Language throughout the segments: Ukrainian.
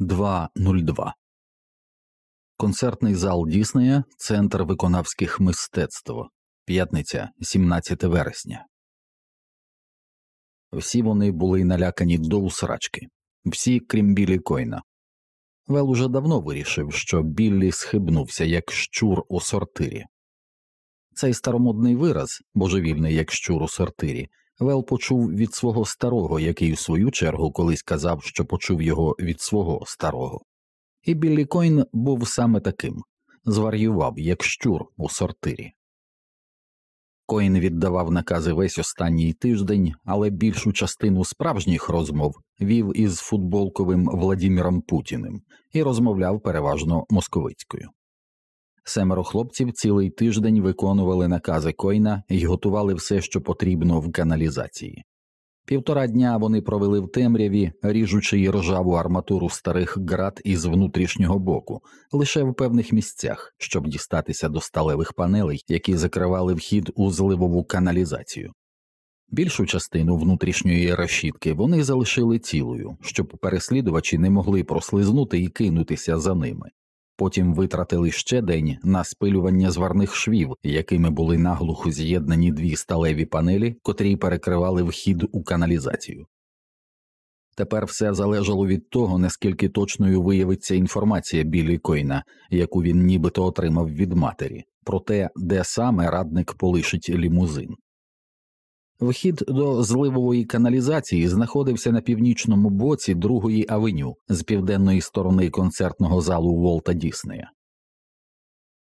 2.02 Концертний зал Діснея Центр виконавських мистецтв П'ятниця 17 вересня. Всі вони були налякані до усрачки, всі крім Біллі Койна. Вел уже давно вирішив, що Біллі схибнувся як щур у сортирі. Цей старомодний вираз, божевільний як щур у сортирі, Вел почув від свого старого, який в свою чергу колись казав, що почув його від свого старого. І Біллі Койн був саме таким зварював, як щур у сортирі. Коін віддавав накази весь останній тиждень, але більшу частину справжніх розмов вів із футболковим Владіміром Путіним і розмовляв переважно московицькою. Семеро хлопців цілий тиждень виконували накази Койна і готували все, що потрібно в каналізації. Півтора дня вони провели в темряві, ріжучи ржаву арматуру старих град із внутрішнього боку, лише в певних місцях, щоб дістатися до сталевих панелей, які закривали вхід у зливову каналізацію. Більшу частину внутрішньої решітки вони залишили цілою, щоб переслідувачі не могли прослизнути і кинутися за ними. Потім витратили ще день на спилювання зварних швів, якими були наглухо з'єднані дві сталеві панелі, котрі перекривали вхід у каналізацію. Тепер все залежало від того, наскільки точною виявиться інформація Білі Койна, яку він нібито отримав від матері, про те, де саме радник полишить лімузин. Вхід до зливової каналізації знаходився на північному боці другої авеню з південної сторони концертного залу Волта Діснея.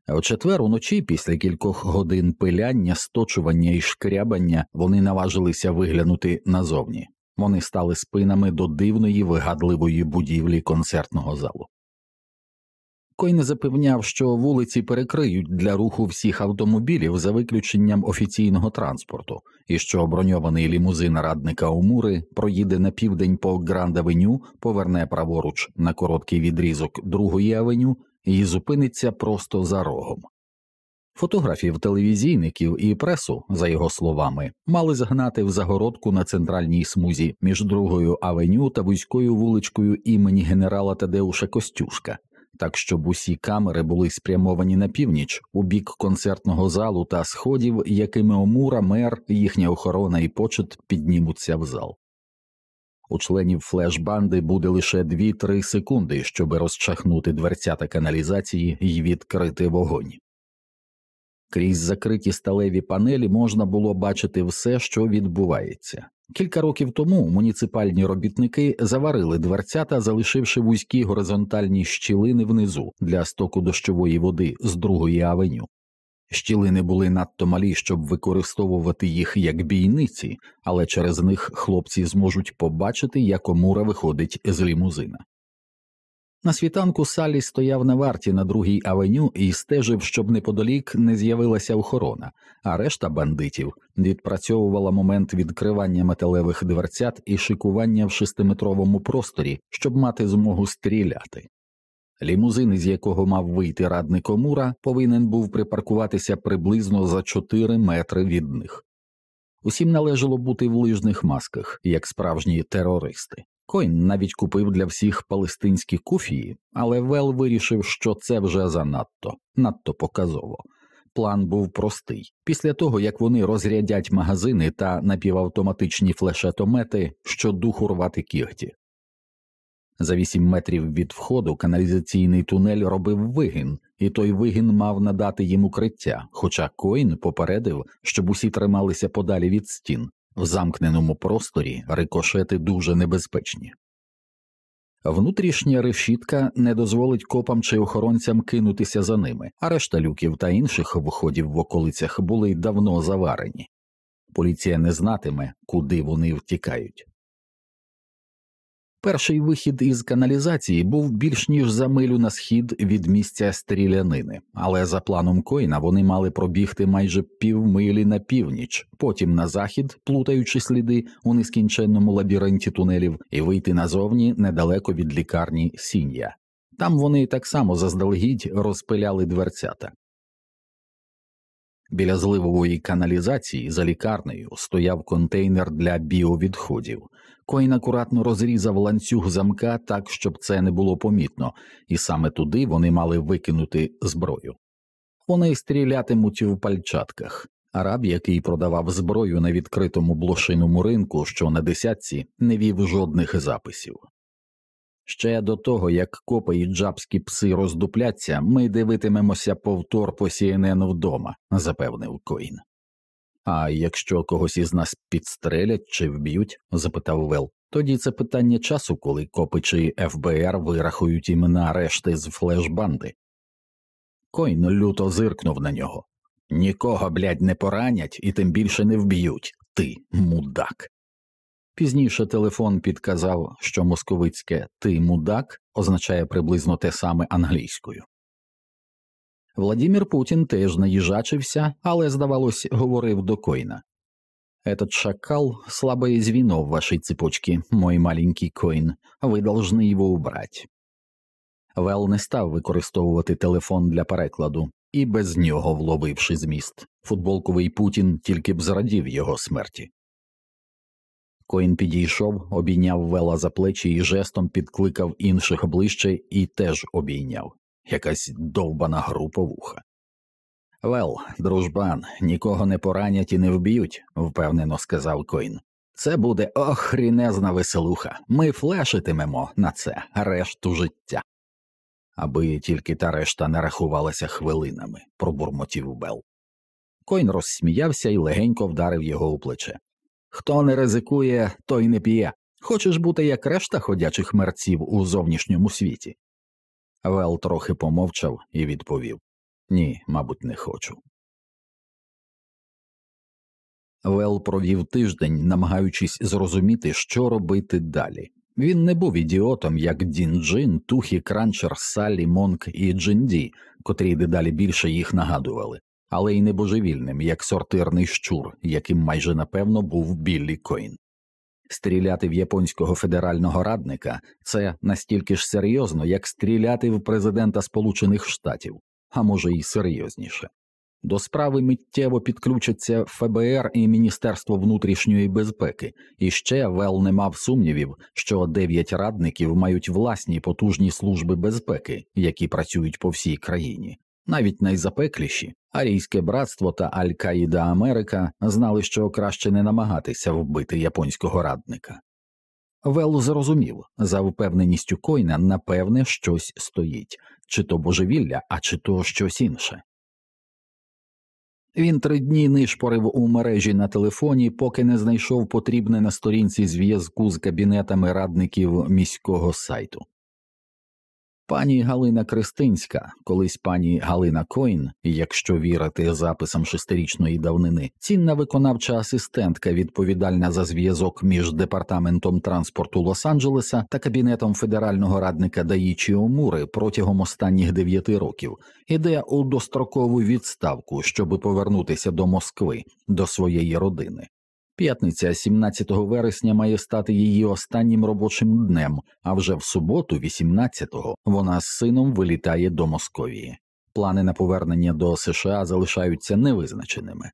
В четвер уночі, після кількох годин пиляння, сточування і шкрябання, вони наважилися виглянути назовні. Вони стали спинами до дивної вигадливої будівлі концертного залу. Койне запевняв, що вулиці перекриють для руху всіх автомобілів за виключенням офіційного транспорту, і що броньований лімузин радника Омури проїде на південь по Гранд Авеню, поверне праворуч на короткий відрізок другої авеню і зупиниться просто за рогом. Фотографів телевізійників і пресу, за його словами, мали згнати в загородку на центральній смузі між другою авеню та вузькою вуличкою імені генерала Тадеуша Костюшка так щоб усі камери були спрямовані на північ у бік концертного залу та сходів, якими Омура, мер, їхня охорона і почет піднімуться в зал. У членів флеш-банди буде лише 2-3 секунди, щоб розчахнути дверцята каналізації і відкрити вогонь. Крізь закриті сталеві панелі можна було бачити все, що відбувається. Кілька років тому муніципальні робітники заварили дверцята, залишивши вузькі горизонтальні щілини внизу для стоку дощової води з другої авеню. Щілини були надто малі, щоб використовувати їх як бійниці, але через них хлопці зможуть побачити, як омура виходить з лімузина. На світанку Салі стояв на варті на другій авеню і стежив, щоб неподалік не з'явилася охорона, а решта бандитів відпрацьовувала момент відкривання металевих дверцят і шикування в шестиметровому просторі, щоб мати змогу стріляти. Лімузин, із якого мав вийти радник Омура, повинен був припаркуватися приблизно за 4 метри від них. Усім належало бути в лижних масках, як справжні терористи. Койн навіть купив для всіх палестинські куфії, але Вел вирішив, що це вже занадто, надто показово. План був простий після того як вони розрядять магазини та напівавтоматичні флешетомети, що духу рвати кігті. За вісім метрів від входу каналізаційний тунель робив вигін, і той вигін мав надати їм укриття, хоча Коін попередив, щоб усі трималися подалі від стін, в замкненому просторі рикошети дуже небезпечні. Внутрішня решітка не дозволить копам чи охоронцям кинутися за ними, а решта люків та інших входів в околицях були давно заварені. Поліція не знатиме, куди вони втікають. Перший вихід із каналізації був більш ніж за милю на схід від місця стрілянини, але за планом Койна вони мали пробігти майже півмилі на північ, потім на захід, плутаючи сліди у нескінченному лабіринті тунелів, і вийти назовні недалеко від лікарні Сінья. Там вони так само заздалегідь розпиляли дверцята. Біля зливової каналізації за лікарнею стояв контейнер для біовідходів. Коін акуратно розрізав ланцюг замка так, щоб це не було помітно, і саме туди вони мали викинути зброю. Вони стрілятимуть в пальчатках. Араб, який продавав зброю на відкритому блошиному ринку, що на десятці, не вів жодних записів. Ще до того, як копи і джабські пси роздупляться, ми дивитимемося повтор по CNN вдома, запевнив Коін. А якщо когось із нас підстрелять чи вб'ють? запитав Вел. Тоді це питання часу, коли копи чи ФБР вирахують імена решти з флешбанди. Койн люто зиркнув на нього. Нікого, блядь, не поранять і тим більше не вб'ють. Ти мудак. Пізніше телефон підказав, що московицьке ти мудак означає приблизно те саме англійською. Владимир Путін теж наїжачився, але, здавалось, говорив до Койна. Этот шакал — слабое звено в вашей цепочке, мой маленький Коін, ви должны його убрать. Вел не став використовувати телефон для перекладу і без нього вловивши зміст. Футболковий Путін тільки б зрадів його смерті. Коін підійшов, обійняв вела за плечі і жестом підкликав інших ближче і теж обійняв якась довбана груповуха. Вел, дружбан, нікого не поранять і не вб'ють, впевнено сказав Койн. Це буде охрінєзна веселуха. Ми флешитимемо на це решту життя. Аби тільки та решта не рахувалася хвилинами, пробурмотів Бел. Койн розсміявся і легенько вдарив його у плече. Хто не ризикує, той не п'є. Хочеш бути як решта ходячих мерців у зовнішньому світі? Вел трохи помовчав і відповів Ні, мабуть, не хочу. Вел провів тиждень, намагаючись зрозуміти, що робити далі. Він не був ідіотом, як Дін Джин, Тухі, Кранчер, Саллі, Монк і Джинді, котрі дедалі більше їх нагадували, але й не божевільним, як сортирний щур, яким майже напевно був Біллі Койн. Стріляти в японського федерального радника це настільки ж серйозно, як стріляти в президента Сполучених Штатів, а може й серйозніше. До справи миттєво підключаться ФБР і Міністерство внутрішньої безпеки, і ще Вел не мав сумнівів, що дев'ять радників мають власні потужні служби безпеки, які працюють по всій країні. Навіть найзапекліші Арійське братство та Аль-Каїда Америка знали, що краще не намагатися вбити японського радника. Вел зрозумів за впевненістю Койна, напевне, щось стоїть, чи то божевілля, а чи то щось інше. Він три дні нишпорив у мережі на телефоні, поки не знайшов потрібне на сторінці зв'язку з кабінетами радників міського сайту. Пані Галина Кристинська, колись пані Галина Койн, якщо вірити записам шестирічної давнини, цінна виконавча асистентка, відповідальна за зв'язок між департаментом транспорту Лос-Анджелеса та кабінетом федерального радника Даїчі Омури протягом останніх дев'яти років, іде у дострокову відставку, щоб повернутися до Москви, до своєї родини. П'ятниця 17 вересня має стати її останнім робочим днем, а вже в суботу, 18-го, вона з сином вилітає до Московії. Плани на повернення до США залишаються невизначеними.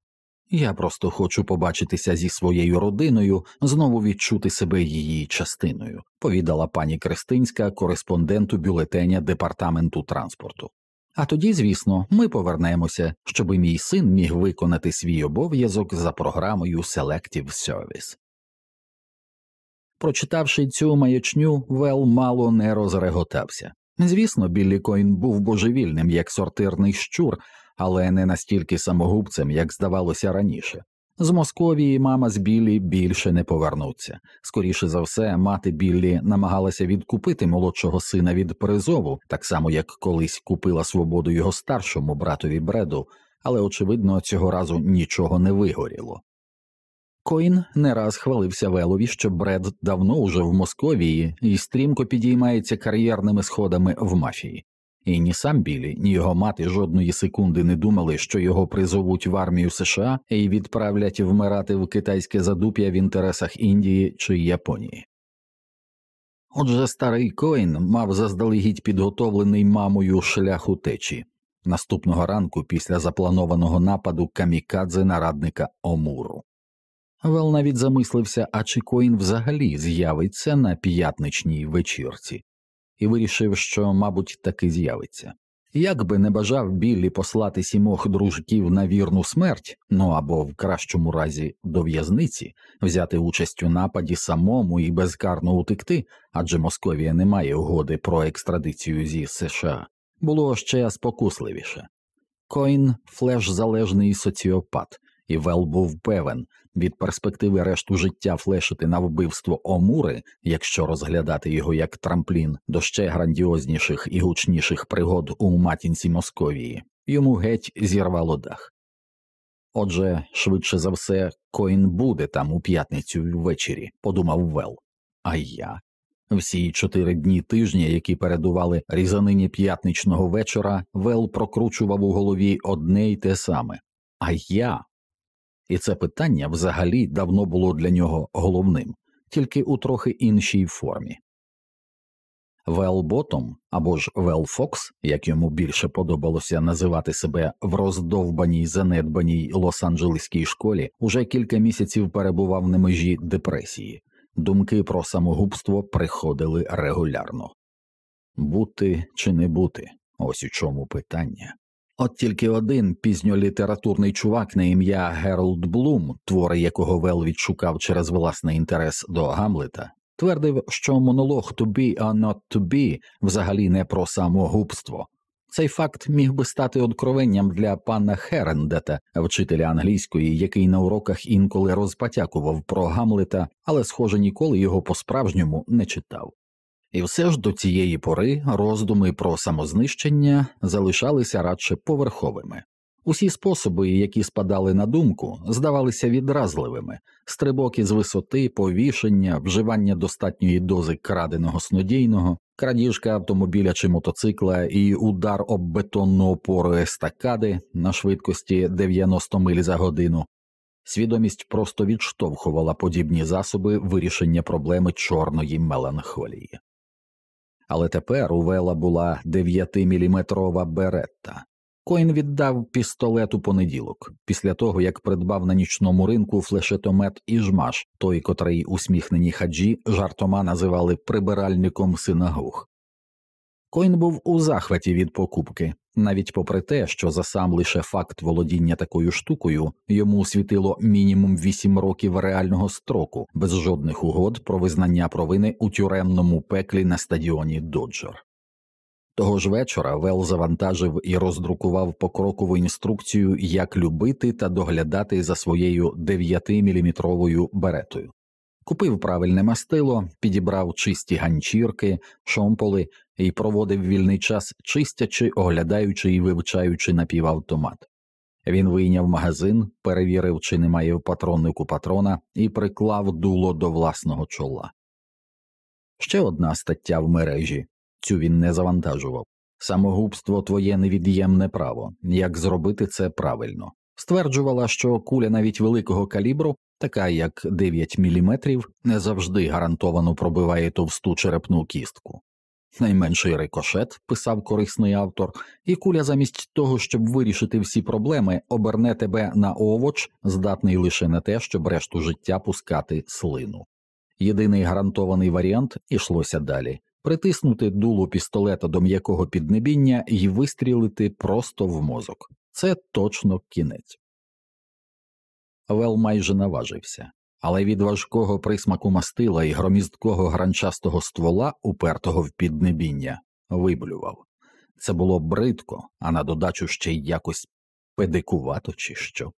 Я просто хочу побачитися зі своєю родиною, знову відчути себе її частиною, повідала пані Кристинська кореспонденту бюлетеня департаменту транспорту. А тоді, звісно, ми повернемося, щоб мій син міг виконати свій обов'язок за програмою Selective Service. Прочитавши цю маячню, Вел мало не розреготався. Звісно, Біллі Койн був божевільним як сортирний щур, але не настільки самогубцем, як здавалося раніше. З Московії мама з Біллі більше не повернуться. Скоріше за все, мати Біллі намагалася відкупити молодшого сина від призову, так само як колись купила свободу його старшому братові Бреду, але очевидно цього разу нічого не вигоріло. Коін не раз хвалився Велові, що Бред давно уже в Московії і стрімко підіймається кар'єрними сходами в мафії. І ні сам Білі, ні його мати жодної секунди не думали, що його призовуть в армію США і відправлять вмирати в китайське задуп'я в інтересах Індії чи Японії. Отже, старий Коін мав заздалегідь підготовлений мамою шлях утечі наступного ранку після запланованого нападу камікадзе на радника Омуру. Вел навіть замислився, а чи Коін взагалі з'явиться на п'ятничній вечірці, і вирішив, що, мабуть, таки з'явиться. Як би не бажав Біллі послати сімох дружків на вірну смерть, ну або в кращому разі до в'язниці, взяти участь у нападі самому і безкарно утекти, адже Московія не має угоди про екстрадицію зі США, було ще спокусливіше. Койн флеш залежний соціопат, і Вел був певен від перспективи решту життя флешити на вбивство Омури, якщо розглядати його як трамплін до ще грандіозніших і гучніших пригод у матінці Московії, йому геть зірвало дах. Отже, швидше за все, Койн буде там у п'ятницю ввечері, подумав Вел. А я. Всі чотири дні тижня, які передували різанині п'ятничного вечора, Вел прокручував у голові одне й те саме. А я і це питання взагалі давно було для нього головним, тільки у трохи іншій формі. Велботом або ж Велфокс, як йому більше подобалося називати себе в роздовбаній занедбаній лос-анджелеській школі, уже кілька місяців перебував на межі депресії, думки про самогубство приходили регулярно бути чи не бути ось у чому питання. От тільки один пізній літературний чувак на ім'я Гаролд Блум, твори якого Вел відшукав через власний інтерес до Гамлета, твердив, що монолог «to be or not to be» взагалі не про самогубство. Цей факт міг би стати откровенням для пана Херендета, вчителя англійської, який на уроках інколи розпатякував про Гамлета, але, схоже, ніколи його по справжньому не читав. І все ж до цієї пори роздуми про самознищення залишалися радше поверховими. Усі способи, які спадали на думку, здавалися відразливими стрибок із висоти, повішення, вживання достатньої дози краденого снодійного, крадіжка автомобіля чи мотоцикла і удар об бетонну опору естакади на швидкості 90 миль за годину. Свідомість просто відштовхувала подібні засоби вирішення проблеми чорної меланхолії але тепер у Вела була 9-міліметрова беретта. Коін віддав пістолет у понеділок, після того як придбав на нічному ринку флешетомет і жмаш, той, котрий усміхнені хаджі жартома називали прибиральником синагог. Коін був у захваті від покупки, навіть попри те, що за сам лише факт володіння такою штукою йому світило мінімум вісім років реального строку, без жодних угод про визнання провини у тюремному пеклі на стадіоні Доджер. Того ж вечора Вел завантажив і роздрукував покрокову інструкцію, як любити та доглядати за своєю 9-міліметровою беретою. Купив правильне мастило, підібрав чисті ганчірки, шомполи і проводив вільний час, чистячи, оглядаючи і вивчаючи напівавтомат. Він вийняв магазин, перевірив, чи немає в патроннику патрона, і приклав дуло до власного чола. Ще одна стаття в мережі цю він не завантажував самогубство твоє невід'ємне право, як зробити це правильно. Стверджувала, що куля навіть великого калібру така як 9 мм, не завжди гарантовано пробиває товсту черепну кістку. Найменший рикошет, писав корисний автор, і куля замість того, щоб вирішити всі проблеми, оберне тебе на овоч, здатний лише на те, щоб решту життя пускати слину. Єдиний гарантований варіант ішлося далі притиснути дулу пістолета до м'якого піднебіння і вистрілити просто в мозок. Це точно кінець. Вел майже наважився, але від важкого присмаку мастила і громісткого гранчастого ствола, упертого в піднебіння, виблював. Це було бридко, а на додачу ще й якось педикувато, чи що.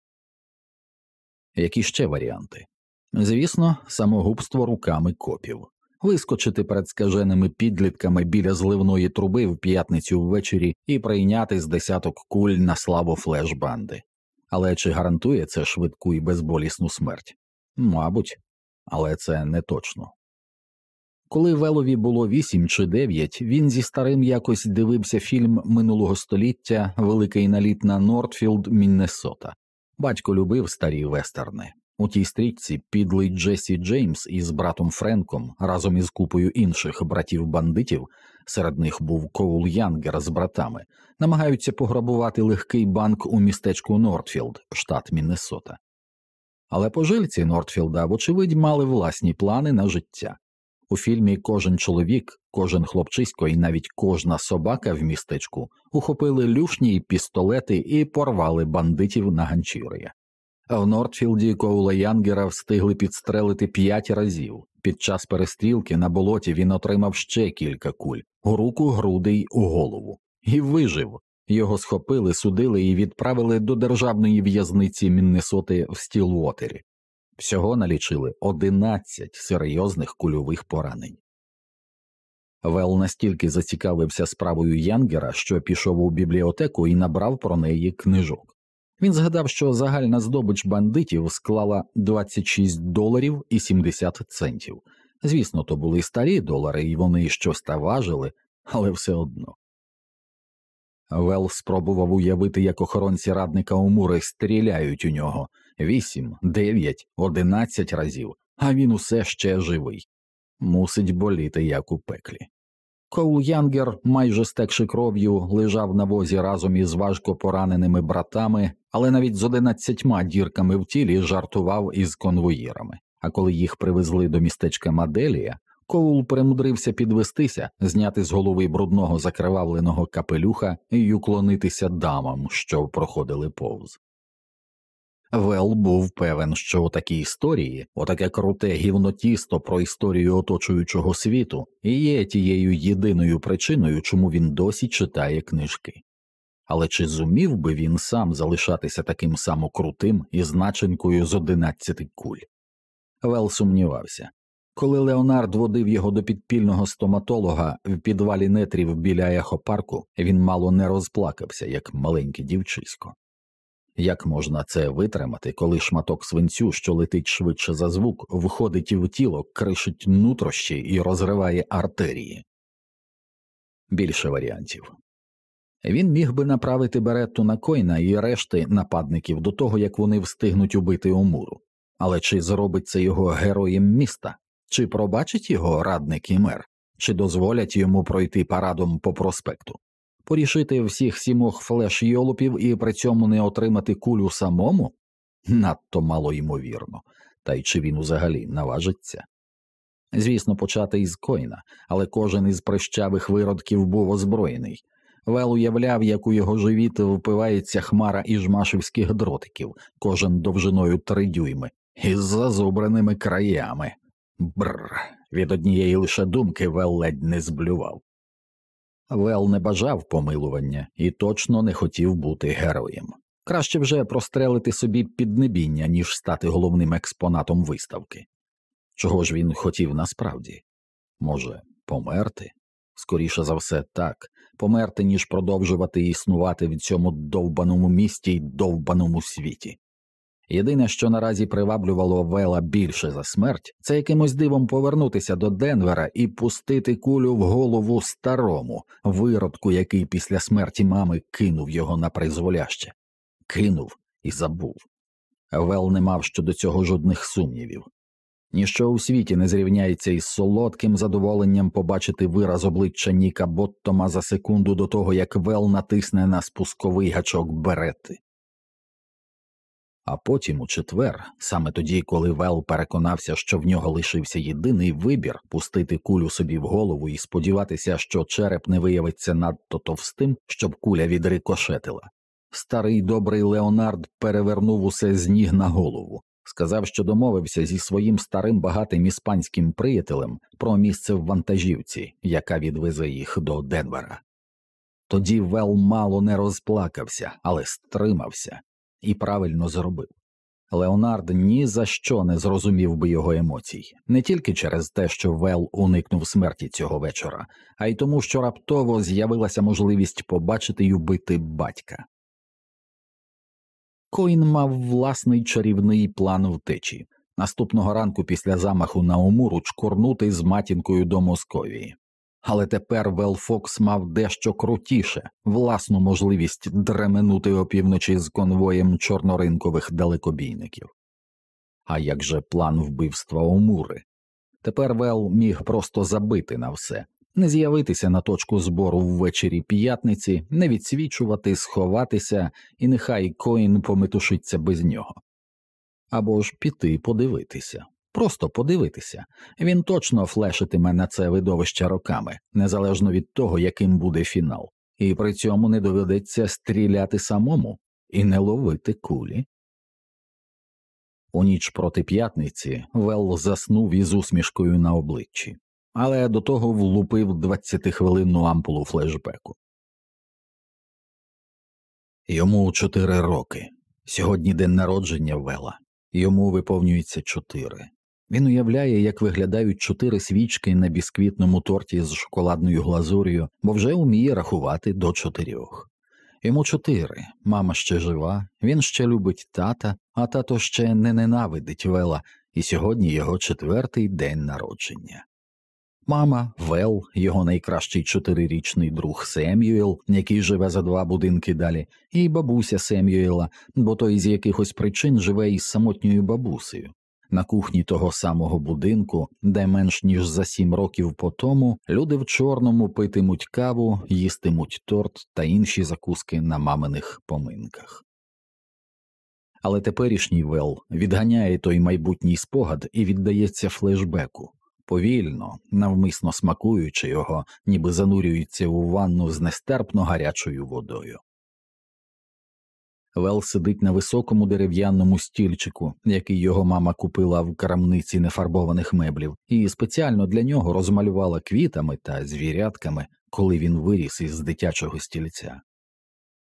Які ще варіанти? Звісно, самогубство руками копів, вискочити перед скаженими підлітками біля зливної труби в п'ятницю ввечері і прийняти з десяток куль на славу флешбанди. Але чи гарантує це швидку і безболісну смерть? Мабуть, але це не точно. Коли Велові було вісім чи дев'ять, він зі старим якось дивився фільм минулого століття Великий наліт на Нортфілд, Міннесота. Батько любив старі вестерни. У тій стрічці підлий Джесі Джеймс із братом Френком разом із купою інших братів бандитів, серед них був Коул Янгер з братами, намагаються пограбувати легенький банк у містечку Нортфілд, штат Міннесота. Але пожильці Нортфілда, вочевидь, мали власні плани на життя. У фільмі кожен чоловік, кожен хлопчисько і навіть кожна собака в містечку ухопили рушниці, пістолети і порвали бандитів на ганчір'я. В Нортфілді Коула Янгера встигли підстрелити п'ять разів. Під час перестрілки на болоті він отримав ще кілька куль у руку, груди й у голову, і вижив. Його схопили, судили і відправили до державної в'язниці Міннесоти в Стілвотері. Всього налічили 11 серйозних кульових поранень. Вел настільки зацікавився справою Янгера, що пішов у бібліотеку і набрав про неї книжок. Він згадав, що загальна здобич бандитів склала 26 доларів і 70 центів. Звісно, то були старі долари, і вони щось та важили, але все одно. Вел спробував уявити, як охоронці радника Умури стріляють у нього вісім, дев'ять, одинадцять разів, а він усе ще живий. Мусить боліти, як у пеклі. Коул Янгер, майже стекши кров'ю, лежав на возі разом із важко пораненими братами, але навіть з одинадцятьма дірками в тілі жартував із конвоїрами. А коли їх привезли до містечка Маделія, Коул примудрився підвестися, зняти з голови брудного закривавленого капелюха і уклонитися дамам, що проходили повз. Вел був певен, що у такій історії, отаке круте гівнотісто про історію оточуючого світу, і є тією єдиною причиною, чому він досі читає книжки. Але чи зумів би він сам залишатися таким само крутим із начинкою з одинадцяти куль? Вел сумнівався. Коли Леонард водив його до підпільного стоматолога в підвалі нетрів біля ехопарку, він мало не розплакався, як маленьке дівчисько. Як можна це витримати, коли шматок свинцю, що летить швидше за звук, входить в тіло, кришить нутрощі і розриває артерії? Більше варіантів. Він міг би направити беретту на койна і решти нападників до того, як вони встигнуть убити Омуру. Але чи зробить це його героєм міста, чи пробачить його радник і мер, чи дозволять йому пройти парадом по проспекту? Порішити всіх сімох флеш йолупів і при цьому не отримати кулю самому? Надто мало ймовірно, та й чи він взагалі наважиться? Звісно, почати із Койна, але кожен із прищавих виродків був озброєний. Вел уявляв, як у його живіт впивається хмара «іжмашівських» дротиків, кожен довжиною три дюйми, із зазубреними краями. Бррр, від однієї лише думки Вел ледь не зблював. Вел не бажав помилування і точно не хотів бути героєм. Краще вже прострелити собі піднебіння, ніж стати головним експонатом виставки. Чого ж він хотів насправді? Може, померти? Скоріше за все, так, померти, ніж продовжувати існувати в цьому довбаному місті й довбаному світі. Єдине, що наразі приваблювало Вела більше за смерть, це якимось дивом повернутися до Денвера і пустити кулю в голову старому, виродку, який після смерті мами кинув його на призволяще, кинув і забув. Вел не мав щодо цього жодних сумнівів. Ніщо у світі не зрівняється із солодким задоволенням побачити вираз обличчя Ніка Боттома за секунду до того, як Вел натисне на спусковий гачок берети. А потім у четвер, саме тоді, коли Вел переконався, що в нього лишився єдиний вибір пустити кулю собі в голову і сподіватися, що череп не виявиться надто товстим, щоб куля відрикошетила. Старий добрий Леонард перевернув усе з ніг на голову, сказав, що домовився зі своїм старим багатим іспанським приятелем про місце в вантажівці, яка відвезе їх до Денвера. Тоді Вел мало не розплакався, але стримався і правильно зробив. Леонард ні за що не зрозумів би його емоцій, не тільки через те, що Вел уникнув смерті цього вечора, а й тому, що раптово з'явилася можливість побачити й убити батька. Коін мав власний чарівний план втечі наступного ранку після замаху на Омуру чкурнути з матінкою до Московії. Але тепер Велфокс мав дещо крутіше власну можливість дременути опівночі з конвоєм чорноринкових далекобійників. А як же план вбивства Омури? Тепер Вел міг просто забити на все, не з'явитися на точку збору ввечері п'ятниці, не відсвічувати, сховатися, і нехай Коін пометушиться без нього. або ж піти подивитися. Просто подивитися. Він точно флешитиме на це видовище роками, незалежно від того, яким буде фінал, і при цьому не доведеться стріляти самому і не ловити кулі. У ніч проти п'ятниці Велл заснув із усмішкою на обличчі, але до того влупив 20-хвилинну ампулу флешбеку. Йому чотири роки. Сьогодні день народження Вела. Йому виповнюється чотири. Він уявляє, як виглядають чотири свічки на бісквітному торті з шоколадною глазур'ю, бо вже вміє рахувати до чотирьох. Йому чотири, мама ще жива, він ще любить тата, а тато ще не ненавидить Вела, і сьогодні його четвертий день народження. Мама, Вел, його найкращий чотирирічний друг Сем'юел, який живе за два будинки далі, і бабуся Сем'юела, бо той з якихось причин живе із самотньою бабусею. На кухні того самого будинку, де менш ніж за сім років по тому люди в чорному питимуть каву, їстимуть торт та інші закуски на маминих поминках. Але теперішній Вел відганяє той майбутній спогад і віддається флешбеку повільно, навмисно смакуючи його, ніби занурюється у ванну з нестерпно гарячою водою. Вел сидить на високому дерев'яному стільчику, який його мама купила в крамниці нефарбованих меблів, і спеціально для нього розмалювала квітами та звірятками, коли він виріс із дитячого стільця.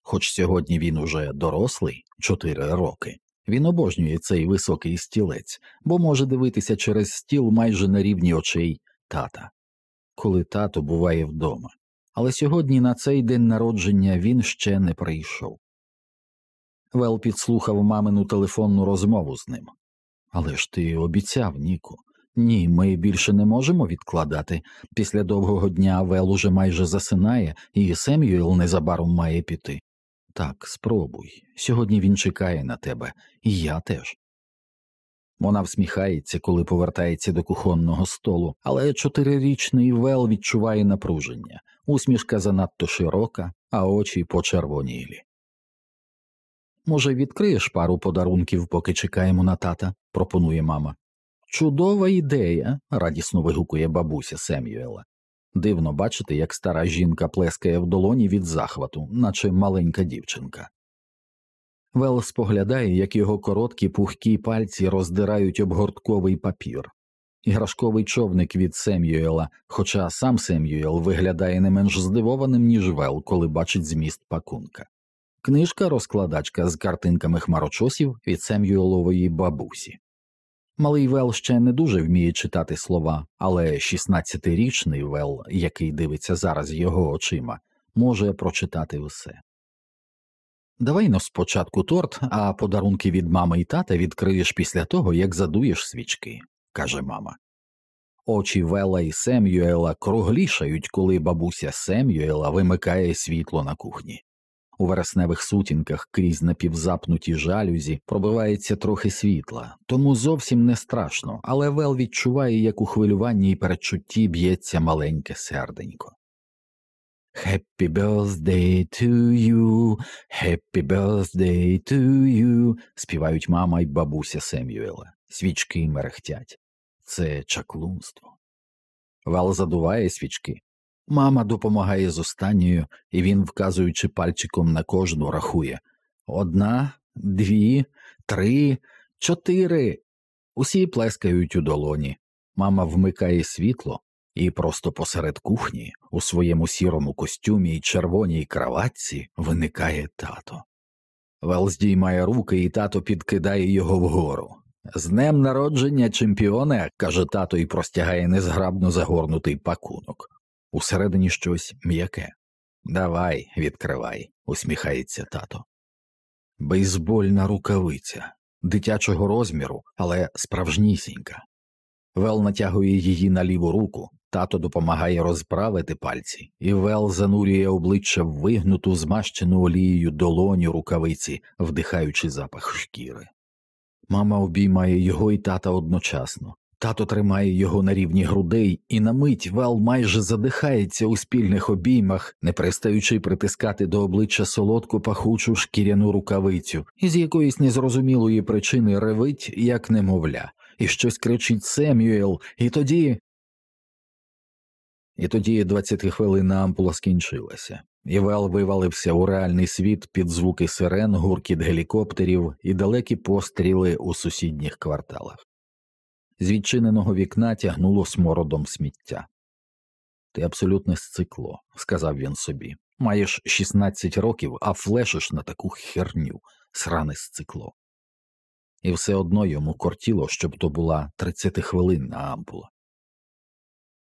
Хоч сьогодні він уже дорослий чотири роки, він обожнює цей високий стілець, бо може дивитися через стіл майже на рівні очей тата, коли тато буває вдома. Але сьогодні на цей день народження він ще не прийшов. Вел підслухав мамину телефонну розмову з ним. Але ж ти обіцяв, Ніку. Ні, ми більше не можемо відкладати. Після довгого дня Вел уже майже засинає, і Сем'юел незабаром має піти. Так, спробуй. Сьогодні він чекає на тебе, і я теж. Вона всміхається, коли повертається до кухонного столу, але чотирирічний Вел відчуває напруження, усмішка занадто широка, а очі почервонілі. Може, відкриєш пару подарунків, поки чекаємо на тата, пропонує мама. Чудова ідея, радісно вигукує бабуся Сем'юела. Дивно бачити, як стара жінка плескає в долоні від захвату, наче маленька дівчинка. Вел споглядає, як його короткі пухкі пальці роздирають обгортковий папір, іграшковий човник від Сем'юела, хоча сам Сем'юел виглядає не менш здивованим, ніж Вел, коли бачить зміст пакунка. Книжка розкладачка з картинками хмарочосів від Сем'юелової бабусі. Малий Вел ще не дуже вміє читати слова, але 16-річний Вел, який дивиться зараз його очима, може прочитати все. Давай но спочатку торт, а подарунки від мами і тата відкриєш після того, як задуєш свічки, каже мама. Очі Вела і Сем'юела круглішають, коли бабуся Сем'юела вимикає світло на кухні. У вересневих сутінках крізь напівзапнуті жалюзі пробивається трохи світла, тому зовсім не страшно, але Вел відчуває, як у хвилюванні і передчутті б'ється маленьке серденько. Happy birthday to you, happy birthday to you, співають мама й бабуся Сем'юела. Свічки мерехтять. Це чаклунство. Вел задуває свічки, Мама допомагає з останньою, і він, вказуючи пальчиком на кожну, рахує одна, дві, три, чотири. Усі плескають у долоні. Мама вмикає світло, і просто посеред кухні, у своєму сірому костюмі і червоній краватці, виникає тато. Вел здіймає руки, і тато підкидає його вгору. З днем народження чемпіона, каже тато і простягає незграбно загорнутий пакунок. Усередині щось м'яке. Давай, відкривай, усміхається тато. Бейсбольна рукавиця дитячого розміру, але справжнісінька. Вел натягує її на ліву руку, тато допомагає розправити пальці, і Вел занурює обличчя в вигнуту, змащену олією долоню рукавиці, вдихаючи запах шкіри. Мама обіймає його і тата одночасно, Тато тримає його на рівні грудей, і на мить Вал майже задихається у спільних обіймах, не перестаючи притискати до обличчя солодку пахучу шкіряну рукавицю, і з якоїсь незрозумілої причини ревить, як немовля, і щось кричить Семюел, і тоді. І тоді двадцятихвилинна ампула скінчилася, і Вел вивалився у реальний світ під звуки сирен, гуркіт гелікоптерів і далекі постріли у сусідніх кварталах. З відчиненого вікна тягнуло смородом сміття. Ти абсолютне сцикло, сказав він собі. Маєш 16 років, а флешиш на таку херню, сране сцикло. І все одно йому кортіло, щоб то була 30-хвилинна ампула.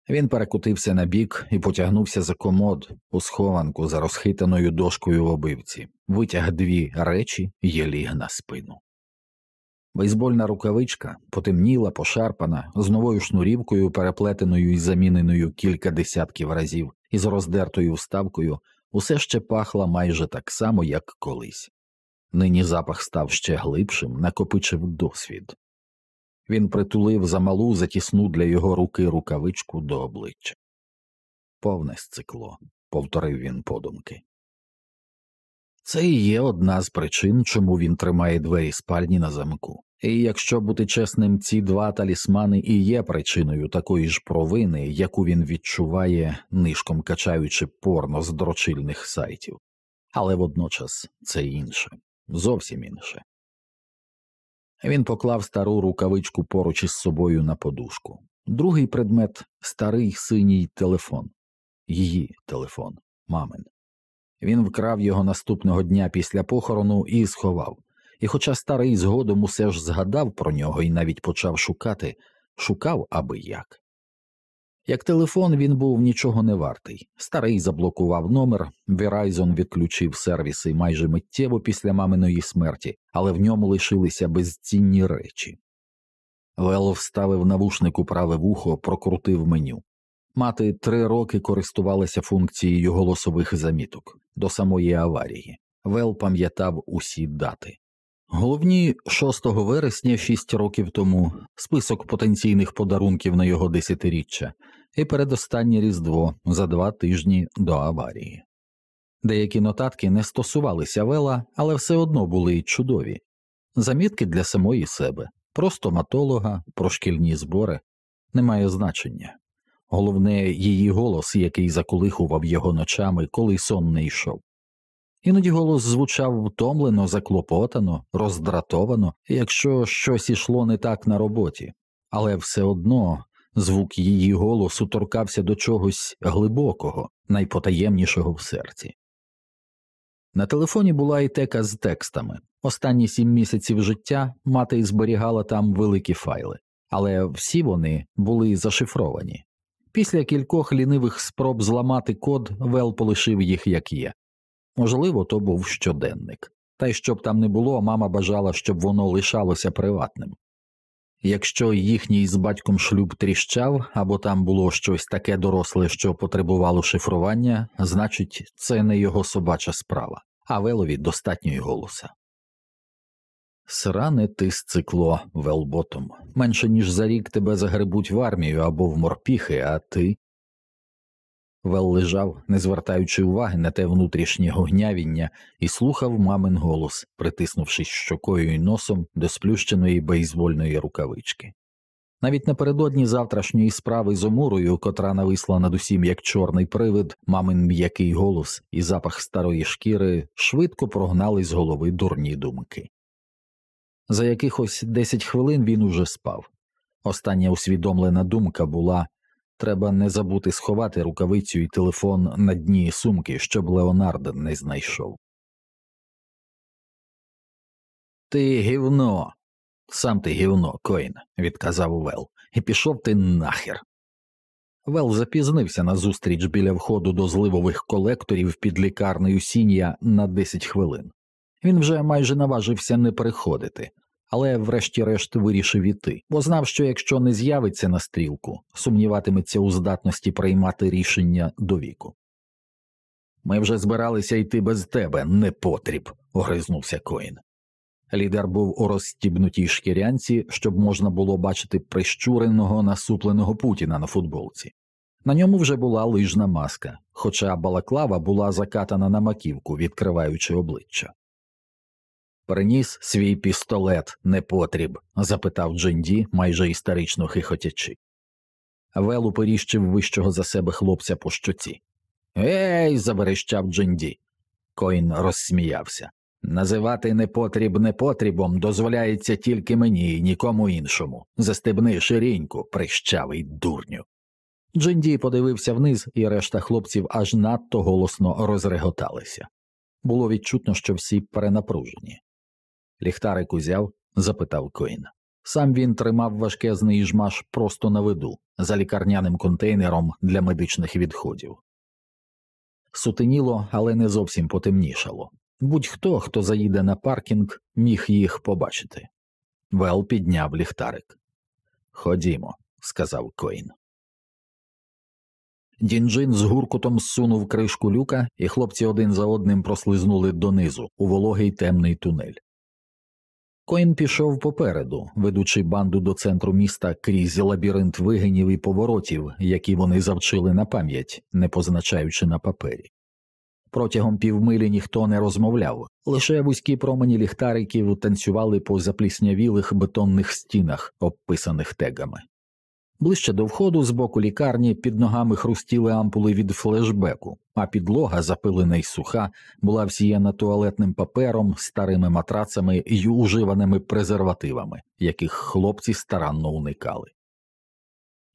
Він перекутився на бік і потягнувся за комод у схованку за розхитаною дошкою в обивці, витяг дві речі і ліг на спину. Бейсбольна рукавичка потемніла, пошарпана, з новою шнурівкою, переплетеною і заміненою кілька десятків разів, і з роздертою вставкою, усе ще пахла майже так само, як колись. Нині запах став ще глибшим, накопичив досвід. Він притулив замалу затісну для його руки рукавичку до обличчя. Повне сцикло, повторив він подумки. Це і є одна з причин, чому він тримає двері спальні на замку. І якщо бути чесним, ці два талісмани і є причиною такої ж провини, яку він відчуває, нишком качаючи порно з дрочильних сайтів, але водночас це інше, зовсім інше. Він поклав стару рукавичку поруч із собою на подушку. Другий предмет старий синій телефон, її телефон, мамин. Він вкрав його наступного дня після похорону і сховав і, хоча старий згодом усе ж згадав про нього і навіть почав шукати, шукав аби як. Як телефон він був нічого не вартий. Старий заблокував номер, Verizon відключив сервіси майже миттєво після маминої смерті, але в ньому лишилися безцінні речі. Вел вставив навушник у праве вухо, прокрутив меню. Мати три роки користувалася функцією голосових заміток до самої аварії. Вел пам'ятав усі дати. Головні 6 вересня, 6 років тому, список потенційних подарунків на його десятиріччя, і передостаннє Різдво за два тижні до аварії. Деякі нотатки не стосувалися вела, але все одно були й чудові замітки для самої себе, про стоматолога, про шкільні збори немає значення. Головне, її голос, який заколихував його ночами, коли сон не йшов. Іноді голос звучав втомлено, заклопотано, роздратовано, якщо щось ішло не так на роботі, але все одно звук її голосу торкався до чогось глибокого, найпотаємнішого в серці. На телефоні була і з текстами. Останні сім місяців життя мати зберігала там великі файли, але всі вони були зашифровані. Після кількох лінивих спроб зламати код Вел полишив їх як є, Можливо, то був щоденник, та й щоб там не було, мама бажала, щоб воно лишалося приватним. Якщо їхній з батьком шлюб тріщав або там було щось таке доросле, що потребувало шифрування, значить, це не його собача справа, а велові достатньо й голоса. Сране ти сцикло, велботом. Менше ніж за рік тебе загребуть в армію або в морпіхи, а ти Вел лежав, не звертаючи уваги на те внутрішнє гогнявіння, і слухав мамин голос, притиснувшись щокою й носом до сплющеної бейсбольної рукавички. Навіть напередодні завтрашньої справи з омурою, котра нависла над усім як чорний привид, мамин м'який голос і запах старої шкіри швидко прогнали з голови дурні думки. За якихось десять хвилин він уже спав. Остання усвідомлена думка була Треба не забути сховати рукавицю і телефон на дні сумки, щоб Леонард не знайшов. Ти гівно, сам ти гівно, Коін, відказав Вел, і пішов ти нахер. Вел запізнився на зустріч біля входу до зливових колекторів під лікарнею сінія на 10 хвилин. Він вже майже наважився не приходити, але врешті-решт вирішив іти, бо знав, що якщо не з'явиться на стрілку, сумніватиметься у здатності приймати рішення до віку. Ми вже збиралися йти без тебе, не потріб, огризнувся Коін. Лідер був у розстібнутій шкірянці, щоб можна було бачити прищуреного насупленого Путіна на футболці. На ньому вже була лижна маска, хоча балаклава була закатана на маківку, відкриваючи обличчя. Приніс свій пістолет непотріб? запитав Дженді, майже історично хихотячи. Вел уперіщив вищого за себе хлопця по щоці. Ей. заверещав Дженді. Коін розсміявся. Називати непотріб непотрібом дозволяється тільки мені і нікому іншому. Застебни ширіньку, прищавий дурню. Джинді подивився вниз, і решта хлопців аж надто голосно розреготалися. Було відчутно, що всі перенапружені. Ліхтарик узяв, запитав Коін. Сам він тримав важкезний Іжмаш просто на виду, за лікарняним контейнером для медичних відходів. Сутеніло, але не зовсім потемнішало. Будь-хто, хто заїде на паркінг, міг їх побачити. Вел підняв ліхтарик. Ходімо, сказав Коін. Дінджин з гуркутом зсунув кришку люка, і хлопці один за одним прослизнули донизу у вологий темний тунель. Коін пішов попереду, ведучи банду до центру міста крізь лабіринт вигинів і поворотів, які вони завчили на пам'ять, не позначаючи на папері. Протягом півмилі ніхто не розмовляв, лише вузькі промені ліхтариків танцювали по запліснявілих бетонних стінах, обписаних тегами. Ближче до входу з боку лікарні під ногами хрустіли ампули від флешбеку, а підлога, запилена й суха, була всіяна туалетним папером, старими матрацами й уживаними презервативами, яких хлопці старанно уникали.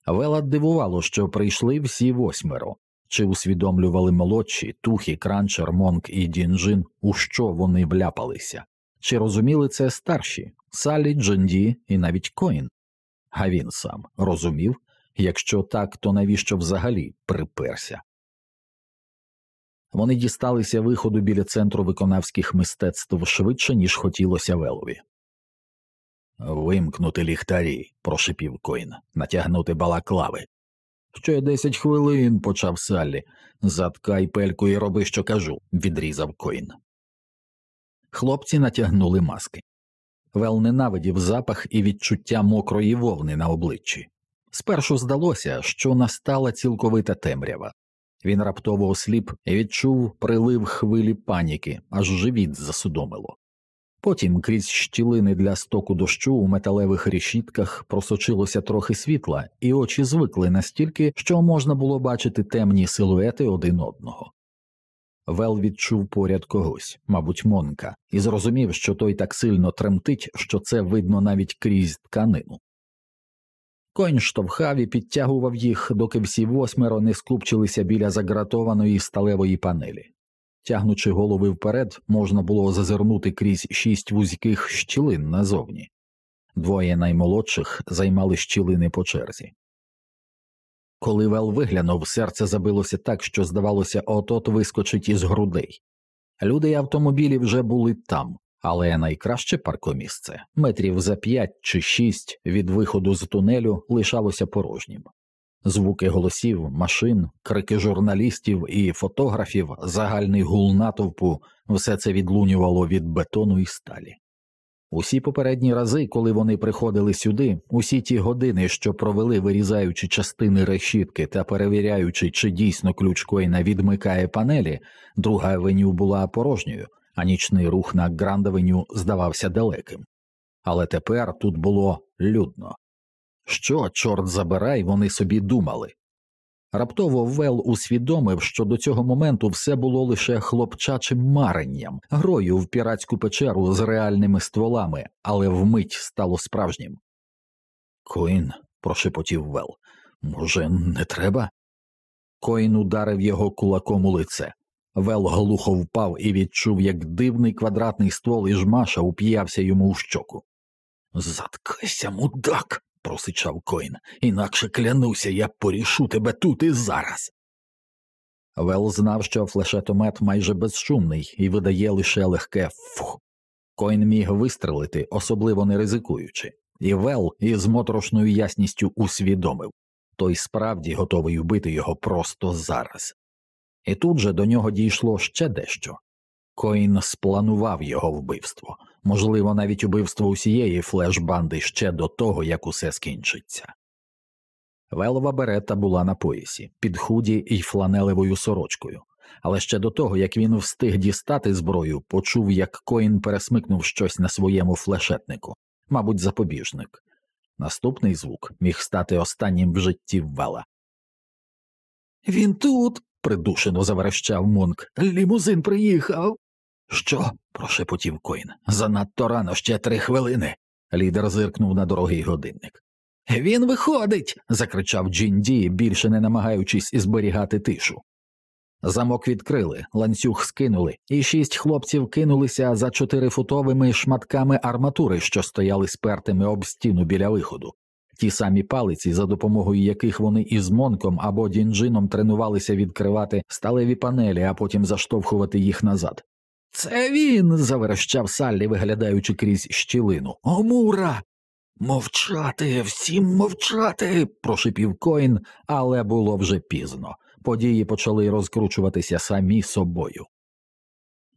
Вела дивувало, що прийшли всі восьмеро, чи усвідомлювали молодші Тухі, Кранчер, Монк і Дінджин, у що вони вляпалися, чи розуміли це старші Салі, Джонді і навіть Коін. А він сам розумів якщо так, то навіщо взагалі приперся? Вони дісталися виходу біля центру виконавських мистецтв швидше, ніж хотілося Велові. Вимкнути ліхтарі, прошипів Коін, натягнути балаклави. Ще десять хвилин, почав Саллі. Заткай пельку і роби, що кажу, відрізав Коін. Хлопці натягнули маски. Вел ненавидів запах і відчуття мокрої вовни на обличчі. Спершу здалося, що настала цілковита темрява. Він раптово осліп і відчув прилив хвилі паніки, аж живіт засудомило. Потім крізь щілини для стоку дощу у металевих решітках просочилося трохи світла, і очі звикли настільки, що можна було бачити темні силуети один одного. Вел відчув поряд когось, мабуть, Монка, і зрозумів, що той так сильно тремтить, що це видно навіть крізь тканину. Конь штовхав і підтягував їх, доки всі восьмеро не скупчилися біля загратованої сталевої панелі. Тягнучи голови вперед, можна було зазирнути крізь шість вузьких щілин назовні. Двоє наймолодших займали щілини по черзі. Коли Вел виглянув, серце забилося так, що, здавалося, от-от вискочить із грудей. Люди й автомобілі вже були там, але найкраще паркомісце метрів за п'ять чи шість від виходу з тунелю лишалося порожнім. Звуки голосів, машин, крики журналістів і фотографів, загальний гул натовпу все це відлунювало від бетону і сталі. Усі попередні рази, коли вони приходили сюди, усі ті години, що провели, вирізаючи частини решітки та перевіряючи, чи дійсно ключ Койна відмикає панелі, друга авеню була порожньою, а нічний рух на Гранд-авеню здавався далеким. Але тепер тут було людно. Що, чорт забирай, вони собі думали. Раптово Вел усвідомив, що до цього моменту все було лише хлопчачим маренням, грою в піратську печеру з реальними стволами, але вмить стало справжнім. Коін, прошепотів Вел, може, не треба? Коін ударив його кулаком у лице. Вел глухо впав і відчув, як дивний квадратний ствол Іжмаша уп'явся йому у щоку. Заткайся, мудак просичав Коін, інакше клянуся, я порішу тебе тут і зараз. Вел знав, що флешетомет майже безшумний і видає лише легке фух. Коін міг вистрелити, особливо не ризикуючи, і Вел із моторошною ясністю усвідомив той справді готовий убити його просто зараз. І тут же до нього дійшло ще дещо. Коін спланував його вбивство, можливо, навіть убивство усієї флеш-банди ще до того, як усе скінчиться. Велова берета була на поясі, під худі і фланелевою сорочкою, але ще до того, як він встиг дістати зброю, почув, як Коін пересмикнув щось на своєму флешетнику, мабуть, запобіжник. Наступний звук міг стати останнім в житті Вела. Він тут. придушено заверещав Мунк. Лімузин приїхав. Що? прошепотів Коін. Занадто рано ще три хвилини. Лідер зиркнув на дорогий годинник. Він виходить. закричав Джінді, більше не намагаючись зберігати тишу. Замок відкрили, ланцюг скинули, і шість хлопців кинулися за чотирифутовими шматками арматури, що стояли спертими об стіну біля виходу. Ті самі палиці, за допомогою яких вони із Монком або Дінджином тренувалися відкривати сталеві панелі, а потім заштовхувати їх назад. Це він. заверещав Саллі, виглядаючи крізь щілину. Омура. Мовчати, всім мовчати. прошипів Коін, але було вже пізно. Події почали розкручуватися самі собою.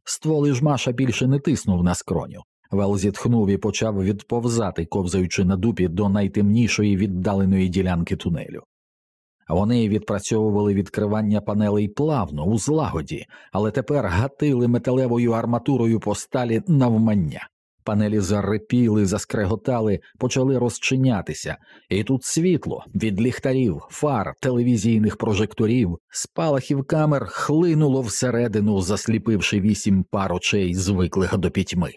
Ствол Іжмаша більше не тиснув на скроню. Вел зітхнув і почав відповзати, ковзаючи на дупі до найтемнішої віддаленої ділянки тунелю. Вони відпрацьовували відкривання панелей плавно, у злагоді, але тепер гатили металевою арматурою по сталі навмання. Панелі зарипіли, заскреготали, почали розчинятися, і тут світло від ліхтарів, фар, телевізійних прожекторів, спалахів камер хлинуло всередину, засліпивши вісім пар очей, звиклих до пітьми.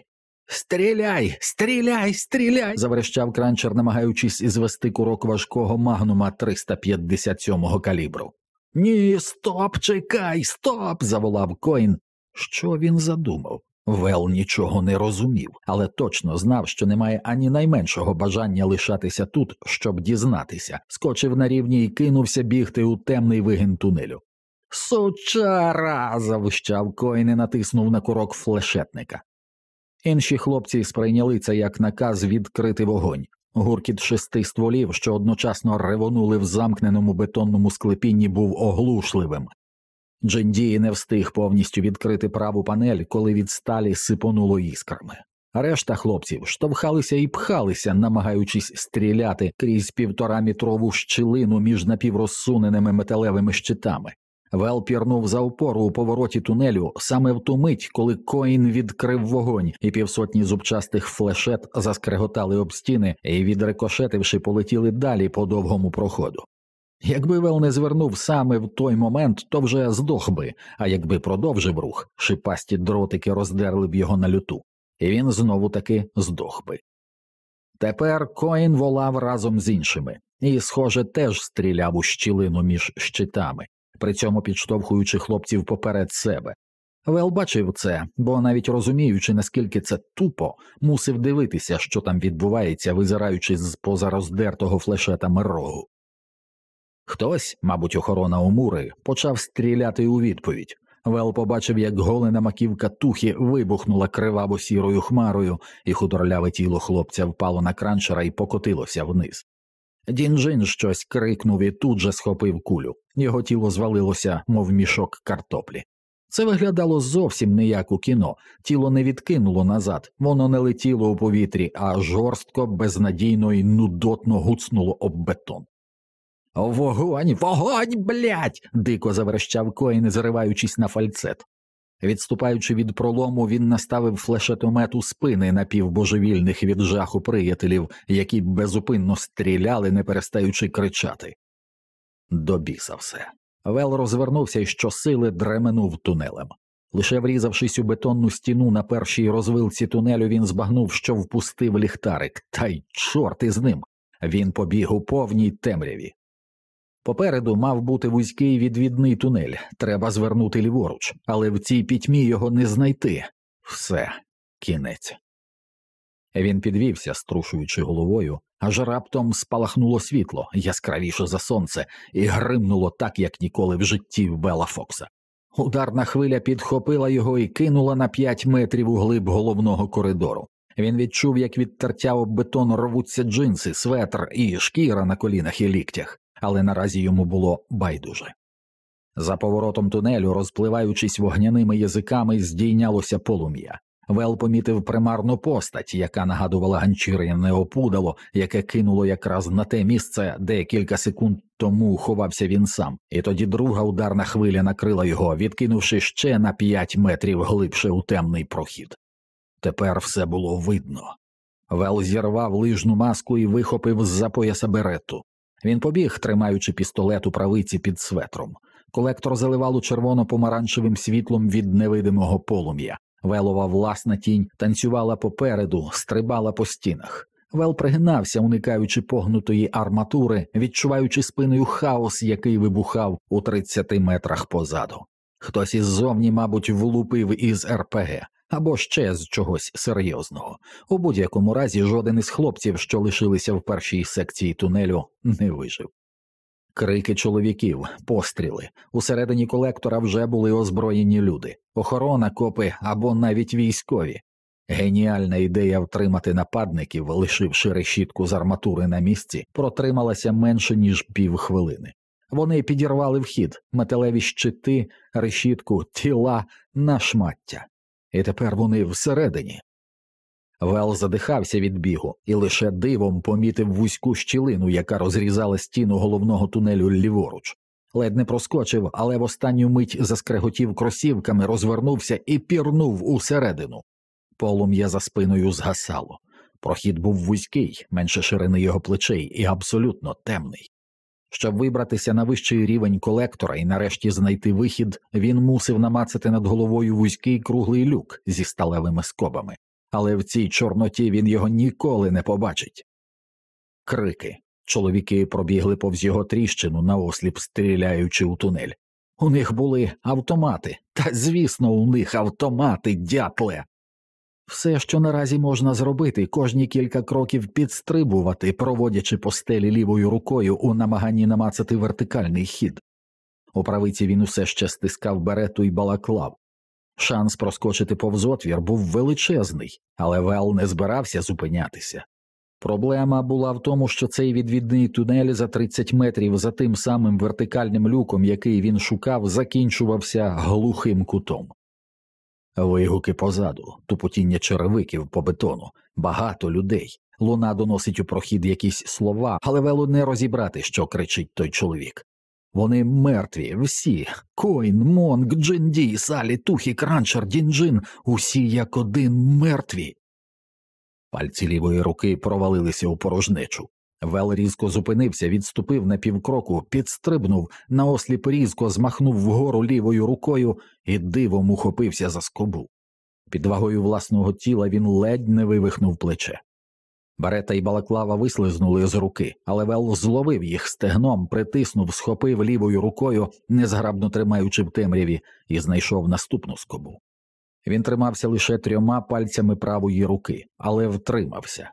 Стріляй, стріляй, стріляй. заверещав кранчер, намагаючись звести курок важкого магнума 357-го калібру. Ні, стоп, чекай, стоп. заволав Коін. Що він задумав? Вел нічого не розумів, але точно знав, що немає ані найменшого бажання лишатися тут, щоб дізнатися, скочив на рівні і кинувся бігти у темний вигін тунелю. Сучара. завищав Коін і натиснув на курок флешетника. Інші хлопці сприйняли це як наказ відкрити вогонь. Гуркіт шести стволів, що одночасно ревонули в замкненому бетонному склепінні, був оглушливим. Джендії не встиг повністю відкрити праву панель, коли від сталі сипонуло іскрами. Решта хлопців штовхалися і пхалися, намагаючись стріляти крізь півтораметрову щілину між напіврозсуненими металевими щитами. Вел пірнув за опору у повороті тунелю саме в ту мить, коли Коін відкрив вогонь, і півсотні зубчастих флешет заскреготали об стіни і, відрикошетивши, полетіли далі по довгому проходу. Якби Вел не звернув саме в той момент, то вже здох би, а якби продовжив рух, шипасті дротики роздерли б його на лахміття, і він знову таки здох би. Тепер Коін волав разом з іншими і, схоже, теж стріляв у щілину між щитами при цьому підштовхуючи хлопців поперед себе. Вел бачив це, бо навіть розуміючи, наскільки це тупо, мусив дивитися, що там відбувається, визираючи з-поза роздертого флешетами рогу. Хтось, мабуть, охорона Умури, почав стріляти у відповідь. Вел побачив, як голена маківка тухи вибухнула криваво сірою хмарою, і худорляве тіло хлопця впало на кранчера і покотилося вниз. Дінджин щось крикнув і тут же схопив кулю. Його тіло звалилося, мов мішок картоплі. Це виглядало зовсім не як у кіно, тіло не відкинуло назад, воно не летіло у повітрі, а жорстко, безнадійно і нудотно гуцнуло об бетон. Вогонь, вогонь, блядь!» – дико заверещав Коїн, зриваючись на фальцет. Відступаючи від пролому, він наставив флешетомет у спини напівбожевільних від жаху приятелів, які безупинно стріляли, не перестаючи кричати. До біса все. Вел розвернувся і щосили дременув тунелем. Лише врізавшись у бетонну стіну на першій розвилці тунелю, він збагнув, що впустив ліхтарик, та й чорт із ним. Він побіг у повній темряві. Попереду мав бути вузький відвідний тунель, треба звернути ліворуч, але в цій пітьмі його не знайти. Все, кінець. Він підвівся, струшуючи головою, аж раптом спалахнуло світло яскравіше за сонце, і гримнуло так, як ніколи в житті Бела Фокса. Ударна хвиля підхопила його і кинула на п'ять метрів у глиб головного коридору. Він відчув, як від тертя об бетон рвуться джинси, светр і шкіра на колінах і ліктях але наразі йому було байдуже. За поворотом тунелю, розпливаючись вогняними язиками, здійнялося полум'я. Вел помітив примарну постать, яка нагадувала ганчір'яне опудало, яке кинуло якраз на те місце, де кілька секунд тому ховався він сам, і тоді друга ударна хвиля накрила його, відкинувши ще на п'ять метрів глибше у темний прохід. Тепер все було видно. Вел зірвав лижну маску і вихопив з-за пояса беретту. Він побіг, тримаючи пістолет у правиці під светром. Колектор заливало червоно-помаранчевим світлом від невидимого полум'я. Велова власна тінь танцювала попереду, стрибала по стінах. Вел пригинався, уникаючи погнутої арматури, відчуваючи спиною хаос, який вибухав у 30 метрах позаду. Хтось іззовні, мабуть, влупив із РПГ або ще з чогось серйозного. У будь-якому разі жоден із хлопців, що лишилися в першій секції тунелю, не вижив. Крики чоловіків, постріли. Усередині колектора вже були озброєні люди, охорона, копи або навіть військові. Геніальна ідея втримати нападників, лишивши решітку з арматури на місці, протрималася менше ніж півхвилини. Вони підірвали вхід, металеві щити, решітку, тіла на шмаття, і тепер вони всередині. Вел задихався від бігу і лише дивом помітив вузьку щілину, яка розрізала стіну головного тунелю ліворуч. Ледь не проскочив, але в останню мить заскреготів кросівками, розвернувся і пірнув усередину. Полум'я за спиною згасало. Прохід був вузький, менше ширини його плечей, і абсолютно темний. Щоб вибратися на вищий рівень колектора і нарешті знайти вихід, він мусив намацати над головою вузький круглий люк зі сталевими скобами але в цій чорноті він його ніколи не побачить. Крики. Чоловіки пробігли повз його тріщину, наосліп стріляючи у тунель. У них були автомати, та звісно, у них автомати, дятле. Все, що наразі можна зробити, кожні кілька кроків підстрибувати, проводячи по стелі лівою рукою у намаганні намацати вертикальний хід. У правиці він усе ще стискав берету і балаклав, Шанс проскочити повз отвір був величезний, але Вел не збирався зупинятися. Проблема була в тому, що цей відвідний тунель за 30 метрів за тим самим вертикальним люком, який він шукав, закінчувався глухим кутом. Вигуки позаду, тупотіння черевиків по бетону, багато людей. Луна доносить у прохід якісь слова, але велу не розібрати, що кричить той чоловік. Вони мертві, всі Коін, Монг, Джинді, Салі, Тухі, Кранчер, Дінджин, усі як один мертві. Пальці лівої руки провалилися у порожнечу. Вел різко зупинився, відступив на півкроку, підстрибнув, наосліп різко змахнув вгору лівою рукою і дивом ухопився за скобу. Під вагою власного тіла він ледь не вивихнув плече. Беретта і балаклава вислизнули з руки, але Вел зловив їх стегном, притиснув, схопив лівою рукою, незграбно тримаючи в темряві, і знайшов наступну скобу. Він тримався лише трьома пальцями правої руки, але втримався.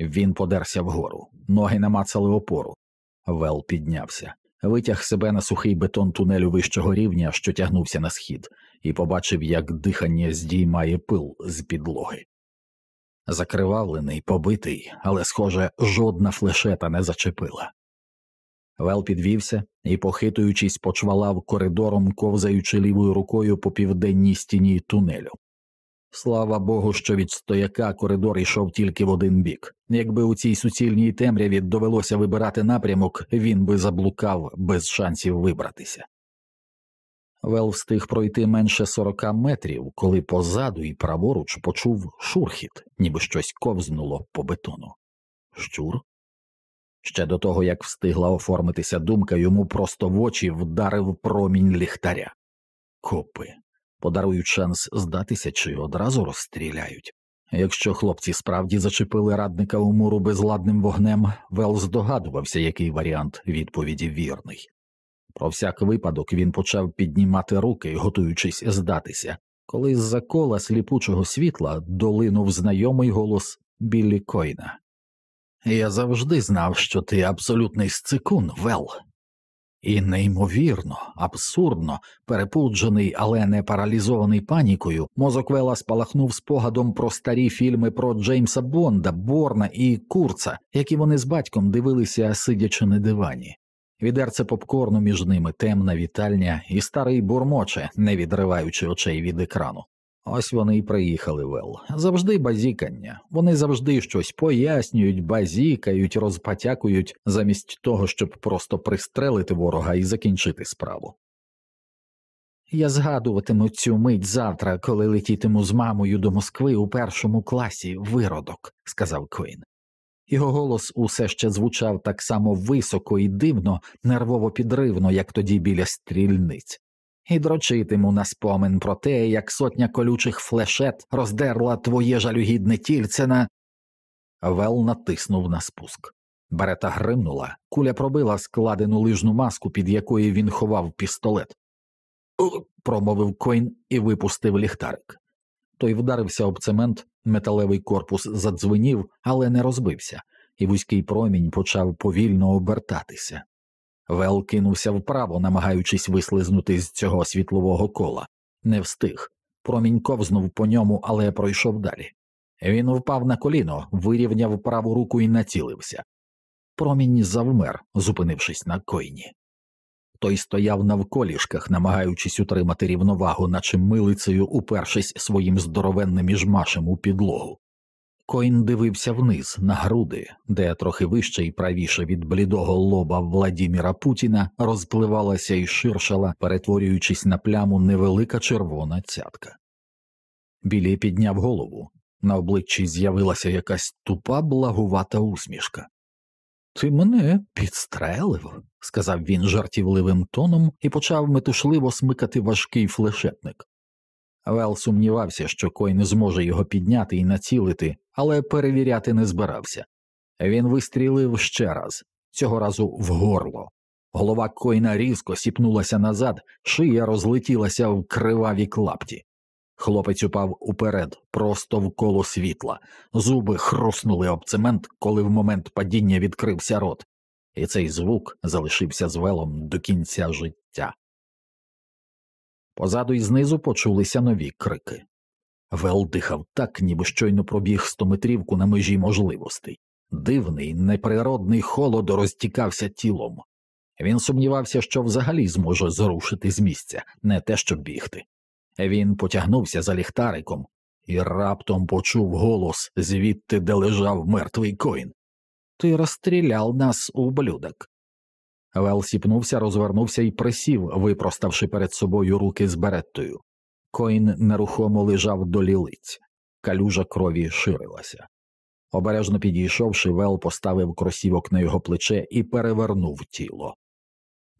Він подерся вгору, ноги намацали опору. Вел піднявся, витяг себе на сухий бетон тунелю вищого рівня, що тягнувся на схід, і побачив, як дихання здіймає пил з підлоги закривавлений, побитий, але, схоже, жодна флешета не зачепила. Вел підвівся і, похитуючись, почвалав коридором, ковзаючи лівою рукою по південній стіні тунелю. Слава Богу, що від стояка коридор йшов тільки в один бік. Якби у цій суцільній темряві довелося вибирати напрямок, він би заблукав без шансів вибратися. Вел встиг пройти менше сорока метрів, коли позаду і праворуч почув шурхіт, ніби щось ковзнуло по бетону. Щур? Ще до того, як встигла оформитися думка, йому просто в очі вдарив промінь ліхтаря. Копи подарують шанс здатися чи одразу розстріляють. Якщо хлопці справді зачепили радника у муру безладним вогнем, Вел здогадувався, який варіант відповіді вірний. Про всяк випадок він почав піднімати руки, готуючись здатися, коли з за кола сліпучого світла долинув знайомий голос Біллі Койна. Я завжди знав, що ти абсолютний сцикун, Вел. І неймовірно, абсурдно, перепуджений, але не паралізований панікою, мозок Вела спалахнув спогадом про старі фільми про Джеймса Бонда, Борна і Курца, які вони з батьком дивилися, сидячи на дивані. Відерце попкорну між ними темна вітальня і старий бурмоче, не відриваючи очей від екрану. Ось вони й приїхали, Вел. Завжди базікання. Вони завжди щось пояснюють, базікають, розпатякують, замість того, щоб просто пристрелити ворога і закінчити справу. Я згадуватиму цю мить завтра, коли летітиму з мамою до Москви у першому класі виродок, сказав Квін. Його голос усе ще звучав так само високо і дивно, нервово підривно, як тоді біля стрільниць і дрочитиму на спомин про те, як сотня колючих флешет роздерла твоє жалюгідне тільце на. Вел натиснув на спуск. Берета гримнула, куля пробила складену лижну маску, під якою він ховав пістолет. промовив Койн і випустив ліхтарик. Той вдарився об цемент, металевий корпус задзвенів, але не розбився, і вузький промінь почав повільно обертатися. Вел кинувся вправо, намагаючись вислизнути з цього світлового кола, не встиг. Промінь ковзнув по ньому, але пройшов далі. Він впав на коліно, вирівняв праву руку і націлився. Промінь завмер, зупинившись на койні. Той стояв навколішках, намагаючись утримати рівновагу, наче милицею, упершись своїм здоровенним іжмашем у підлогу. Коін дивився вниз на груди, де трохи вище і правіше від блідого лоба Владіміра Путіна розпливалася і ширшала, перетворюючись на пляму невелика червона цятка. Білі підняв голову, на обличчі з'явилася якась тупа благувата усмішка. Ти мене підстрелив, сказав він жартівливим тоном і почав метушливо смикати важкий флешетник. Вел сумнівався, що Кой не зможе його підняти і націлити, але перевіряти не збирався. Він вистрілив ще раз, цього разу в горло. Голова Койна різко сіпнулася назад, шия розлетілася в криваві клапті. Хлопець упав уперед, просто в коло світла, зуби хруснули об цемент, коли в момент падіння відкрився рот, і цей звук залишився з велом до кінця життя. Позаду і знизу почулися нові крики. Вел дихав так, ніби щойно пробіг стометрівку на межі можливостей. Дивний, неприродний холод розтікався тілом. Він сумнівався, що взагалі зможе зрушити з місця, не те щоб бігти. Він потягнувся за ліхтариком і раптом почув голос звідти, де лежав мертвий Коін. Ти розстріляв нас, ублюдок. Вел сіпнувся, розвернувся і присів, випроставши перед собою руки з береттою. Коін нерухомо лежав долілиць, калюжа крові ширилася. Обережно підійшовши, Вел поставив кросівок на його плече і перевернув тіло.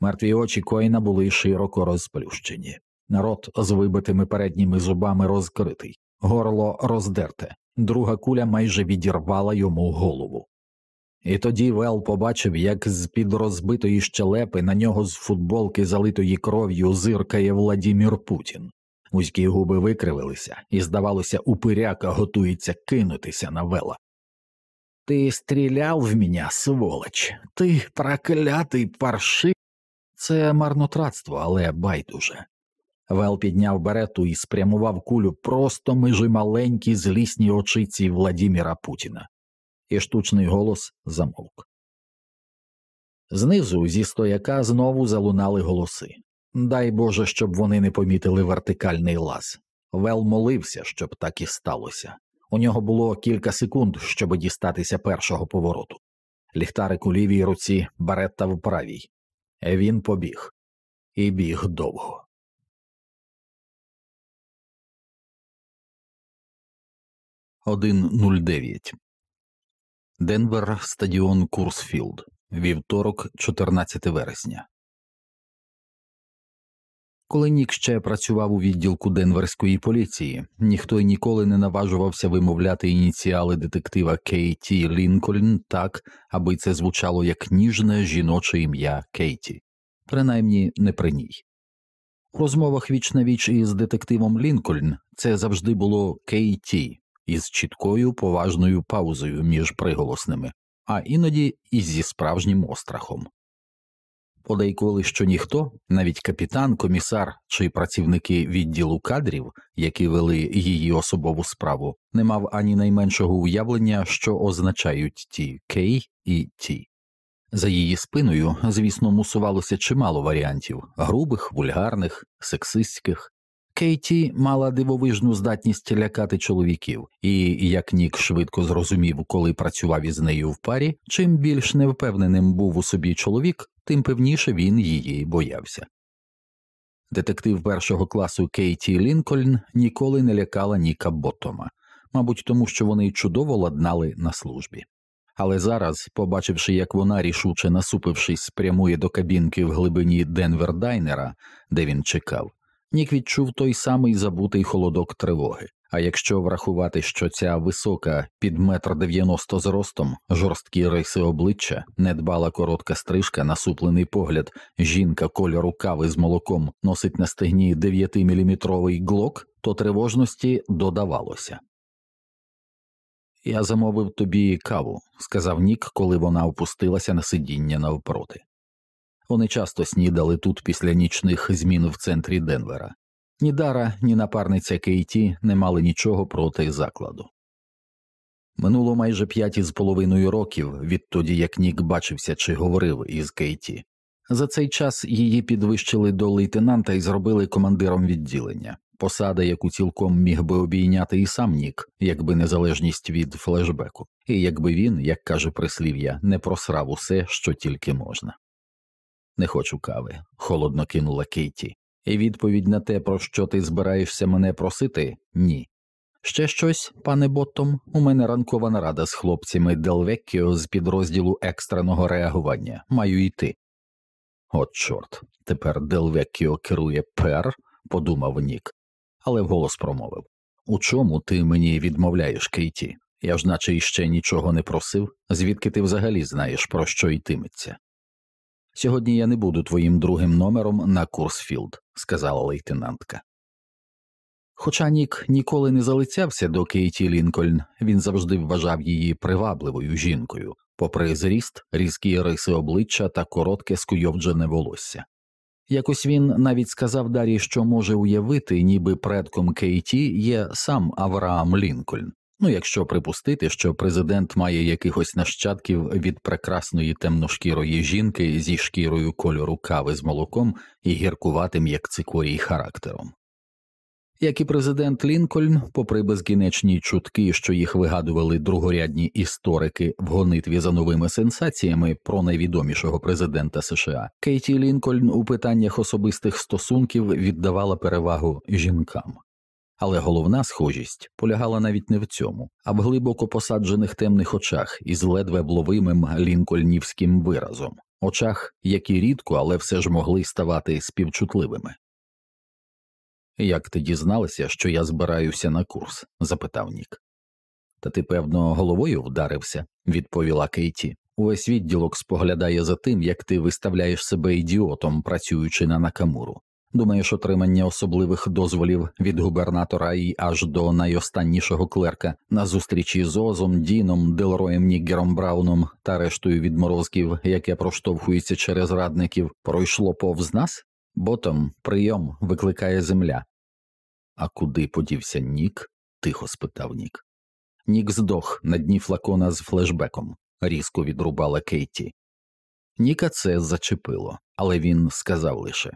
Мертві очі коїна були широко розплющені, рот з вибитими передніми зубами розкритий, горло роздерте, друга куля майже відірвала йому голову. І тоді Вел побачив, як з під розбитої щелепи на нього з футболки, залитої кров'ю, зиркає Владімір Путін. Вузькі губи викривилися, і, здавалося, упиряка готується кинутися на вела. Ти стріляв в мене, сволоч, ти проклятий парші. Це марнотратство, але байдуже. Вел підняв беретту і спрямував кулю просто межи маленькі злісні очиці Владіміра Путіна і штучний голос замовк. Знизу зі стояка знову залунали голоси. Дай Боже, щоб вони не помітили вертикальний лаз. Вел молився, щоб так і сталося. У нього було кілька секунд, щоб дістатися першого повороту. Ліхтарик у лівій руці, беретта в правій. Він побіг і біг довго. Один нуль дев'ять Денвер, стадіон Курс-Філд, вівторок, 14 вересня. Коли Нік ще працював у відділку Денверської поліції, ніхто й ніколи не наважувався вимовляти ініціали детектива Кейті Лінкольн так, аби це звучало як ніжне жіноче ім'я Кейті, принаймні не при ній. У розмовах віч на віч із детективом Лінкольн це завжди було Кейті, із чіткою поважною паузою між приголосними, а іноді і зі справжнім острахом. Подейколи, що ніхто, навіть капітан, комісар чи працівники відділу кадрів, які вели її особову справу, не мав ані найменшого уявлення, що означають ті кей і ті. За її спиною, звісно, мусувалося чимало варіантів грубих, вульгарних, сексистських, Кейті мала дивовижну здатність лякати чоловіків, і як Нік швидко зрозумів, коли працював із нею в парі, чим більш невпевненим був у собі чоловік, тим певніше він її боявся. Детектив першого класу Кейті Лінкольн ніколи не лякала Ніка Боттома, мабуть, тому що вони чудово ладнали на службі. Але зараз, побачивши, як вона, рішуче насупившись, прямує до кабінки в глибині Денвер Дайнера, де він чекав, Нік відчув той самий забутий холодок тривоги. А якщо врахувати, що ця висока під метр дев'яносто зростом, жорсткі риси обличчя, недбала коротка стрижка, насуплений погляд, жінка кольору кави з молоком носить на стегні дев'ятиміліметровий глок, то тривожності додавалося. Я замовив тобі каву, сказав Нік, коли вона опустилася на сидіння навпроти. Вони часто снідали тут після нічних змін в центрі Денвера. Ні Дара, ні напарниця Кейті не мали нічого проти закладу. Минуло майже п'ять із половиною років відтоді як Нік бачився чи говорив із Кейті. За цей час її підвищили до лейтенанта і зробили командиром відділення, посада, яку цілком міг би обійняти і сам Нік, якби незалежність від флешбеку, і якби він, як каже прислів'я, не просрав усе, що тільки можна. Не хочу кави, холодно кинула Кейті, і відповідь на те, про що ти збираєшся мене просити ні. Ще щось, пане Боттом, у мене ранкова нарада з хлопцями Делвеккіо з підрозділу екстреного реагування. Маю йти. От, чорт, тепер Делвеккіо керує пер, подумав Нік, але вголос промовив У чому ти мені відмовляєш, Кейті? Я ж наче іще нічого не просив, звідки ти взагалі знаєш, про що йтиметься? Сьогодні я не буду твоїм другим номером на Курс-Філд, сказала лейтенантка. Хоча Нік ніколи не залицявся до Кейті Лінкольн, він завжди вважав її привабливою жінкою, попри зріст, різкі риси обличчя та коротке скуйовджене волосся. Якось він навіть сказав Дарі, що може уявити, ніби предком Кейті є сам Авраам Лінкольн, Ну, якщо припустити, що президент має якихось нащадків від прекрасної темношкірої жінки зі шкірою кольору кави з молоком і гіркуватим як цикорій характером. Як і президент Лінкольн, попри безкінечні чутки, що їх вигадували другорядні історики в гонитві за новими сенсаціями про найвідомішого президента США, Кейті Лінкольн у питаннях особистих стосунків віддавала перевагу жінкам. Але головна схожість полягала навіть не в цьому, а в глибоко посаджених темних очах із ледве бловимим лінкольнівським виразом, очах, які рідко, але все ж могли ставати співчутливими. Як ти дізналася, що я збираюся на курс? запитав Нік. Та ти, певно, головою вдарився, відповіла Кейті. Увесь відділок споглядає за тим, як ти виставляєш себе ідіотом, працюючи на накамуру. Думаєш, отримання особливих дозволів від губернатора і аж до найостаннішого клерка на зустрічі з Озом, Діном, Делроєм Ніггером Брауном та рештою відморозків, яке проштовхується через радників, пройшло повз нас? Ботом прийом викликає земля. А куди подівся Нік? тихо спитав Нік. Нік здох на дні флакона з флешбеком, різко відрубала Кейті. Ніка це зачепило, але він сказав лише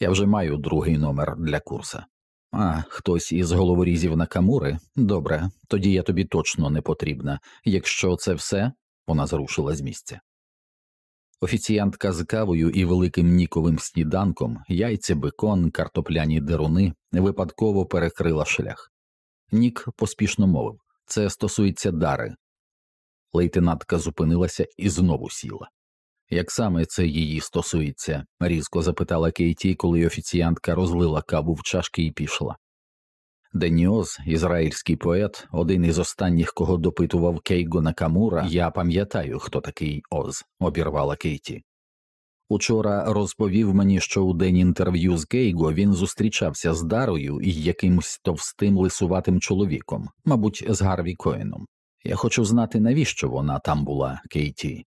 я вже маю другий номер для курса. А, хтось із головорізів Накамури? Добре, тоді я тобі точно не потрібна. Якщо це все, вона зрушила з місця. Офіціантка з кавою і великим ніковим сніданком, яйця, бекон, картопляні деруни випадково перекрила шлях. Нік поспішно мовив це стосується дари. Лейтенантка зупинилася і знову сіла. Як саме це її стосується? різко запитала Кейті, коли офіціантка розлила каву в чашки і пішла. Деніоз, ізраїльський поет, один із останніх, кого допитував Кейго Накамура, я пам'ятаю, хто такий Оз, обірвала Кейті. Учора розповів мені, що у день інтерв'ю з Кейго він зустрічався з Дарою і якимсь товстим лисуватим чоловіком, мабуть, з Гарві Коеном. Я хочу знати, навіщо вона там була, Кейті.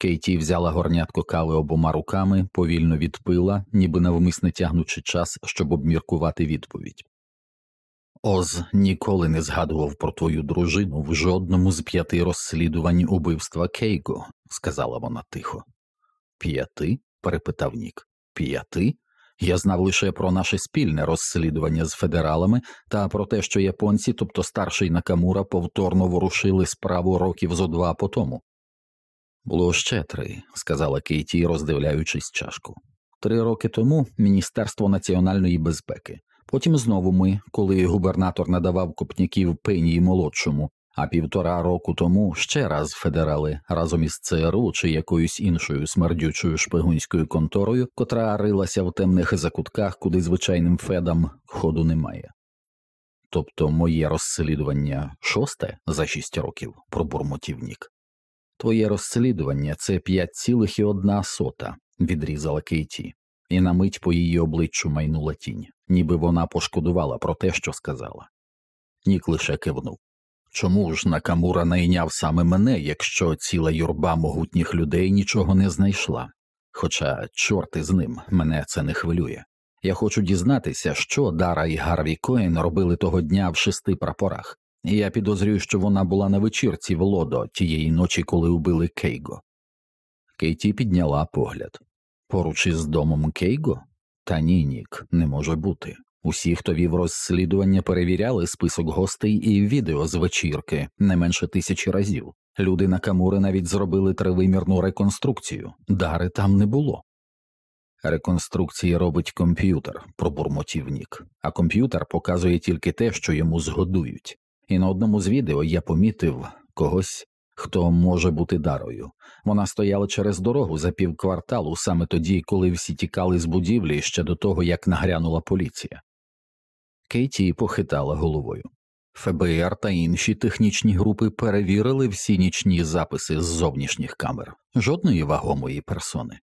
Кейті взяла горнятко кави обома руками, повільно відпила, ніби навмисне тягнучи час, щоб обміркувати відповідь. Оз ніколи не згадував про твою дружину в жодному з п'яти розслідувань убивства Кейго, сказала вона тихо. П'яти? перепитав Нік. П'яти? Я знав лише про наше спільне розслідування з федералами та про те, що японці, тобто старший Накамура, повторно ворушили справу років зо два по тому. Було ще три, сказала Кейті, роздивляючись чашку. Три роки тому Міністерство національної безпеки. Потім знову ми, коли губернатор надавав копняків пенії молодшому, а півтора року тому ще раз федерали разом із ЦРУ чи якоюсь іншою смердючою шпигунською конторою, котра рилася в темних закутках, куди звичайним федам ходу немає. Тобто моє розслідування шосте за шість років, пробурмотів Нік. Твоє розслідування це п'ять цілих і одна сота, відрізала Кейті, і на мить по її обличчю майнула тінь, ніби вона пошкодувала про те, що сказала. Нік лише кивнув. Чому ж Накамура найняв саме мене, якщо ціла юрба могутніх людей нічого не знайшла? Хоча, чорти з ним, мене це не хвилює. Я хочу дізнатися, що Дара і Гарві Коін робили того дня в шести прапорах, я підозрюю, що вона була на вечірці в лодо тієї ночі, коли убили Кейго. Кейті підняла погляд. Поруч із домом Кейго? Та ні, Нік, не може бути. Усі, хто вів розслідування, перевіряли список гостей і відео з вечірки не менше тисячі разів. Люди на Камури навіть зробили тривимірну реконструкцію, дари там не було. Реконструкції робить комп'ютер, пробурмотів Нік, а комп'ютер показує тільки те, що йому згодують. І на одному з відео я помітив когось, хто може бути дарою. Вона стояла через дорогу за півкварталу саме тоді, коли всі тікали з будівлі ще до того, як нагрянула поліція. Кейті похитала головою. ФБР та інші технічні групи перевірили всі нічні записи з зовнішніх камер, жодної вагомої персони.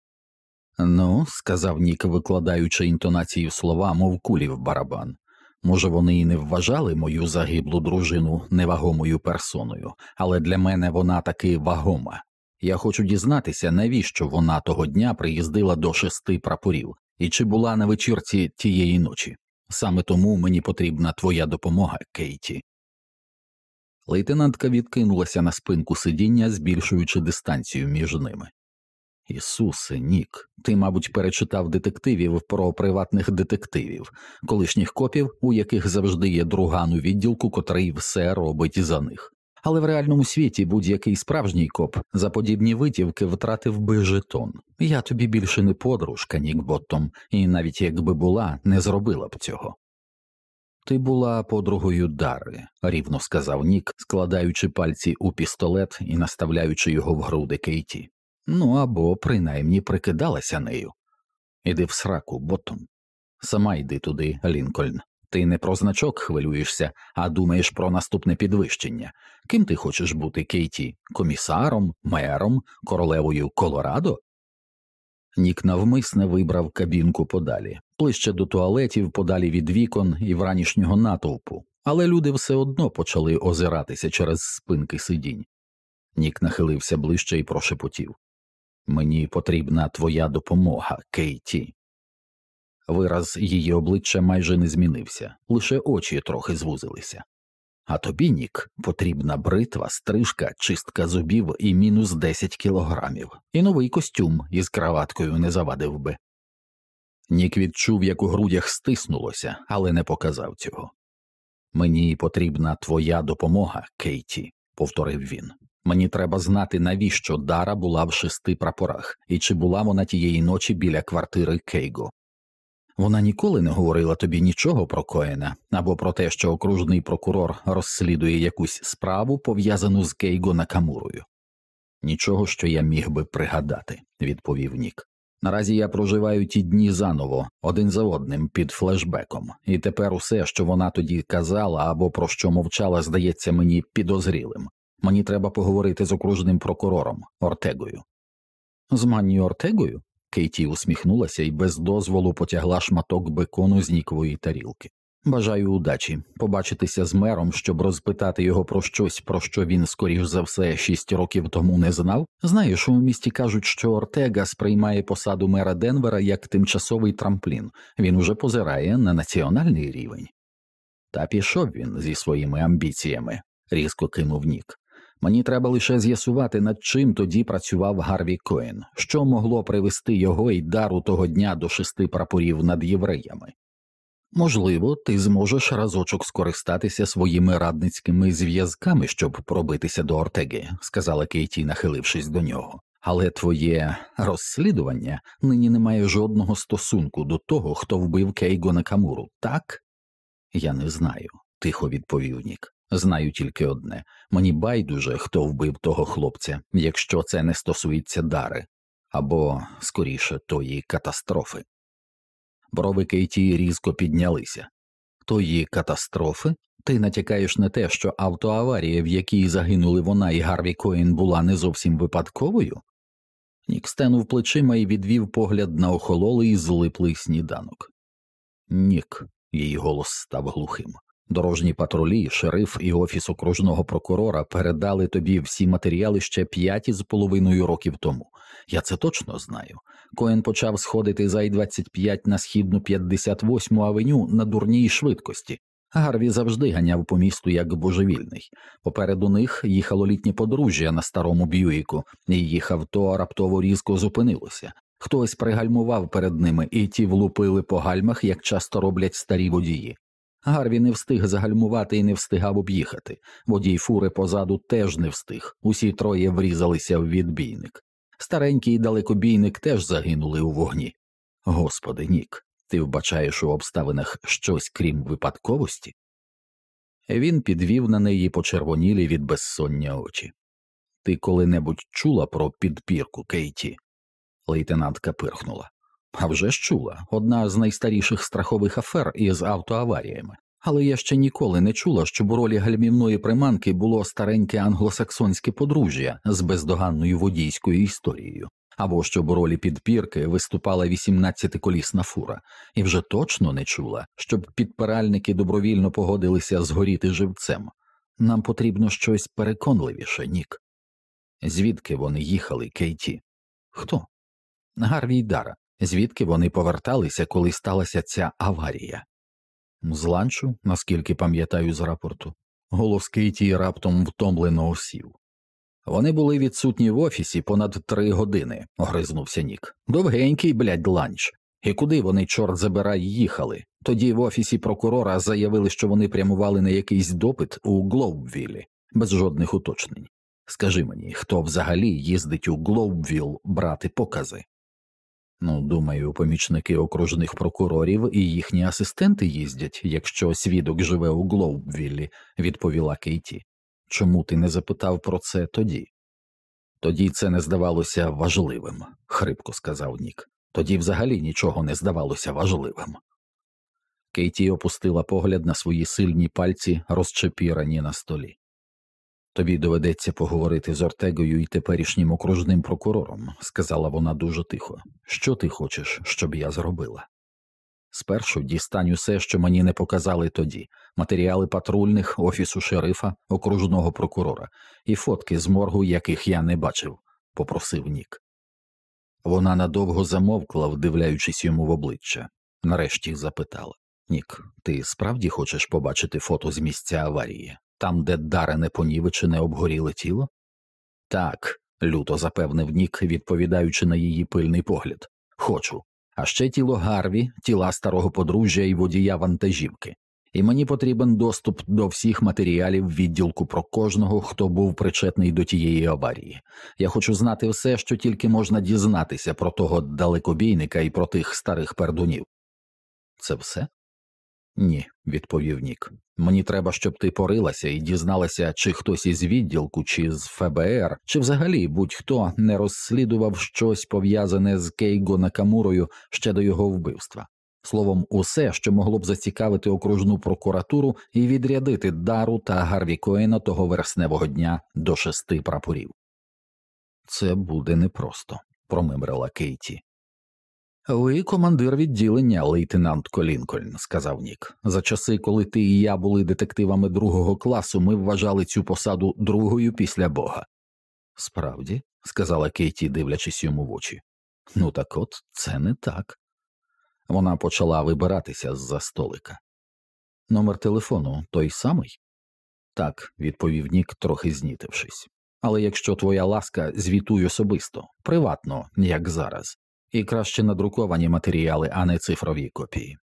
Ну, сказав Нік, викладаючи інтонації в слова, мов кулі в барабан. Може, вони і не вважали мою загиблу дружину невагомою персоною, але для мене вона таки вагома. Я хочу дізнатися, навіщо вона того дня приїздила до шести прапорів і чи була на вечірці тієї ночі. Саме тому мені потрібна твоя допомога, Кейті. Лейтенантка відкинулася на спинку сидіння, збільшуючи дистанцію між ними. Ісусе, Нік, ти, мабуть, перечитав детективів про приватних детективів, колишніх копів, у яких завжди є друган у відділку, котрий все робить за них. Але в реальному світі будь-який справжній коп за подібні витівки втратив би жетон. Я тобі більше не подружка, Нік Боттом, і навіть якби була, не зробила б цього. Ти була подругою Дари, рівно сказав Нік, складаючи пальці у пістолет і наставляючи його в груди Кейті. Ну або принаймні прикидалася нею. Іди в сраку, Боттом. Сама йди туди, Лінкольн. Ти не про значок хвилюєшся, а думаєш про наступне підвищення. Ким ти хочеш бути, Кейті? Комісаром, мером, королевою Колорадо? Нік навмисне вибрав кабінку подалі, ближче до туалетів, подалі від вікон і вранішнього натовпу, але люди все одно почали озиратися через спинки сидінь. Нік нахилився ближче і прошепотів Мені потрібна твоя допомога, Кейті. Вираз її обличчя майже не змінився, лише очі трохи звузилися. А тобі, Нік, потрібна бритва, стрижка, чистка зубів і мінус 10 кілограмів, і новий костюм із краваткою не завадив би. Нік відчув, як у грудях стиснулося, але не показав цього. Мені потрібна твоя допомога, Кейті, повторив він. Мені треба знати, навіщо Дара була в шести прапорах, і чи була вона тієї ночі біля квартири Кейго. Вона ніколи не говорила тобі нічого про Коена або про те, що окружний прокурор розслідує якусь справу, пов'язану з Кейго Накамурою. Нічого, що я міг би пригадати, відповів Нік. Наразі я проживаю ті дні заново, один за одним, під флешбеком, і тепер усе, що вона тоді казала або про що мовчала, здається мені підозрілим. Мені треба поговорити з окружним прокурором Ортегою. З Манні Ортегою? Кейті усміхнулася і без дозволу потягла шматок бекону з нікової тарілки. Бажаю удачі побачитися з мером, щоб розпитати його про щось, про що він, скоріш за все, шість років тому не знав. Знаєш, у місті кажуть, що Ортега сприймає посаду мера Денвера як тимчасовий трамплін, він уже позирає на національний рівень. Та пішов він зі своїми амбіціями, різко кинув Нік. Мені треба лише з'ясувати, над чим тоді працював Гарві Коен, що могло привести його і дару того дня до шести прапорів над євреями. Можливо, ти зможеш разочок скористатися своїми радницькими зв'язками, щоб пробитися до Ортеги, сказала Кейті, нахилившись до нього. Але твоє розслідування нині не має жодного стосунку до того, хто вбив Кейго Накамуру, так? Я не знаю, тихо відповів Нік. Знаю тільки одне мені байдуже, хто вбив того хлопця, якщо це не стосується дари, або, скоріше, тої катастрофи. Брови Кейті різко піднялися. Тої катастрофи? Ти натякаєш на те, що автоаварія, в якій загинули вона і Гарві Коін, була не зовсім випадковою? Нік стенув плечима і відвів погляд на охололий злиплий сніданок. Нік, її голос став глухим. Дорожні патрулі, шериф і офіс окружного прокурора передали тобі всі матеріали ще п'ять із половиною років тому. Я це точно знаю. Коен почав сходити за Ай-25 на східну 58-му авеню на дурній швидкості. Гарві завжди ганяв по місту як божевільний. Попереду них їхало літнє подружжя на старому б'юїку, і їх авто раптово різко зупинилося. Хтось пригальмував перед ними, і ті влупили по гальмах, як часто роблять старі водії. Гарві не встиг загальмувати і не встигав об'їхати. Водій фури позаду теж не встиг. Усі троє врізалися в відбійник. Старенький далекобійник теж загинули у вогні. Господи, Нік, ти вбачаєш у обставинах щось крім випадковості? Він підвів на неї почервонілі від безсоння очі. Ти коли-небудь чула про підпірку Кейті? Лейтенантка пирхнула. А вже ж чула одна з найстаріших страхових афер із автоаваріями. Але я ще ніколи не чула, щоб у ролі гальмівної приманки було стареньке англосаксонське подружжя з бездоганною водійською історією, або щоб у ролі підпірки виступала 18-колісна фура, і вже точно не чула, щоб підпиральники добровільно погодилися згоріти живцем. Нам потрібно щось переконливіше, Нік. Звідки вони їхали, Кейті? Хто? Гарвій Дара. Звідки вони поверталися, коли сталася ця аварія? З ланчу, наскільки пам'ятаю з рапорту, голос Кейті раптом втомлено осів. Вони були відсутні в офісі понад три години, огризнувся Нік. Довгенький, блядь, ланч. І куди вони, чорт забирай, їхали? Тоді в офісі прокурора заявили, що вони прямували на якийсь допит у Глоубвілі, без жодних уточнень. Скажи мені, хто взагалі їздить у Глоубвіл брати покази? Ну, думаю, помічники окружних прокурорів і їхні асистенти їздять, якщо свідок живе у Глоубвіллі, відповіла Кейті. Чому ти не запитав про це тоді? Тоді це не здавалося важливим, хрипко сказав Нік. Тоді взагалі нічого не здавалося важливим. Кейті опустила погляд на свої сильні пальці, розчепірані на столі. Тобі доведеться поговорити з Ортегою і теперішнім окружним прокурором, сказала вона дуже тихо. Що ти хочеш, щоб я зробила? Спершу дістань усе, що мені не показали тоді матеріали патрульних, офісу шерифа, окружного прокурора і фотки з моргу, яких я не бачив, попросив Нік. Вона надовго замовкла, вдивляючись йому в обличчя. Нарешті запитала Нік, ти справді хочеш побачити фото з місця аварії? Там, де дарене понівечене обгоріле тіло? Так, люто запевнив Нік, відповідаючи на її пильний погляд. Хочу. А ще тіло Гарві, тіла старого подружжя і водія вантажівки. І мені потрібен доступ до всіх матеріалів відділку про кожного, хто був причетний до тієї аварії. Я хочу знати все, що тільки можна дізнатися про того далекобійника і про тих старих пердунів. Це все? Ні, відповів Нік. Мені треба, щоб ти порилася і дізналася, чи хтось із відділку, чи з ФБР, чи взагалі будь-хто не розслідував щось пов'язане з Кейго Накамурою ще до його вбивства. Словом, усе, що могло б зацікавити окружну прокуратуру і відрядити дару та Гарві Коена того вересневого дня до шести прапорів. Це буде непросто, промимрила Кейті. Ви командир відділення, лейтенант Колінкольн, сказав Нік. За часи, коли ти і я були детективами другого класу, ми вважали цю посаду другою після Бога. Справді, сказала Кейті, дивлячись йому в очі. Ну так от це не так. Вона почала вибиратися з за столика. Номер телефону той самий? Так, відповів Нік, трохи знітившись. але якщо твоя ласка, звітуй особисто, приватно, як зараз, і краще надруковані матеріали, а не цифрові копії.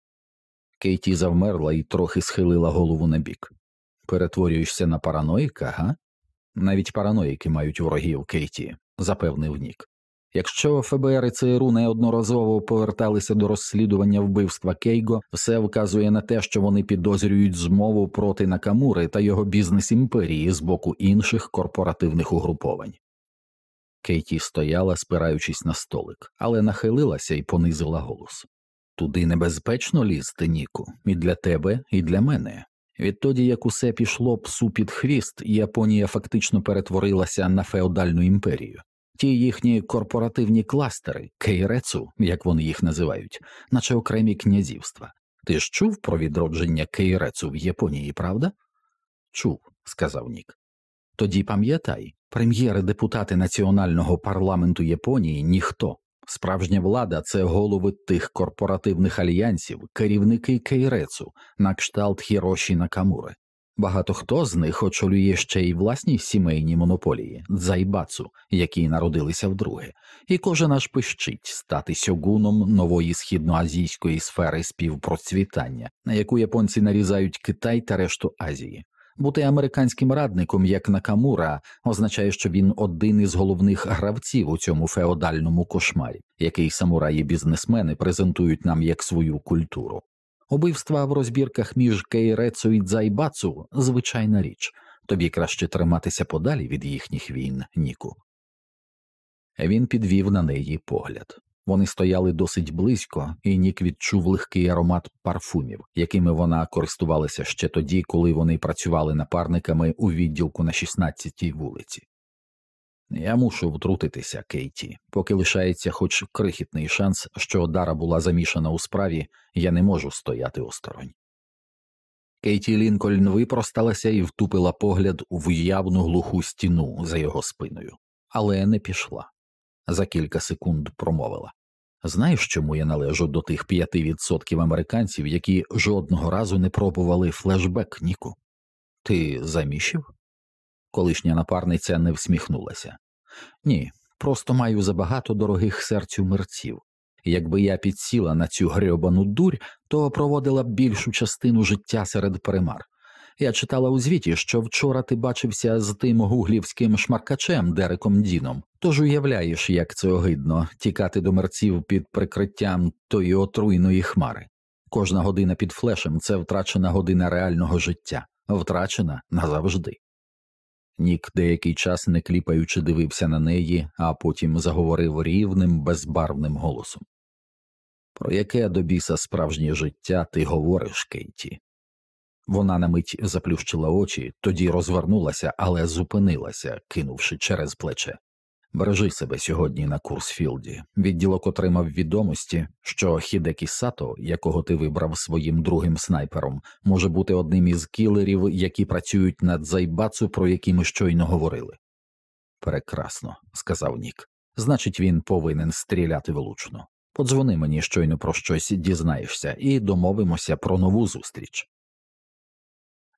Кейті завмерла і трохи схилила голову на бік. Перетворюєшся на параноїка, га? Навіть параноїки мають ворогів Кейті, запевнив Нік. Якщо ФБР і ЦРУ неодноразово поверталися до розслідування вбивства Кейго, все вказує на те, що вони підозрюють змову проти Накамури та його бізнес імперії з боку інших корпоративних угруповань. Кейті стояла, спираючись на столик, але нахилилася і понизила голос. Туди небезпечно лізти, Ніку, і для тебе, і для мене. Відтоді як усе пішло псу під хвіст, Японія фактично перетворилася на феодальну імперію. Ті їхні корпоративні кластери, кейрецу, як вони їх називають, наче окремі князівства. Ти ж чув про відродження кейрецу в Японії, правда? Чув, сказав Нік. Тоді пам'ятай, прем'єри депутати національного парламенту Японії ніхто. Справжня влада це голови тих корпоративних альянсів, керівники Кейрецу, на кшталт Хіроші Накамури. Багато хто з них очолює ще й власні сімейні монополії дзайбацу, які народилися вдруге, і кожен аж пищить стати сьогуном нової східноазійської сфери співпроцвітання, на яку японці нарізають Китай та решту Азії. Бути американським радником, як Накамура, означає, що він один із головних гравців у цьому феодальному кошмарі, який самураї бізнесмени презентують нам як свою культуру. Убивства в розбірках між Кейрецу і Дзайбацу звичайна річ, тобі краще триматися подалі від їхніх війн, Ніку. Він підвів на неї погляд. Вони стояли досить близько, і Нік відчув легкий аромат парфумів, якими вона користувалася ще тоді, коли вони працювали напарниками у відділку на 16-й вулиці. Я мушу втрутитися, Кейті, поки лишається хоч крихітний шанс, що Дара була замішана у справі, я не можу стояти осторонь. Кейті Лінкольн випросталася і втупила погляд у явну глуху стіну за його спиною, але не пішла. За кілька секунд промовила Знаєш, чому я належу до тих п'яти відсотків американців, які жодного разу не пробували флешбек, Ніку? Ти заміщив? Колишня напарниця не всміхнулася. Ні, просто маю забагато дорогих серцю мерців. Якби я підсіла на цю грьобану дурь, то проводила б більшу частину життя серед примар. Я читала у звіті, що вчора ти бачився з тим гуглівським шмаркачем Дереком Діном, тож уявляєш, як це огидно тікати до мерців під прикриттям тої отруйної хмари. Кожна година під флешем це втрачена година реального життя, втрачена назавжди. Нік деякий час не кліпаючи дивився на неї, а потім заговорив рівним, безбарвним голосом. Про яке до біса справжнє життя ти говориш, Кейті? Вона на мить заплющила очі, тоді розвернулася, але зупинилася, кинувши через плече. Бережи себе сьогодні на Курсфілді. Відділок отримав відомості, що Хідекі Сато, якого ти вибрав своїм другим снайпером, може бути одним із кілерів, які працюють над зайбацу, про які ми щойно говорили. Прекрасно, сказав Нік. Значить, він повинен стріляти влучно. Подзвони мені щойно про щось дізнаєшся, і домовимося про нову зустріч.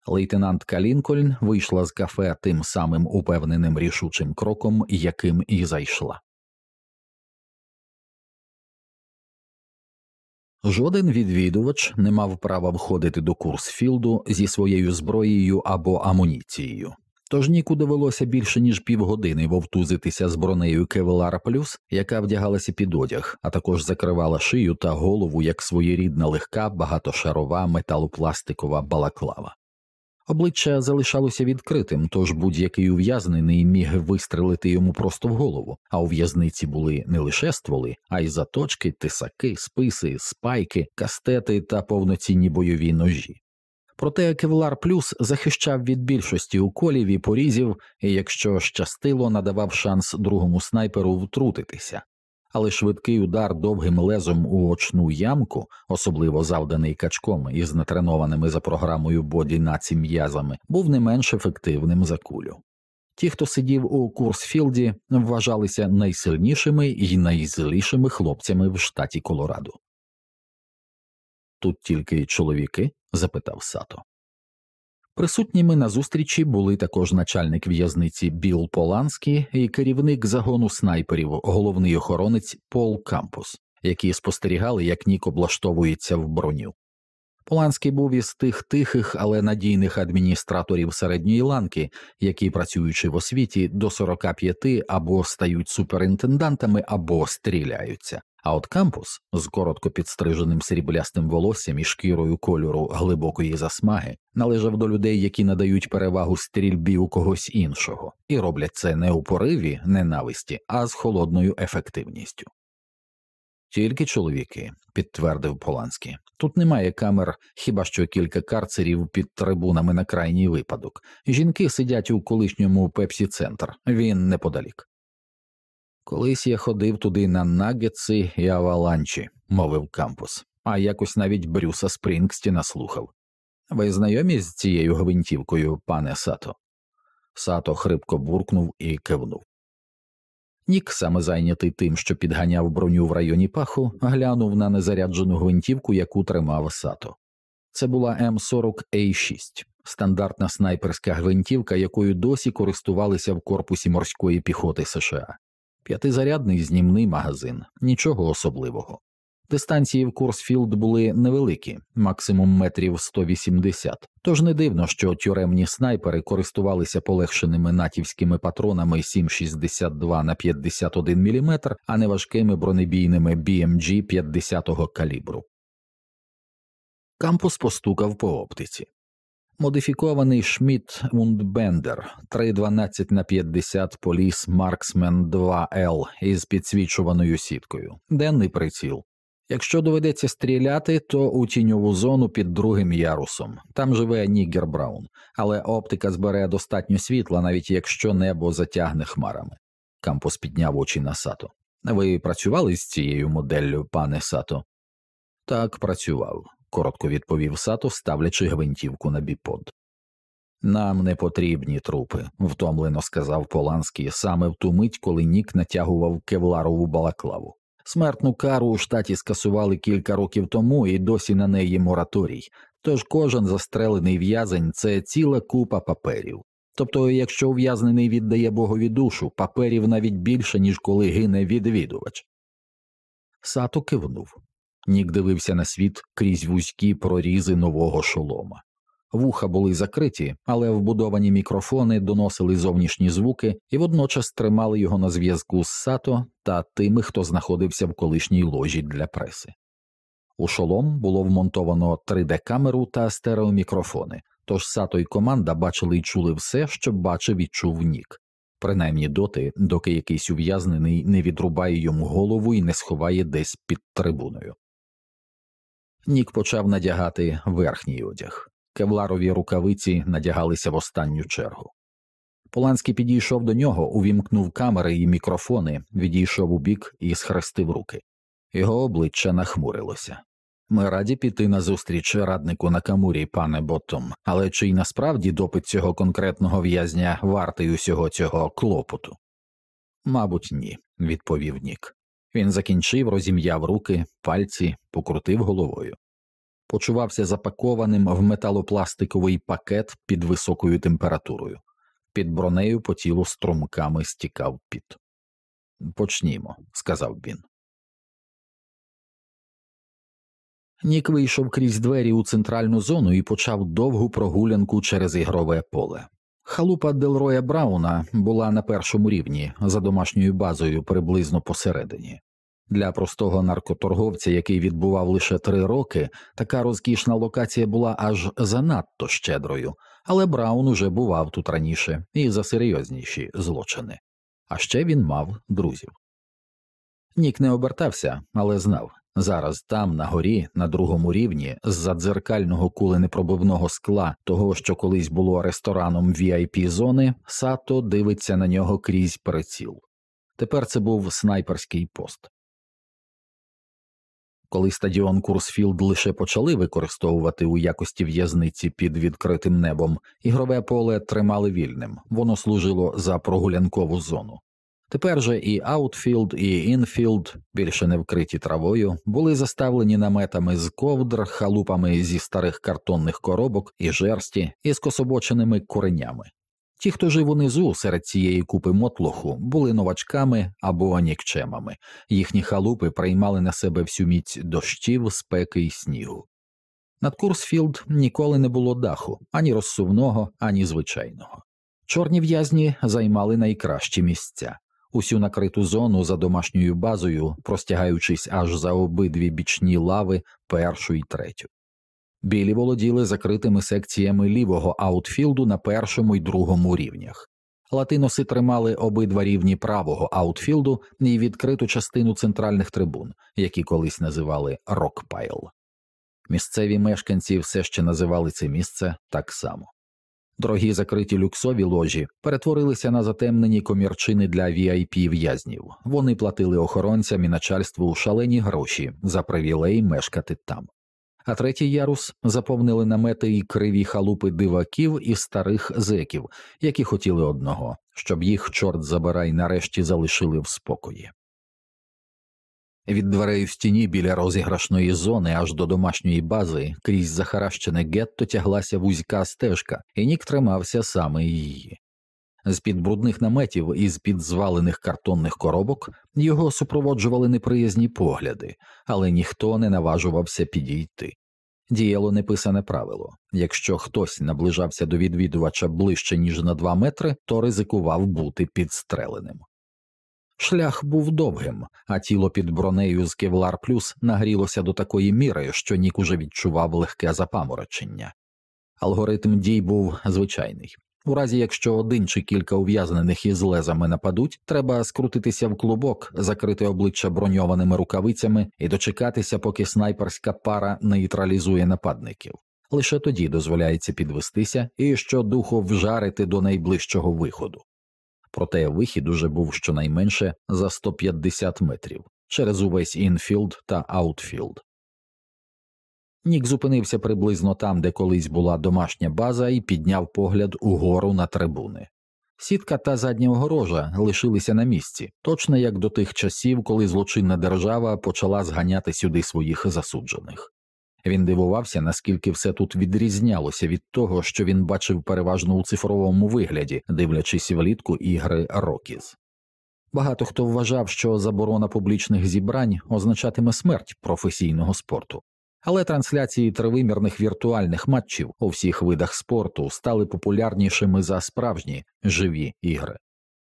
Лейтенантка Лінкольн вийшла з кафе тим самим упевненим рішучим кроком, яким і зайшла. Жоден відвідувач не мав права входити до Курсфілду зі своєю зброєю або амуніцією. Тож Ніку довелося більше ніж півгодини вовтузитися з бронею Кевелара Плюс, яка вдягалася під одяг, а також закривала шию та голову як своєрідна легка багатошарова металопластикова балаклава. Обличчя залишалося відкритим, тож будь-який ув'язнений міг вистрелити йому просто в голову, а у в'язниці були не лише стволи, а й заточки, тисаки, списи, спайки, кастети та повноцінні бойові ножі. Проте Кевлар Плюс захищав від більшості уколів і порізів, і якщо щастило, надавав шанс другому снайперу втрутитися, але швидкий удар довгим лезом у очну ямку, особливо завданий качком із натренованими за програмою боді наці м'язами, був не менш ефективним за кулю. Ті, хто сидів у Курсфілді, вважалися найсильнішими і найзлішими хлопцями в штаті Присутніми на зустрічі були також начальник в'язниці Біл Поланський і керівник загону снайперів, головний охоронець Пол Кампус, які спостерігали, як Нік облаштовується в броню. Поланський був із тих тихих, але надійних адміністраторів середньої ланки, які, працюючи в освіті, до 45 або стають суперінтендантами, або стріляються. А от кампус з коротко підстриженим сріблястим волоссям і шкірою кольору глибокої засмаги належав до людей, які надають перевагу стрільбі у когось іншого, і роблять це не у пориві ненависті, а з холодною ефективністю. Тільки чоловіки, підтвердив Поланський. Тут немає камер, хіба що кілька карцерів під трибунами на крайній випадок. Жінки сидять у колишньому пепсі центр, він неподалік. Колись я ходив туди на нагетси і аваланчі, мовив кампус, а якось навіть Брюса Спрінгстіна слухав. Ви знайомі з цією гвинтівкою, пане Сато? Сато хрипко буркнув і кивнув. Нік, саме зайнятий тим, що підганяв броню в районі паху, глянув на незаряджену гвинтівку, яку тримав Сато. Це була М40А6, стандартна снайперська гвинтівка, якою досі користувалися в корпусі морської піхоти США. П'ятизарядний знімний магазин, нічого особливого. Дистанції в Курс-Філд були невеликі, максимум метрів 180, тож не дивно, що тюремні снайпери користувалися полегшеними натівськими патронами 7,62 на 51 мм, а не важкими бронебійними BMG 50-го калібру. Кампус постукав по оптиці. Модифікований Шмідт Ундбендер 312 на 50 Поліс Марксмен 2L із підсвічуваною сіткою, денний приціл. Якщо доведеться стріляти, то у тіньову зону під другим ярусом. Там живе Нігер Браун, але оптика збере достатньо світла, навіть якщо небо затягне хмарами. Кампус підняв очі на сато. Ви працювали з цією моделлю, пане сато? Так, працював, коротко відповів сато, ставлячи гвинтівку на біпод. Нам не потрібні трупи, втомлено сказав Поланський саме в ту мить, коли Нік натягував кевларову балаклаву. Смертну кару у штаті скасували кілька років тому і досі на неї мораторій, тож кожен застрелений в'язень це ціла купа паперів. Тобто, якщо ув'язнений віддає богові душу, паперів навіть більше, ніж коли гине відвідувач. Сато кивнув. Нік дивився на світ крізь вузькі прорізи нового шолома. Вуха були закриті, але вбудовані мікрофони доносили зовнішні звуки і водночас тримали його на зв'язку з Сато та тими, хто знаходився в колишній ложі для преси. У шолом було вмонтовано 3D-камеру та стереомікрофони, тож Сато і команда бачили й чули все, що бачив і чув Нік, принаймні доти, доки якийсь ув'язнений не відрубає йому голову і не сховає десь під трибуною. Нік почав надягати верхній одяг. Кевларові рукавиці надягалися в останню чергу. Поланський підійшов до нього, увімкнув камери і мікрофони, відійшов у бік і схрестив руки. Його обличчя нахмурилося. Ми раді піти на зустріч раднику на камурі, пане Боттом, але чи й насправді допит цього конкретного в'язня вартий усього цього клопоту? Мабуть, ні, відповів Нік. Він закінчив, розім'яв руки, пальці, покрутив головою почувався запакованим в металопластиковий пакет під високою температурою, під бронею по тілу струмками стікав піт. Почнімо, сказав він. Нік вийшов крізь двері у центральну зону і почав довгу прогулянку через ігрове поле. Халупа Делроя Брауна була на першому рівні за домашньою базою приблизно посередині. Для простого наркоторговця, який відбував лише три роки, така розкішна локація була аж занадто щедрою, але Браун уже бував тут раніше і за серйозніші злочини. А ще він мав друзів. Нік не обертався, але знав зараз там, на горі, на другому рівні, з за дзеркального куленепробивного скла, того, що колись було рестораном vip зони, Сато дивиться на нього крізь приціл. Тепер це був снайперський пост. Коли стадіон Курсфілд лише почали використовувати у якості в'язниці під відкритим небом, ігрове поле тримали вільним, воно служило за прогулянкову зону. Тепер же і аутфілд, і інфілд, більше не вкриті травою, були заставлені наметами з ковдр, халупами зі старих картонних коробок і жерсті і скособоченими куренями. Ті, хто жив унизу серед цієї купи мотлоху, були новачками або нікчемами, їхні халупи приймали на себе всю міць дощів, спеки й снігу. Над Курсфілд ніколи не було даху ані розсувного, ані звичайного. Чорні в'язні займали найкращі місця усю накриту зону за домашньою базою, простягаючись аж за обидві бічні лави першу й третю. Білі володіли закритими секціями лівого аутфілду на першому й другому рівнях. Латиноси тримали обидва рівні правого аутфілду і відкриту частину центральних трибун, які колись називали Рокпайл. Місцеві мешканці все ще називали це місце так само. Дорогі закриті люксові ложі перетворилися на затемнені комірчини для vip в'язнів. Вони платили охоронцям і начальству шалені гроші за привілей мешкати там. А третій ярус заповнили намети і криві халупи диваків і старих зеків, які хотіли одного, щоб їх, чорт забирай, нарешті залишили в спокої. Від дверей в стіні біля розіграшної зони аж до домашньої бази крізь захаращене гетто тяглася вузька стежка, і нік тримався саме її. З під брудних наметів і з під звалених картонних коробок його супроводжували неприязні погляди, але ніхто не наважувався підійти. Діяло неписане правило якщо хтось наближався до відвідувача ближче ніж на два метри, то ризикував бути підстреленим. Шлях був довгим, а тіло під бронею з Кевлар Плюс нагрілося до такої міри, що Нік уже відчував легке запаморочення. Алгоритм дій був звичайний. У разі якщо один чи кілька ув'язнених із лезами нападуть, треба скрутитися в клубок, закрити обличчя броньованими рукавицями і дочекатися, поки снайперська пара нейтралізує нападників. Лише тоді дозволяється підвестися і щодуху вжарити до найближчого виходу проте вихід уже був щонайменше за 150 метрів через увесь інфілд та аутфілд. Нік зупинився приблизно там, де колись була домашня база, і підняв погляд угору на трибуни. Сітка та задня огорожа лишилися на місці, точно як до тих часів, коли злочинна держава почала зганяти сюди своїх засуджених. Він дивувався, наскільки все тут відрізнялося від того, що він бачив переважно у цифровому вигляді, дивлячись влітку ігри Рокіз. Багато хто вважав, що заборона публічних зібрань означатиме смерть професійного спорту, але трансляції тривимірних віртуальних матчів у всіх видах спорту стали популярнішими за справжні живі ігри.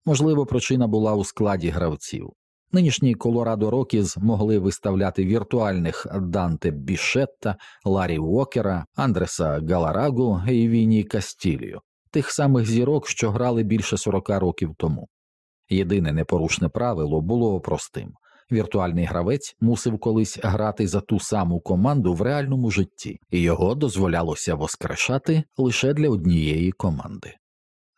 Можливо, причина була у складі гравців. Нинішні Колорадо Рокіз могли виставляти віртуальних Данте Бішетта, Ларі Уокера, Андреса Галарагу і Віні Кастілію, тих самих зірок, що грали більше 40 років тому. Єдине непорушне правило було простим віртуальний гравець мусив колись грати за ту саму команду в реальному житті, і його дозволялося воскрешати лише для однієї команди.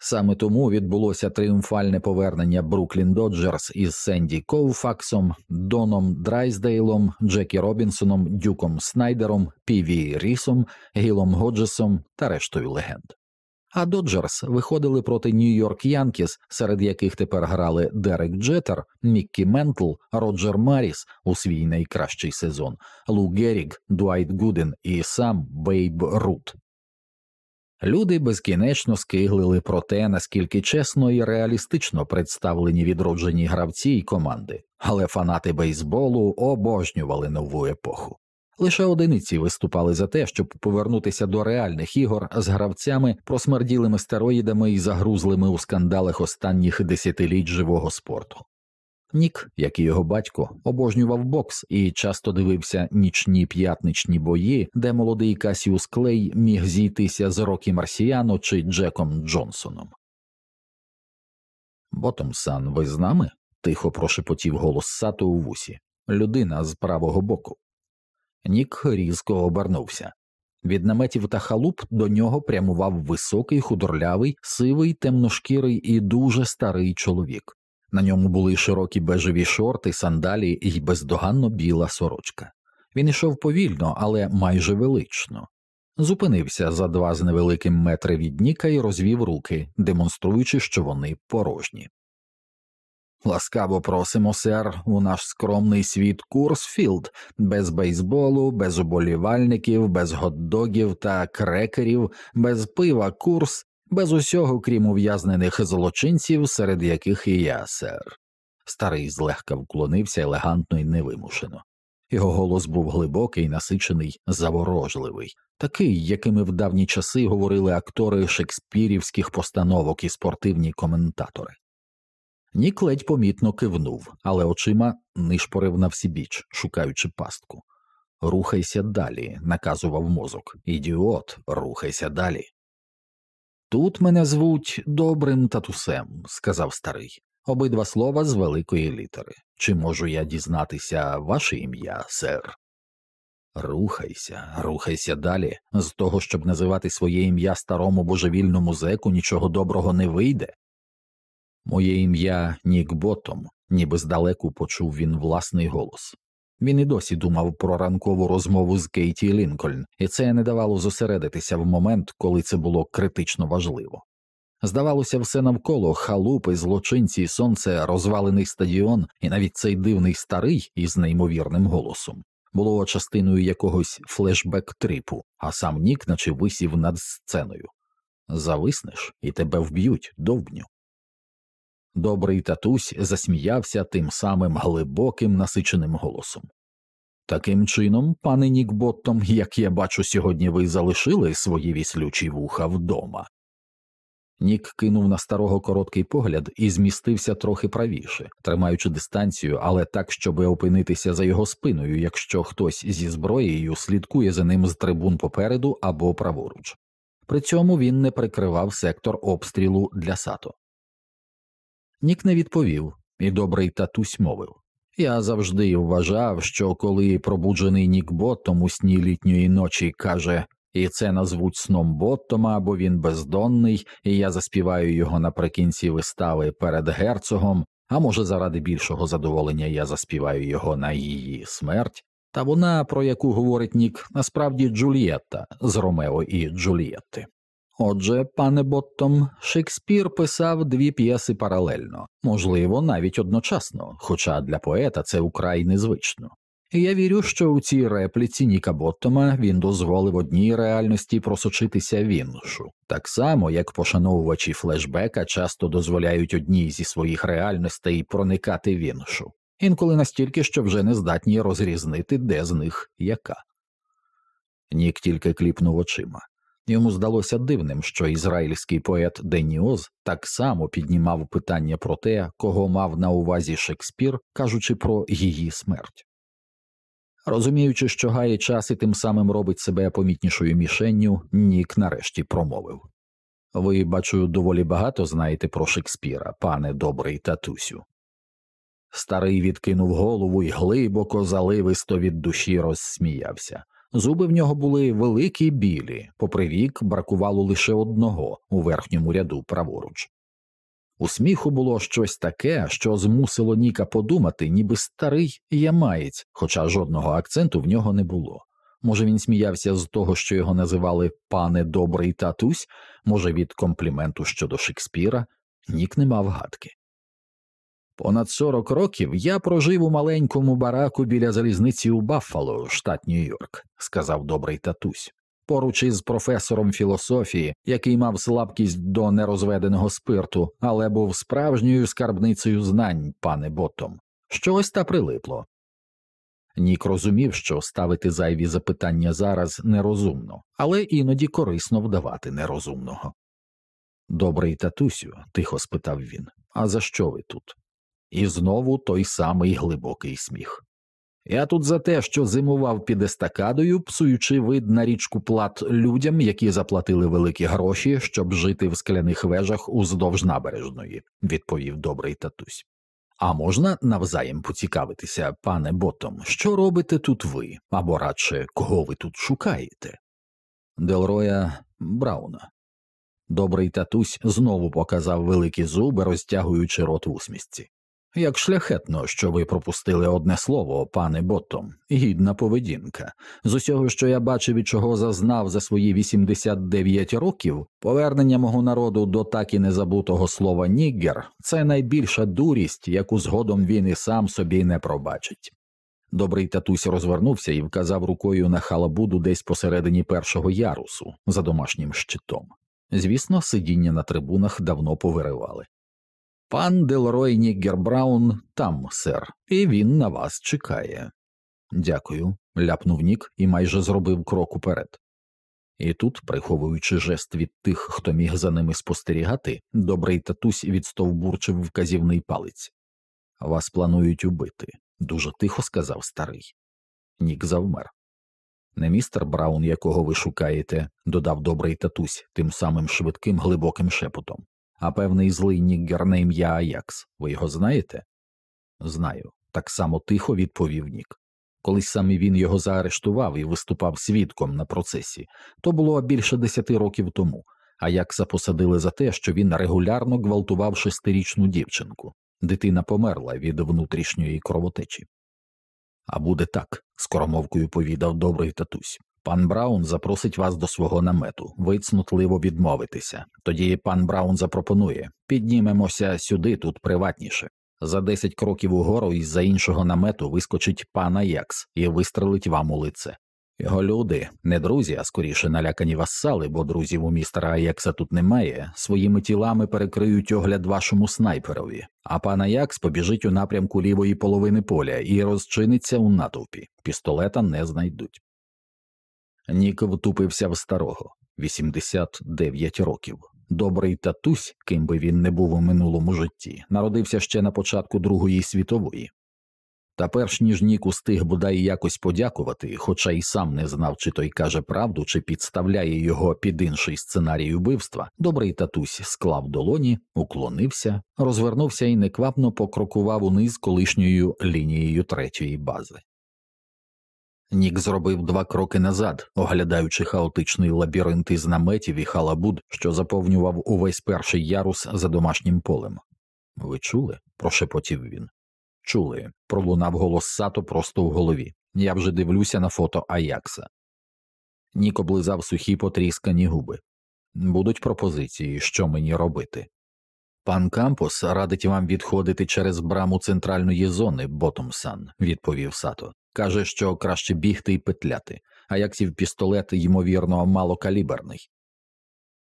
Саме тому відбулося тріумфальне повернення Бруклін Доджерс із Сенді Коуфаксом, Доном Драйсдейлом, Джекі Робінсоном, Дюком Снайдером, Піві Рісом, Гілом Годжесом та рештою легенд. А Доджерс виходили проти Нью-Йорк Янкіс, серед яких тепер грали Дерек Джеттер, Міккі Ментл, Роджер Маріс у свій найкращий сезон, Лу Герріг, Дуайт Гуден і сам Бейб Рут. Люди безкінечно скиглили про те, наскільки чесно і реалістично представлені відроджені гравці й команди, але фанати бейсболу обожнювали нову епоху. Лише одиниці виступали за те, щоб повернутися до реальних ігор з гравцями, просмерділими стероїдами і загрузлими у скандалах останніх десятиліть живого спорту. Нік, як і його батько, обожнював бокс і часто дивився нічні п'ятничні бої, де молодий Касіус Клей міг зійтися з Рокі Марсіяно чи Джеком Джонсоном. Ботомсан, ви з нами? тихо прошепотів голос Сато у вусі. Людина з правого боку. Нік різко обернувся. Від наметів та халуп до нього прямував високий, худорлявий, сивий, темношкірий і дуже старий чоловік. На ньому були широкі бежеві шорти, сандалі і бездоганно біла сорочка. Він йшов повільно, але майже велично. Зупинився за два з невеликим метри від Ніка і розвів руки, демонструючи, що вони порожні. Ласкаво просимо, сер, у наш скромний світ Курсфілд, без бейсболу, без уболівальників, без гот-догів та крекерів, без пива Курс, без усього, крім ув'язнених злочинців, серед яких і я, сер. Старий злегка вклонився елегантно і невимушено. Його голос був глибокий, насичений, заворожливий, такий, якими в давні часи говорили актори шекспірівських постановок і спортивні коментатори. Нік ледь помітно кивнув, але очима нишпорив на всібіч, шукаючи пастку. Рухайся далі, наказував мозок. Ідіот, рухайся далі. Тут мене звуть добрим татусем, сказав старий. Обидва слова з великої літери. Чи можу я дізнатися ваше ім'я, сер? Рухайся, рухайся далі. З того, щоб називати своє ім'я старому божевільному зеку, нічого доброго не вийде. Моє ім'я Нік Ботом, ніби здалеку почув він власний голос. Він і досі думав про ранкову розмову з Кейті Лінкольн, і це не давало зосередитися в момент, коли це було критично важливо. Здавалося, все навколо халупи, злочинці, сонце, розвалений стадіон, і навіть цей дивний старий із неймовірним голосом було частиною якогось флешбек трипу, а сам Нік наче висів над сценою. Зависнеш і тебе вб'ють довбню. Добрий татусь засміявся тим самим глибоким насиченим голосом. Таким чином, пане Нікботтом, як я бачу, сьогодні ви залишили свої віслючі вуха вдома. Нік кинув на старого короткий погляд і змістився трохи правіше, тримаючи дистанцію, але так, щоб опинитися за його спиною, якщо хтось зі зброєю слідкує за ним з трибун попереду або праворуч. При цьому він не прикривав сектор обстрілу для сато. Нік не відповів, і добрий татусь мовив Я завжди вважав, що коли пробуджений Нік Боттом у сні літньої ночі каже і це назвуть сном Боттома, бо він бездонний, і я заспіваю його наприкінці вистави перед герцогом, а може, заради більшого задоволення я заспіваю його на її смерть. Та вона, про яку говорить Нік, насправді Джульєтта з Ромео і Джульєтти. Отже, пане Боттом, Шекспір писав дві п'єси паралельно, можливо, навіть одночасно, хоча для поета це украй незвично. І я вірю, що у цій репліці Ніка Боттома він дозволив одній реальності просочитися в іншу, так само як пошановувачі флешбека часто дозволяють одній зі своїх реальностей проникати в іншу, інколи настільки, що вже не здатні розрізнити, де з них яка. Нік тільки кліпнув очима. Йому здалося дивним, що ізраїльський поет Деніоз так само піднімав питання про те, кого мав на увазі Шекспір, кажучи про її смерть. Розуміючи, що гає час і тим самим робить себе помітнішою мішенню, Нік нарешті промовив Ви, бачу, доволі багато знаєте про Шекспіра, пане добрий татусю. Старий відкинув голову і глибоко, заливисто від душі розсміявся. Зуби в нього були великі білі, попри вік бракувало лише одного у верхньому ряду праворуч. У сміху було щось таке, що змусило Ніка подумати, ніби старий ямаєць, хоча жодного акценту в нього не було. Може, він сміявся з того, що його називали пане добрий татусь, може, від компліменту щодо Шекспіра, Нік не мав гадки. Понад сорок років я прожив у маленькому бараку біля залізниці у Баффало, штат Нью-Йорк, сказав добрий татусь поруч із професором філософії, який мав слабкість до нерозведеного спирту, але був справжньою скарбницею знань, пане Ботом. Щось та прилипло. Нік розумів, що ставити зайві запитання зараз нерозумно, але іноді корисно вдавати нерозумного. Добрий татусю, тихо спитав він, а за що ви тут? І знову той самий глибокий сміх. Я тут за те, що зимував під естакадою, псуючи вид на річку плат людям, які заплатили великі гроші, щоб жити в скляних вежах уздовж набережної, відповів добрий татусь. А можна навзаєм поцікавитися, пане ботом, що робите тут ви, або радше кого ви тут шукаєте? Делроя Брауна. Добрий татусь знову показав великі зуби, розтягуючи рот в усмісці. Як шляхетно, що ви пропустили одне слово, пане Боттом, гідна поведінка. З усього, що я бачив і чого зазнав за свої 89 років, повернення мого народу до так і незабутого слова ніггер це найбільша дурість, яку згодом він і сам собі не пробачить. Добрий татусь розвернувся і вказав рукою на халабуду десь посередині першого ярусу за домашнім щитом. Звісно, сидіння на трибунах давно повиривали. Пан Делрой Ніггербраун там, сер, і він на вас чекає. Дякую, ляпнув Нік і майже зробив крок уперед. І тут, приховуючи жест від тих, хто міг за ними спостерігати, добрий татусь відстовбурчив вказівний палець. Вас планують убити, дуже тихо сказав старий. Нік завмер. Не містер Браун, якого ви шукаєте, додав добрий татусь тим самим швидким глибоким шепотом а певний злий ніггер на ім'я Аякс. Ви його знаєте? Знаю, так само тихо відповів Нік. Колись саме він його заарештував і виступав свідком на процесі, то було більше десяти років тому, Аякса посадили за те, що він регулярно гвалтував шестирічну дівчинку. Дитина померла від внутрішньої кровотечі. А буде так, скоромовкою повідав добрий татусь. Пан Браун запросить вас до свого намету, ви цнутливо відмовитеся. Тоді пан Браун запропонує піднімемося сюди, тут приватніше. За десять кроків угору із за іншого намету вискочить пан Аякс і вистрелить вам у лице. Його люди, не друзі, а скоріше налякані вассали, бо друзів у містера Аякса тут немає, своїми тілами перекриють огляд вашому снайперові, а пан Аякс побіжить у напрямку лівої половини поля і розчиниться у натовпі. Пістолета не знайдуть. Нік втупився в старого 89 років. Добрий татусь, ким би він не був у минулому житті, народився ще на початку Другої світової. Та перш ніж Нік устиг бодай якось подякувати, хоча й сам не знав, чи той каже правду, чи підставляє його під інший сценарій убивства, добрий татусь склав долоні, уклонився, розвернувся і неквапно покрокував униз колишньою лінією третьої бази. Нік зробив два кроки назад, оглядаючи хаотичний лабіринт із наметів і халабуд, що заповнював увесь перший ярус за домашнім полем. Ви чули? прошепотів він. Чули, пролунав голос сато просто в голові. Я вже дивлюся на фото Аякса. Нік облизав сухі потріскані губи. Будуть пропозиції, що мені робити. Пан Кампус радить вам відходити через браму центральної зони, Ботомсан, відповів сато. Каже, що краще бігти і петляти, а як сів пістолет, ймовірно, малокаліберний.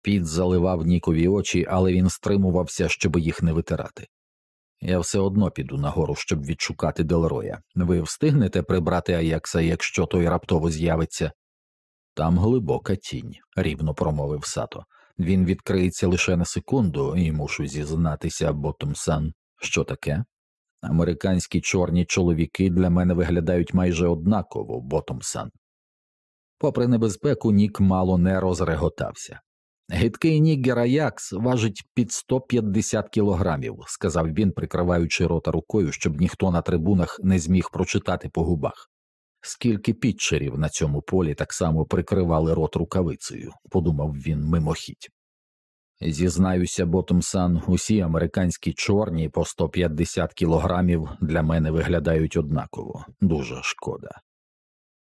Піт заливав Нікові очі, але він стримувався, щоб їх не витирати. Я все одно піду нагору, щоб відшукати Делроя. Ви встигнете прибрати Аякса, якщо той раптово з'явиться? Там глибока тінь, рівно промовив сато. Він відкриється лише на секунду, і мушу зізнатися, Ботомсан. Що таке? Американські чорні чоловіки для мене виглядають майже однаково, Ботомсан. Попри небезпеку, Нік мало не розреготався. Гидкий Ніггер Аякс важить під 150 кілограмів, сказав він, прикриваючи рота рукою, щоб ніхто на трибунах не зміг прочитати по губах. Скільки підчерів на цьому полі так само прикривали рот рукавицею, подумав він мимохідь. Зізнаюся, Ботомсан, усі американські чорні по 150 кілограмів для мене виглядають однаково, дуже шкода.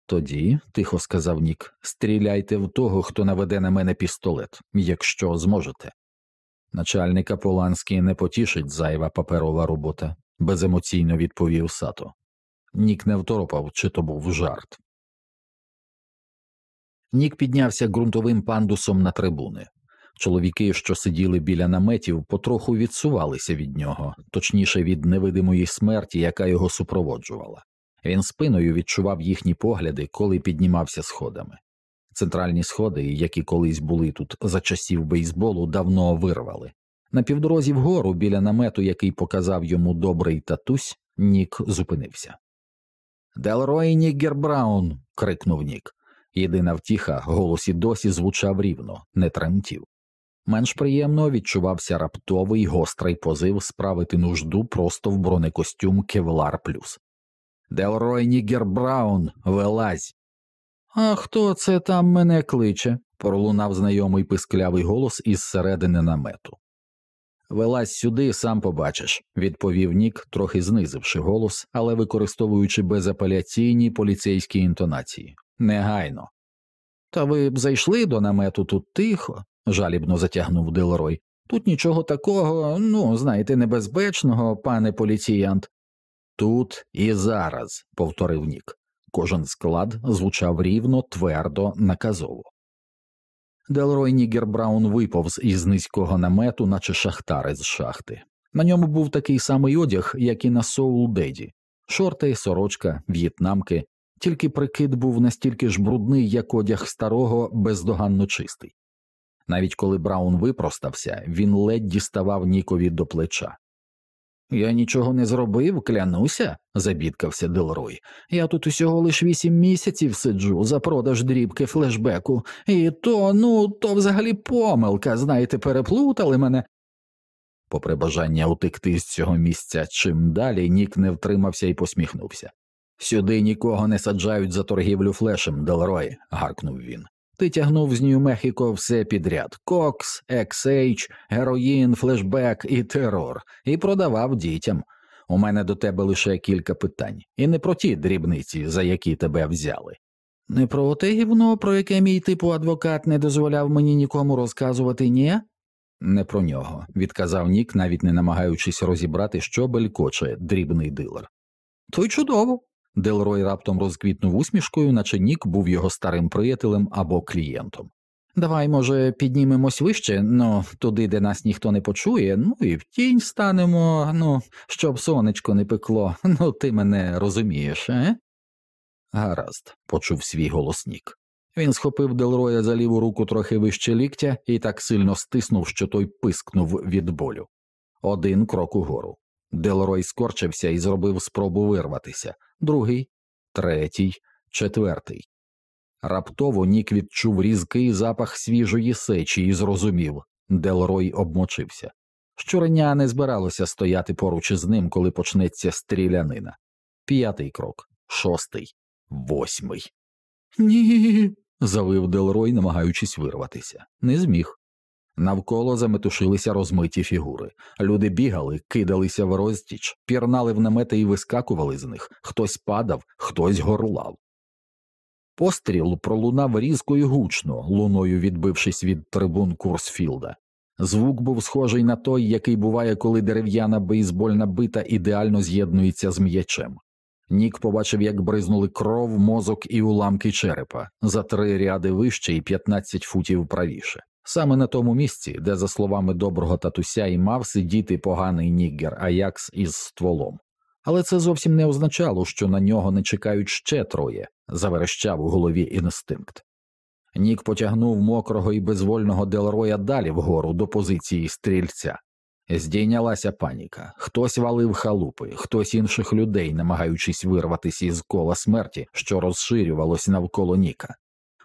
Тоді, тихо сказав Нік, стріляйте в того, хто наведе на мене пістолет, якщо зможете. Начальника Поланський не потішить зайва паперова робота, беземоційно відповів сато. Нік не второпав, чи то був жарт. Нік піднявся ґрунтовим пандусом на трибуни. Чоловіки, що сиділи біля наметів, потроху відсувалися від нього, точніше від невидимої смерті, яка його супроводжувала. Він спиною відчував їхні погляди, коли піднімався сходами. Центральні сходи, які колись були тут за часів бейсболу, давно вирвали. На півдорозі вгору, біля намету, який показав йому добрий татусь, Нік зупинився. Делрой Ніггер Браун. крикнув Нік. Єдина втіха, голос і досі звучав рівно, не тремтів. Менш приємно відчувався раптовий гострий позив справити нужду просто в бронекостюм Кевлар Плюс. Делрой Нігер Браун, вилазь. А хто це там мене кличе? пролунав знайомий писклявий голос із середини намету. Вилазь сюди, сам побачиш, відповів Нік, трохи знизивши голос, але використовуючи безапеляційні поліцейські інтонації. Негайно. Та ви б зайшли до намету тут тихо, жалібно затягнув Делрой. Тут нічого такого, ну, знаєте, небезпечного, пане поліціянт. Тут і зараз, повторив Нік. Кожен склад звучав рівно, твердо, наказово. Делрой Нігер Браун виповз із низького намету, наче шахтар із шахти. На ньому був такий самий одяг, як і на Соул Деді шорти, сорочка, в'єтнамки, тільки прикид був настільки ж брудний, як одяг старого, бездоганно чистий. Навіть коли Браун випростався, він ледь діставав Нікові до плеча. Я нічого не зробив, клянуся, забідкався Делрой. Я тут усього лиш вісім місяців сиджу за продаж дрібки флешбеку, і то, ну, то взагалі помилка, знаєте, переплутали мене. Попри бажання утекти з цього місця чим далі, Нік не втримався і посміхнувся. Сюди нікого не саджають за торгівлю флешем, Делрой, гаркнув він. Ти тягнув з Нью-Мехіко все підряд Кокс, XH, героїн, флешбек і терор, і продавав дітям. У мене до тебе лише кілька питань, і не про ті дрібниці, за які тебе взяли. Не про те гівно, про яке мій типу адвокат не дозволяв мені нікому розказувати, ні? Не про нього, відказав Нік, навіть не намагаючись розібрати, що белькоче дрібний дилер. То й чудово. Делрой раптом розквітнув усмішкою, наче Нік був його старим приятелем або клієнтом. Давай, може, піднімемось вище, ну, туди, де нас ніхто не почує, ну і в тінь станемо, ну, щоб сонечко не пекло, ну ти мене розумієш, е? Гаразд, почув свій голос Нік. Він схопив Делроя за ліву руку трохи вище ліктя і так сильно стиснув, що той пискнув від болю. Один крок угору. Делрой скорчився і зробив спробу вирватися, другий, третій, четвертий. Раптово Нік відчув різкий запах свіжої сечі і зрозумів Делрой обмочився. Щуреня не збиралося стояти поруч із ним, коли почнеться стрілянина. П'ятий крок, шостий, восьмий. Ні. завив Делрой, намагаючись вирватися. Не зміг. Навколо заметушилися розмиті фігури. Люди бігали, кидалися в розтіч, пірнали в намети і вискакували з них, хтось падав, хтось горлав. Постріл пролунав різко і гучно, луною відбившись від трибун Курсфілда. Звук був схожий на той, який буває, коли дерев'яна бейсбольна бита ідеально з'єднується з м'ячем. Нік побачив, як бризнули кров, мозок і уламки черепа за три ряди вище і 15 футів правіше. Саме на тому місці, де, за словами доброго татуся, і мав сидіти поганий ніггер Аякс із стволом. Але це зовсім не означало, що на нього не чекають ще троє, заверещав у голові інстинкт. Нік потягнув мокрого і безвольного Делроя далі вгору до позиції стрільця. Здійнялася паніка, хтось валив халупи, хтось інших людей, намагаючись вирватися із кола смерті, що розширювалось навколо Ніка.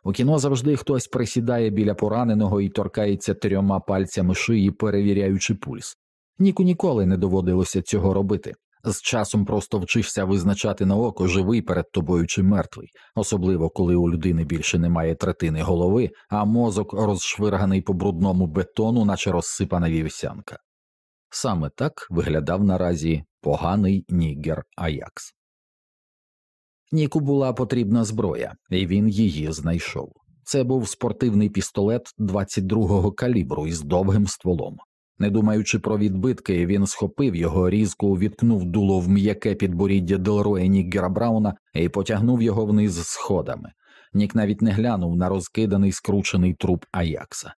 У кіно завжди хтось присідає біля пораненого і торкається трьома пальцями шиї, перевіряючи пульс. Ніку ніколи не доводилося цього робити. З часом просто вчишся визначати на око живий перед тобою чи мертвий, особливо коли у людини більше немає третини голови, а мозок розшвирганий по брудному бетону, наче розсипана вівсянка. Саме так виглядав наразі поганий нігер Аякс. Ніку була потрібна зброя, і він її знайшов. Це був спортивний пістолет 22-го калібру із довгим стволом. Не думаючи про відбитки, він схопив його, різко увіткнув дуло в м'яке підборіддя Делроя Нікгера Брауна і потягнув його вниз сходами. Нік навіть не глянув на розкиданий скручений труп Аякса.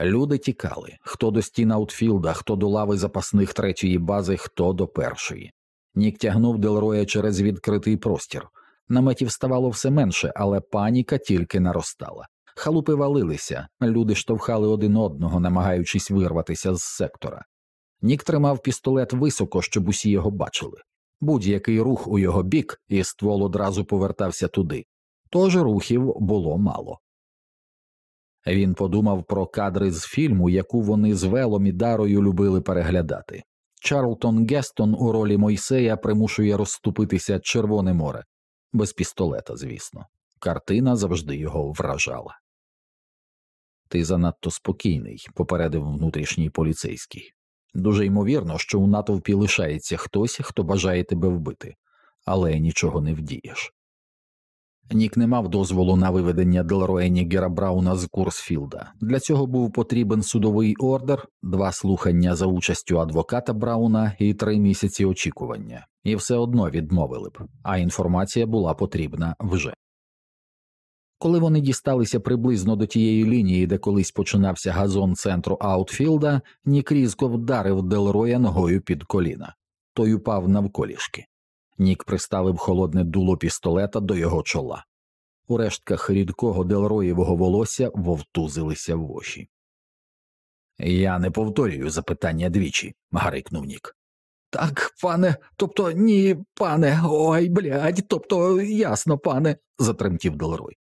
Люди тікали хто до стін аутфілда, хто до лави запасних третьої бази, хто до першої. Нік тягнув Делроя через відкритий простір. Наметів ставало все менше, але паніка тільки наростала. Халупи валилися, люди штовхали один одного, намагаючись вирватися з сектора. Нік тримав пістолет високо, щоб усі його бачили. Будь-який рух у його бік, і ствол одразу повертався туди. Тож рухів було мало. Він подумав про кадри з фільму, яку вони з Велом і Дарою любили переглядати. Чарлтон Гестон у ролі Мойсея примушує розступитися Червоне море без пістолета, звісно. Картина завжди його вражала. Ти занадто спокійний, попередив внутрішній поліцейський. Дуже ймовірно, що у натовпі лишається хтось, хто бажає тебе вбити, але нічого не вдієш. Нік не мав дозволу на виведення Делроя Нігера Брауна з Курсфілда. Для цього був потрібен судовий ордер, два слухання за участю адвоката Брауна і три місяці очікування, і все одно відмовили б, а інформація була потрібна вже. Коли вони дісталися приблизно до тієї лінії, де колись починався газон центру Аутфілда, Нік різко вдарив Делроя ногою під коліна. Той упав навколішки. Нік приставив холодне дуло пістолета до його чола. У рештках рідкого Делроєвого волосся вовтузилися в очі. Я не повторюю запитання двічі, гарикнув Нік. Так, пане, тобто ні, пане, ой, блядь, тобто ясно, пане, затремтів Делрой.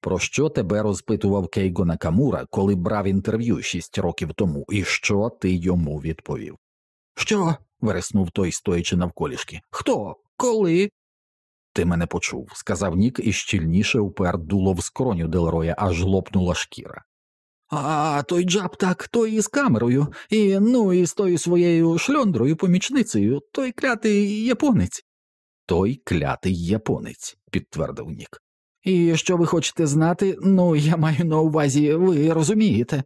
Про що тебе розпитував Кейго Накамура, коли брав інтерв'ю шість років тому, і що ти йому відповів? Що? Вереснув той, стоячи навколішки. Хто? Коли? Ти мене почув, сказав Нік і щільніше упер дуло в скроню Делроя, аж лопнула шкіра. А той джаб так, той із камерою, і ну і з тою своєю шльондрою помічницею, той клятий японець. Той клятий японець, підтвердив Нік. І що ви хочете знати? Ну, я маю на увазі, ви розумієте.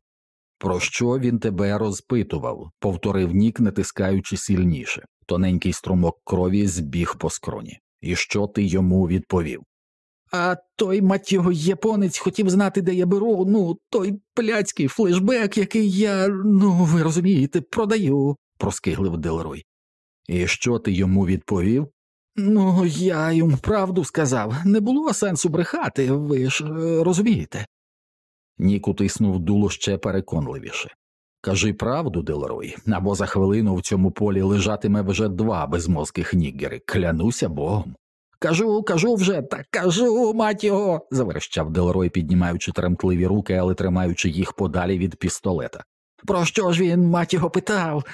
Про що він тебе розпитував? повторив Нік, натискаючи сильніше. Тоненький струмок крові збіг по скроні. І що ти йому відповів? А той мать його японець хотів знати, де я беру, ну, той пляцький флешбек, який я, ну, ви розумієте, продаю, проскиглив Делрой. І що ти йому відповів? Ну, я йому правду сказав, не було сенсу брехати, ви ж е, розумієте. Нік утиснув дуло ще переконливіше. Кажи правду, Делрой, або за хвилину в цьому полі лежатиме вже два безмозких нігери, клянуся богом. Кажу, кажу вже, так кажу, мать його. заверещав Делрой, піднімаючи тремтливі руки, але тримаючи їх подалі від пістолета. Про що ж він, мать його, питав?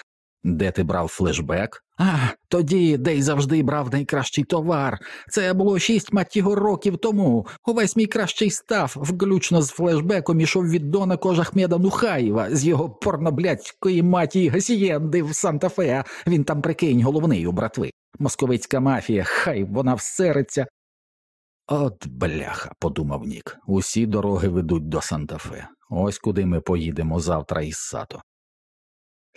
Де ти брав флешбек? А, тоді, де й завжди брав найкращий товар. Це було шість мать його років тому. Увесь мій кращий став, включно з флешбеком ішов від Дона Кожахмеда Нухаєва з його порноблядської матії Гасієнди в Санта-Фе. Він там прикинь, головний у братви. Московицька мафія, хай вона всериться. От бляха, подумав Нік. Усі дороги ведуть до Санта-Фе. Ось куди ми поїдемо завтра із Сато.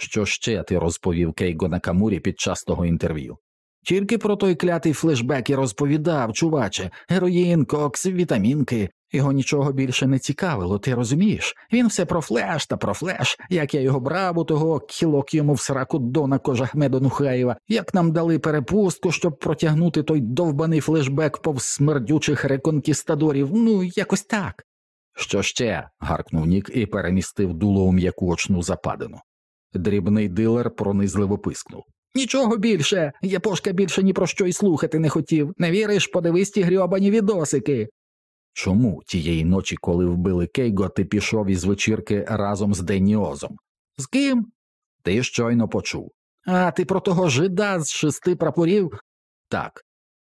Що ще ти розповів Кейго Накамурі під час того інтерв'ю? Тільки про той клятий флешбек і розповідав, чуваче, героїн, кокс, вітамінки. Його нічого більше не цікавило, ти розумієш? Він все про флеш та про флеш, як я його брав у того кілок йому в сраку Дона Кожахмеда Нухаєва, як нам дали перепустку, щоб протягнути той довбаний флешбек повз смердючих реконкістадорів, ну якось так. Що ще? гаркнув Нік і перемістив дуло у м'яку очну западину. Дрібний дилер пронизливо пискнув. Нічого більше. Япошка більше ні про що й слухати не хотів. Не віриш, подивись ті грьобані відосики. Чому тієї ночі, коли вбили Кейго, ти пішов із вечірки разом з Деніозом? З ким? Ти щойно почув. А ти про того жида з шести прапорів? Так.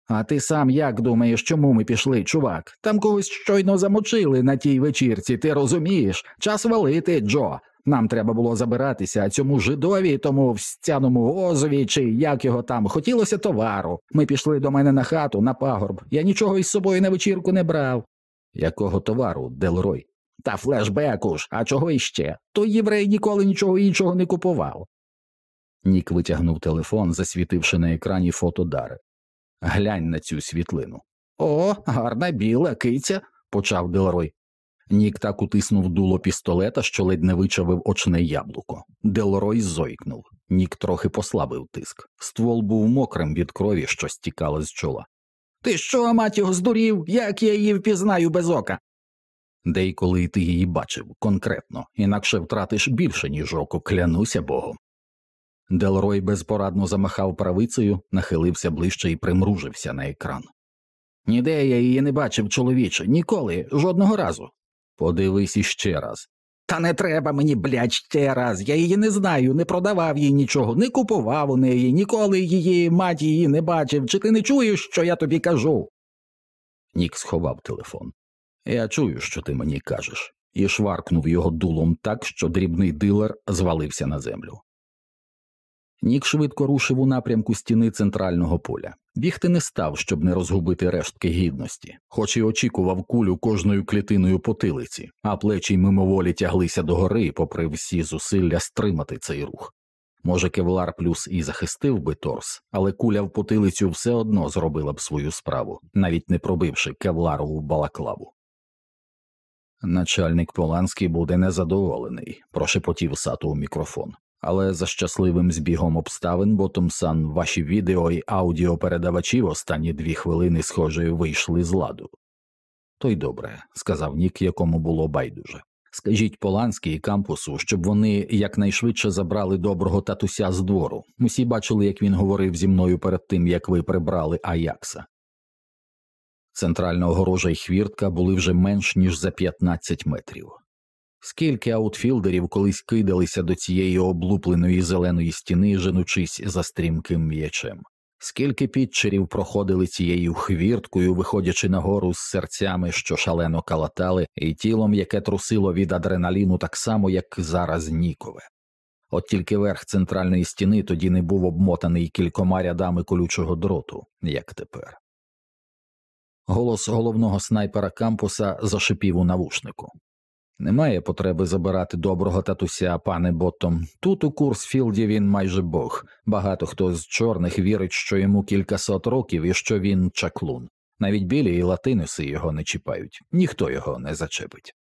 А ти сам як думаєш, чому ми пішли, чувак? Там когось щойно замочили на тій вечірці, ти розумієш? Час валити, Джо. Нам треба було забиратися, цьому жидові, тому в стяному озові, чи як його там, хотілося товару. Ми пішли до мене на хату, на пагорб. Я нічого із собою на вечірку не брав. Якого товару, Делрой? Та флешбеку ж, а чого іще? Той єврей ніколи нічого іншого не купував. Нік витягнув телефон, засвітивши на екрані фото Дари. Глянь на цю світлину. О, гарна біла киця, почав Делрой. Нік так утиснув дуло пістолета, що ледь не вичавив очне яблуко. Делрой зойкнув. Нік трохи послабив тиск. Ствол був мокрим від крові, що стікала з чола. Ти що, мать його, здурів? Як я її впізнаю без ока? Де коли ти її бачив конкретно, інакше втратиш більше, ніж око, клянуся богом. Делрой безпорадно замахав правицею, нахилився ближче і примружився на екран. Ніде я її не бачив, чоловіче, ніколи, жодного разу. Подивись іще раз. Та не треба мені, блядь, ще раз. Я її не знаю, не продавав їй нічого, не купував у неї, ніколи її мать її не бачив. Чи ти не чуєш, що я тобі кажу? Нік сховав телефон. Я чую, що ти мені кажеш, і шваркнув його дулом так, що дрібний дилер звалився на землю. Нік швидко рушив у напрямку стіни центрального поля. Бігти не став, щоб не розгубити рештки гідності, хоч і очікував кулю кожною клітиною потилиці, а плечі мимоволі тяглися догори, попри всі зусилля стримати цей рух. Може, кевлар плюс і захистив би торс, але куля в потилицю все одно зробила б свою справу, навіть не пробивши кевларову балаклаву. Начальник Поланський буде незадоволений, прошепотів сату у мікрофон. Але за щасливим збігом обставин Ботомсан ваші відео і аудіопередавачі в останні дві хвилини, схоже, вийшли з ладу. То й добре, сказав Нік, якому було байдуже. Скажіть Поланській і кампусу, щоб вони якнайшвидше забрали доброго татуся з двору. Усі бачили, як він говорив зі мною перед тим, як ви прибрали Аякса. Центральна огорожа й хвіртка були вже менш ніж за 15 метрів. Скільки аутфілдерів колись кидалися до цієї облупленої зеленої стіни, женучись за стрімким м'ячем, скільки підчерів проходили цією хвірткою, виходячи нагору з серцями, що шалено калатали, і тілом, яке трусило від адреналіну так само, як зараз Нікове. От тільки верх центральної стіни тоді не був обмотаний кількома рядами колючого дроту, як тепер. Голос головного снайпера кампуса зашипів у навушнику. Немає потреби забирати доброго татуся, пане Боттом. Тут у Курсфілді він майже бог. Багато хто з чорних вірить, що йому кількасот років і що він чаклун. Навіть білі і латинуси його не чіпають, ніхто його не зачепить.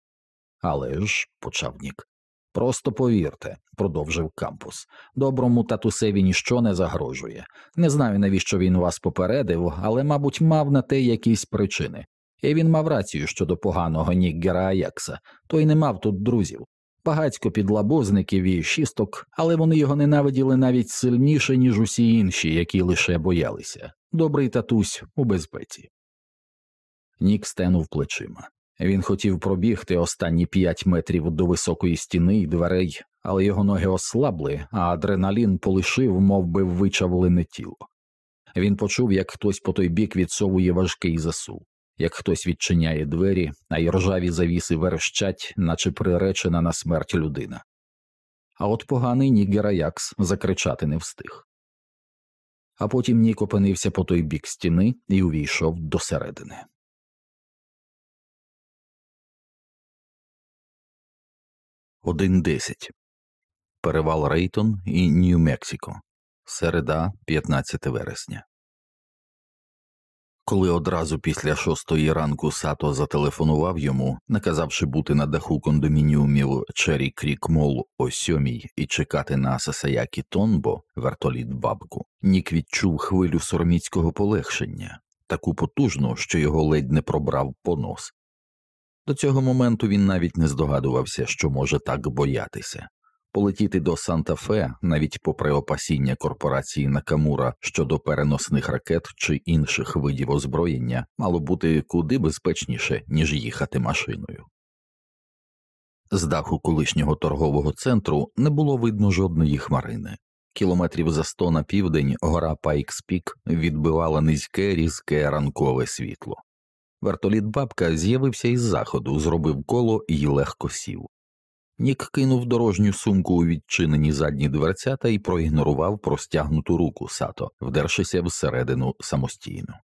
Але ж, почав Нік, просто повірте, продовжив кампус. Доброму татусеві ніщо не загрожує. Не знаю, навіщо він вас попередив, але, мабуть, мав на те якісь причини. І він мав рацію щодо поганого Ніггера Аякса, той не мав тут друзів. Багацько підлабозників і шісток, але вони його ненавиділи навіть сильніше, ніж усі інші, які лише боялися. Добрий татусь у безпеці. Нік стенув плечима. Він хотів пробігти останні п'ять метрів до високої стіни й дверей, але його ноги ослабли, а адреналін полишив, мов би, вичавлене тіло. Він почув, як хтось по той бік відсовує важкий засув як хтось відчиняє двері, а й завіси верещать, наче приречена на смерть людина. А от поганий Нігер Аякс закричати не встиг. А потім Нік опинився по той бік стіни і увійшов до середини. Один десять перевал Рейтон і Нью-Мексико. Середа, 15 вересня. Коли одразу після шостої ранку Сато зателефонував йому, наказавши бути на даху кондомініумів Чері Крік Мол о сьомій і чекати на Сасаякі Тонбо, вертоліт бабку, Нік відчув хвилю сорміцького полегшення, таку потужну, що його ледь не пробрав понос. До цього моменту він навіть не здогадувався, що може так боятися. Полетіти до Санта-Фе, навіть попри опасіння корпорації Накамура щодо переносних ракет чи інших видів озброєння, мало бути куди безпечніше, ніж їхати машиною. З даху колишнього торгового центру не було видно жодної хмарини. Кілометрів за сто на південь гора Пайкспік відбивала низьке різке ранкове світло. Вертоліт бабка з'явився із заходу, зробив коло і легко сів. Нік кинув дорожню сумку у відчинені задні дверцята і проігнорував простягнуту руку сато, вдершися всередину самостійно.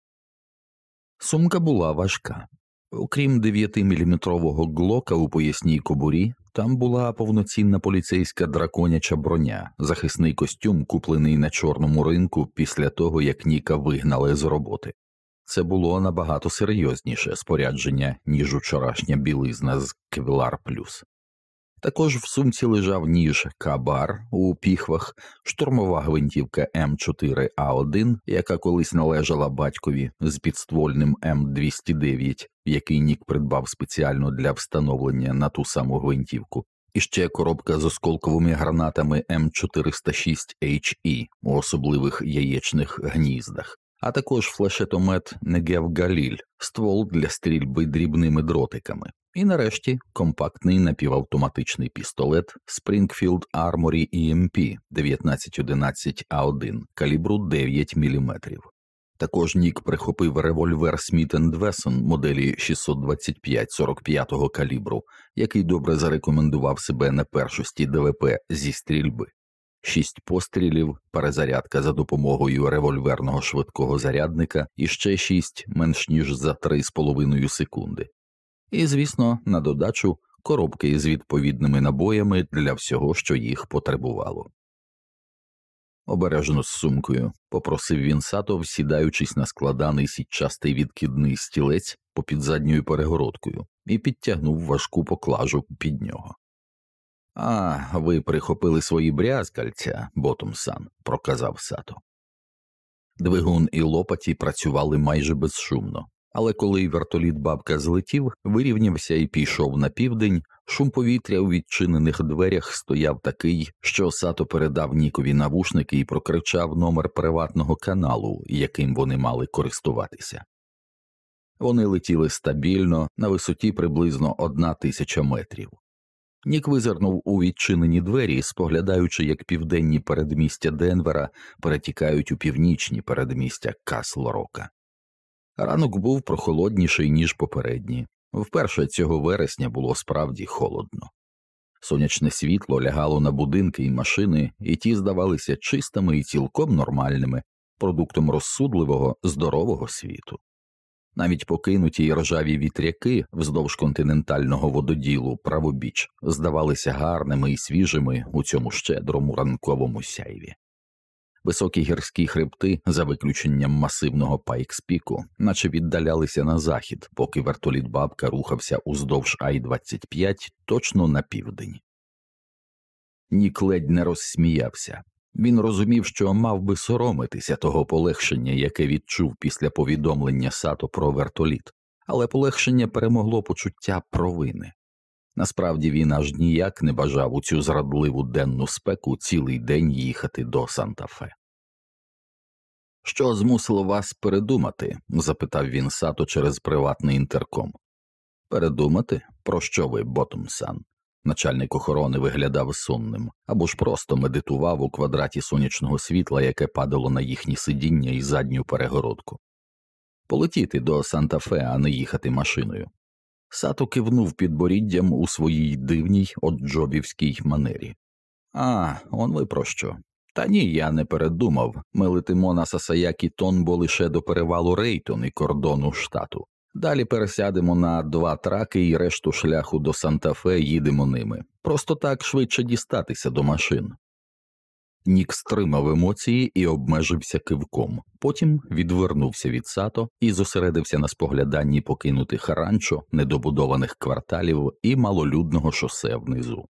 Сумка була важка. Окрім 9-мм глока у поясній кобурі, там була повноцінна поліцейська драконяча броня, захисний костюм, куплений на чорному ринку після того, як Ніка вигнали з роботи. Це було набагато серйозніше спорядження, ніж учорашня білизна з Кевлар Плюс. Також в сумці лежав ніж Кабар у піхвах, штурмова гвинтівка М4А1, яка колись належала батькові з підствольним М209, який Нік придбав спеціально для встановлення на ту саму гвинтівку, і ще коробка з осколковими гранатами М406HE у особливих яєчних гніздах. А також флешетомет Негев Галіль, ствол для стрільби дрібними дротиками, і нарешті компактний напівавтоматичний пістолет Springfield Armory EMP 1911А1 калібру 9 мм. Також Нік прихопив револьвер Smith Wesson моделі 625-45 калібру, який добре зарекомендував себе на першості ДВП зі стрільби. шість пострілів, перезарядка за допомогою револьверного швидкого зарядника і ще шість менш ніж за три з половиною секунди. І, звісно, на додачу коробки з відповідними набоями для всього, що їх потребувало. Обережно з сумкою попросив він сато, сідаючись на складаний сітчастий відкидний стілець попід задньою перегородкою, і підтягнув важку поклажу під нього. А, ви прихопили свої брязкальця, Ботумсан, проказав сато. Двигун і лопаті працювали майже безшумно, але коли вертоліт бабка злетів, вирівнявся і пішов на південь, шум повітря у відчинених дверях стояв такий, що сато передав Нікові навушники і прокричав номер приватного каналу, яким вони мали користуватися. Вони летіли стабільно на висоті приблизно одна тисяча метрів. Нік визирнув у відчинені двері, споглядаючи, як південні передмістя Денвера перетікають у північні передмістя Каслорока. Ранок був прохолодніший, ніж попередні. Вперше цього вересня було справді холодно. Сонячне світло лягало на будинки і машини, і ті здавалися чистими і цілком нормальними, продуктом розсудливого, здорового світу. Навіть покинуті й ржаві вітряки вздовж континентального вододілу правобіч здавалися гарними і свіжими у цьому щедрому ранковому сяйві. Високі гірські хребти, за виключенням масивного Пайкспіку, наче віддалялися на захід, поки вертоліт бабка рухався уздовж Ай 25 точно на південь. Нік ледь не розсміявся. Він розумів, що мав би соромитися того полегшення, яке відчув після повідомлення сато про вертоліт, але полегшення перемогло почуття провини. Насправді він аж ніяк не бажав у цю зрадливу денну спеку цілий день їхати до Санта-Фе. Що змусило вас передумати? запитав він сато через приватний інтерком. Передумати? Про що ви, Ботумсан? Начальник охорони виглядав сумним або ж просто медитував у квадраті сонячного світла, яке падало на їхні сидіння і задню перегородку. Полетіти до Санта-Фе, а не їхати машиною. Сато кивнув підборіддям у своїй дивній отджобівській манері. А, он ви про що? Та ні, я не передумав. Ми летимо на Сасаякі Тонбо лише до перевалу Рейтон і кордону штату. Далі пересядемо на два траки і решту шляху до Санта-Фе їдемо ними. Просто так швидше дістатися до машин. Нік стримав емоції і обмежився кивком, потім відвернувся від сато і зосередився на спогляданні покинутих ранчо, недобудованих кварталів і малолюдного шосе внизу.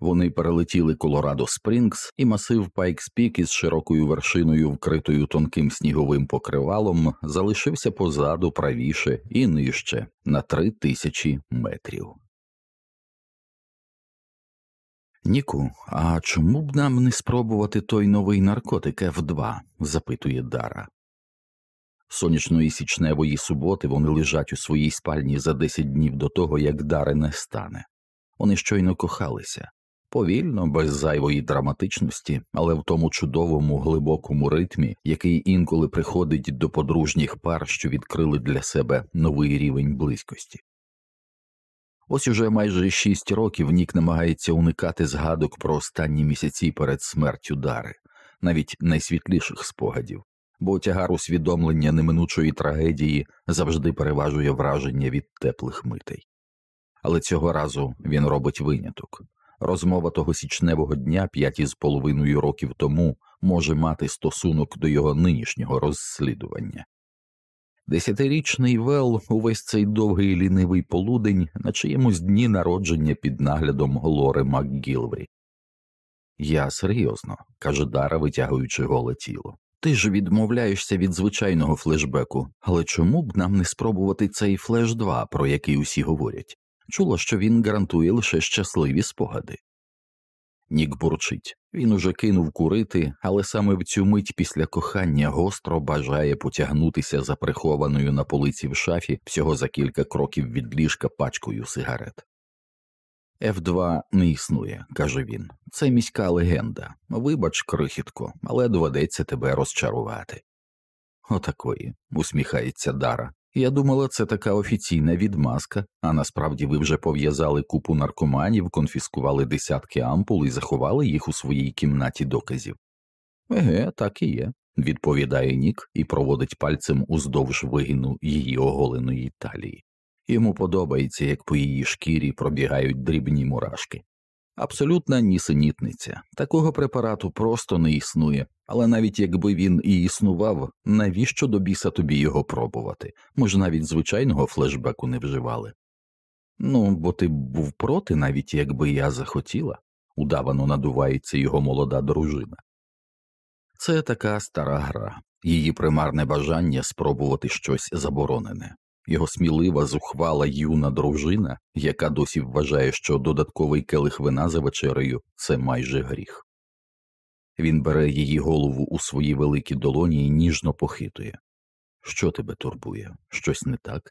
Вони перелетіли Колорадо Спрінгс і масив Пайкс-Пік із широкою вершиною, вкритою тонким сніговим покривалом, залишився позаду правіше і нижче на три тисячі метрів. Ніку, а чому б нам не спробувати той новий наркотик F2? запитує Дара. Сонячної січневої суботи вони лежать у своїй спальні за десять днів до того, як Дари не стане. Вони щойно кохалися повільно, без зайвої драматичності, але в тому чудовому глибокому ритмі, який інколи приходить до подружніх пар, що відкрили для себе новий рівень близькості. Ось уже майже шість років Нік намагається уникати згадок про останні місяці перед смертю Дари, навіть найсвітліших спогадів, бо тягар усвідомлення неминучої трагедії завжди переважує враження від теплих митей. Але цього разу він робить виняток розмова того січневого дня п'ять із половиною років тому може мати стосунок до його нинішнього розслідування. Десятирічний Вел увесь цей довгий лінивий полудень на чиємусь дні народження під наглядом Лори МакГілвері. Я серйозно, каже Дара, витягуючи голе тіло. Ти ж відмовляєшся від звичайного флешбеку, але чому б нам не спробувати цей флеш 2, про який усі говорять? Чула, що він гарантує лише щасливі спогади. Нік бурчить він уже кинув курити, але саме в цю мить після кохання гостро бажає потягнутися за прихованою на полиці в шафі всього за кілька кроків від ліжка пачкою сигарет. F2 не існує, каже він. Це міська легенда. Вибач, крихітко, але доведеться тебе розчарувати. Отакої, усміхається Дара. Я думала, це така офіційна відмазка, а насправді ви вже пов'язали купу наркоманів, конфіскували десятки ампул і заховали їх у своїй кімнаті доказів. Еге, так і є, відповідає Нік і проводить пальцем уздовж вигину її оголеної талії. Йому подобається, як по її шкірі пробігають дрібні мурашки. Абсолютна нісенітниця. Такого препарату просто не існує, але навіть якби він і існував, навіщо до біса тобі його пробувати? Ми ж навіть звичайного флешбеку не вживали. Ну, бо ти був проти, навіть якби я захотіла, удавано надувається його молода дружина. Це така стара гра, її примарне бажання спробувати щось заборонене його смілива, зухвала юна дружина, яка досі вважає, що додатковий келих вина за вечерею це майже гріх. Він бере її голову у свої великі долоні і ніжно похитує. Що тебе турбує? Щось не так?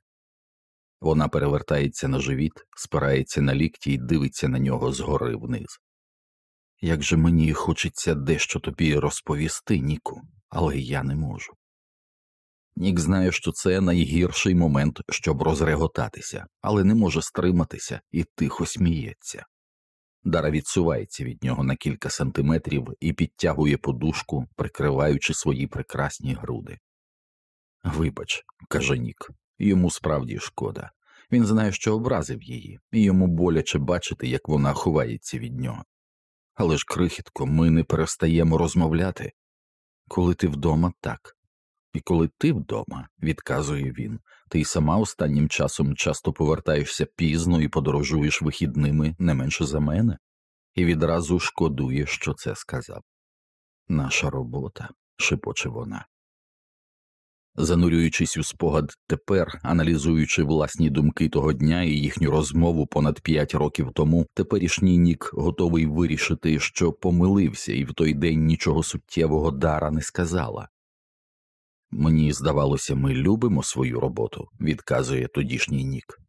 Вона перевертається на живіт, спирається на лікті і дивиться на нього згори вниз. Як же мені хочеться дещо тобі розповісти, Ніку, але я не можу. Нік знає, що це найгірший момент, щоб розреготатися, але не може стриматися і тихо сміється. Дара відсувається від нього на кілька сантиметрів і підтягує подушку, прикриваючи свої прекрасні груди. Вибач, каже Нік, йому справді шкода. Він знає, що образив її, і йому боляче бачити, як вона ховається від нього. Але ж, крихітко, ми не перестаємо розмовляти. Коли ти вдома, так, і коли ти вдома, відказує він, ти й сама останнім часом часто повертаєшся пізно і подорожуєш вихідними не менше за мене, і відразу шкодуєш, що це сказав. Наша робота, шепоче вона. Занурюючись у спогад тепер, аналізуючи власні думки того дня і їхню розмову понад п'ять років тому, теперішній нік готовий вирішити, що помилився, і в той день нічого суттєвого дара не сказала. Мені здавалося, ми любимо свою роботу, відказує тодішній нік.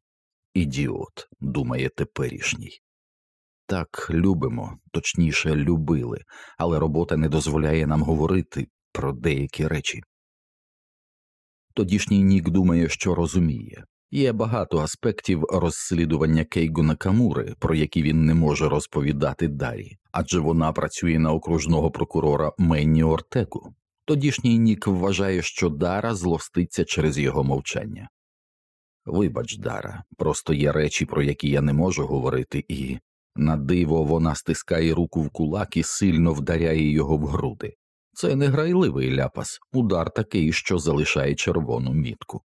Ідіот, думає теперішній. Так, любимо, точніше, любили, але робота не дозволяє нам говорити про деякі речі. Тодішній нік думає, що розуміє. Є багато аспектів розслідування Кейгу Накамури, про які він не може розповідати Дарі, адже вона працює на окружного прокурора Менні Ортегу. Тодішній Нік вважає, що Дара злоститься через його мовчання. Вибач, Дара, просто є речі, про які я не можу говорити, і на диво вона стискає руку в кулак і сильно вдаряє його в груди. Це не грайливий ляпас, удар такий, що залишає червону мітку.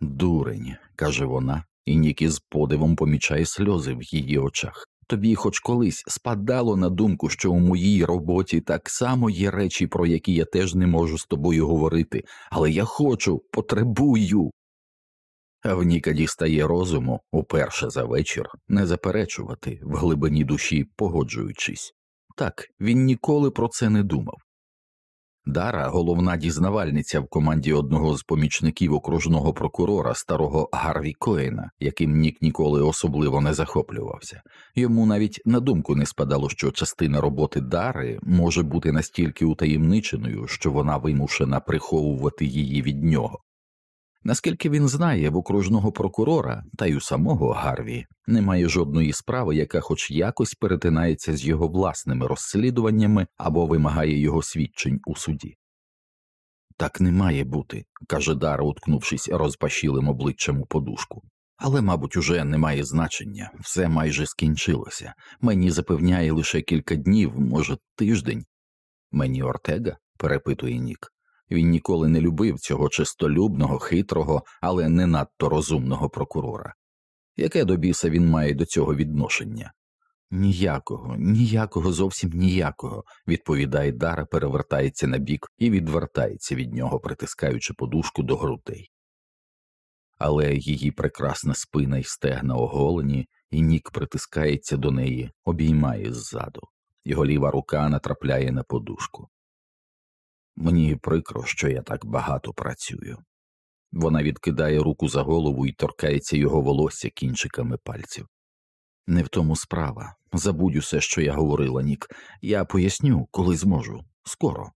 Дурень, каже вона, і Нік із подивом помічає сльози в її очах. Тобі хоч колись спадало на думку, що у моїй роботі так само є речі, про які я теж не можу з тобою говорити, але я хочу, потребую. А в Ніка дістає розуму уперше за вечір не заперечувати в глибині душі, погоджуючись. Так, він ніколи про це не думав. Дара, головна дізнавальниця в команді одного з помічників окружного прокурора старого Гарві Коїна, яким Нік ніколи особливо не захоплювався, йому навіть на думку не спадало, що частина роботи Дари може бути настільки утаємниченою, що вона вимушена приховувати її від нього. Наскільки він знає, в окружного прокурора та й у самого Гарві немає жодної справи, яка хоч якось перетинається з його власними розслідуваннями або вимагає його свідчень у суді. Так не має бути, каже Дара, уткнувшись розпашілим обличчям у подушку. Але, мабуть, уже немає значення, все майже скінчилося. Мені запевняє лише кілька днів, може, тиждень. Мені Ортега? перепитує Нік. Він ніколи не любив цього чистолюбного, хитрого, але не надто розумного прокурора. Яке до біса він має до цього відношення? Ніякого, ніякого, зовсім ніякого, відповідає Дара, перевертається на бік і відвертається від нього, притискаючи подушку до грудей. Але її прекрасна спина й стегна оголені, і нік притискається до неї, обіймає ззаду. Його ліва рука натрапляє на подушку. Мені прикро, що я так багато працюю. Вона відкидає руку за голову і торкається його волосся кінчиками пальців. Не в тому справа. Забудь усе, що я говорила, Нік. Я поясню, коли зможу, скоро.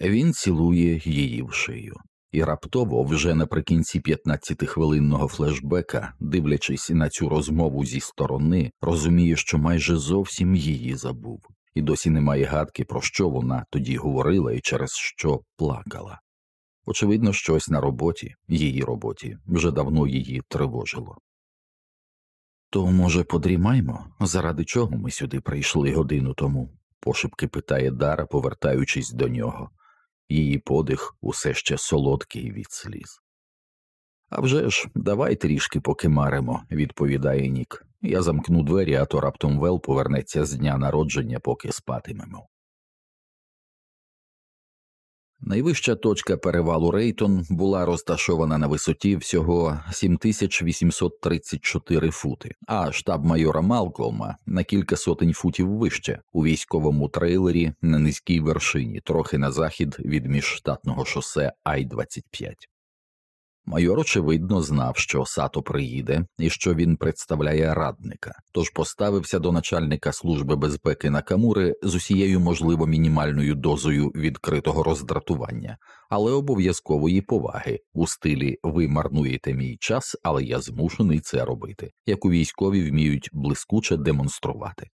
Він цілує її в шию. і раптово, вже наприкінці 15-хвилинного флешбека, дивлячись на цю розмову зі сторони, розуміє, що майже зовсім її забув, і досі немає гадки, про що вона тоді говорила і через що плакала. Очевидно, щось на роботі, її роботі, вже давно її тривожило. То, може, подрімаймо, заради чого ми сюди прийшли годину тому? пошепки питає Дара, повертаючись до нього її подих усе ще солодкий від сліз. «А вже ж, давай трішки покимаримо, відповідає Нік. Я замкну двері, а то раптом Вел повернеться з дня народження, поки спатимемо. Найвища точка перевалу Рейтон була розташована на висоті всього 7834 фути, а штаб майора Малколма на кілька сотень футів вище у військовому трейлері на низькій вершині, трохи на захід від міжштатного шосе Ай 25 Майор, очевидно, знав, що Сато приїде і що він представляє радника, тож поставився до начальника служби безпеки Накамури з усією можливо мінімальною дозою відкритого роздратування, але обов'язкової поваги у стилі ви марнуєте мій час, але я змушений це робити, яку військові вміють блискуче демонструвати.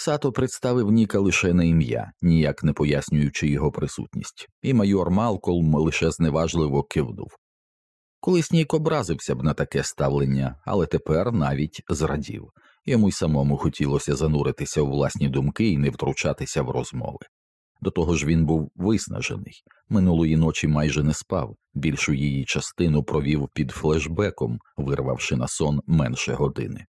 Сато представив Ніка лише на ім'я, ніяк не пояснюючи його присутність, і майор Малколм лише зневажливо кивнув. Колись Нік образився б на таке ставлення, але тепер навіть зрадів йому й самому хотілося зануритися у власні думки і не втручатися в розмови. До того ж він був виснажений, минулої ночі майже не спав, більшу її частину провів під флешбеком, вирвавши на сон менше години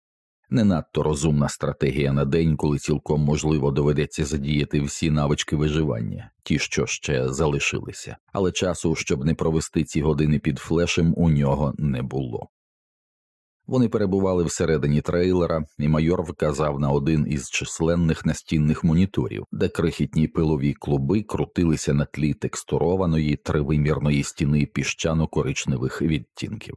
не надто розумна стратегія на день, коли цілком можливо доведеться задіяти всі навички виживання, ті, що ще залишилися, але часу, щоб не провести ці години під флешем, у нього не було. Вони перебували всередині трейлера, і майор вказав на один із численних настінних моніторів, де крихітні пилові клуби крутилися на тлі текстурованої тривимірної стіни піщано коричневих відтінків.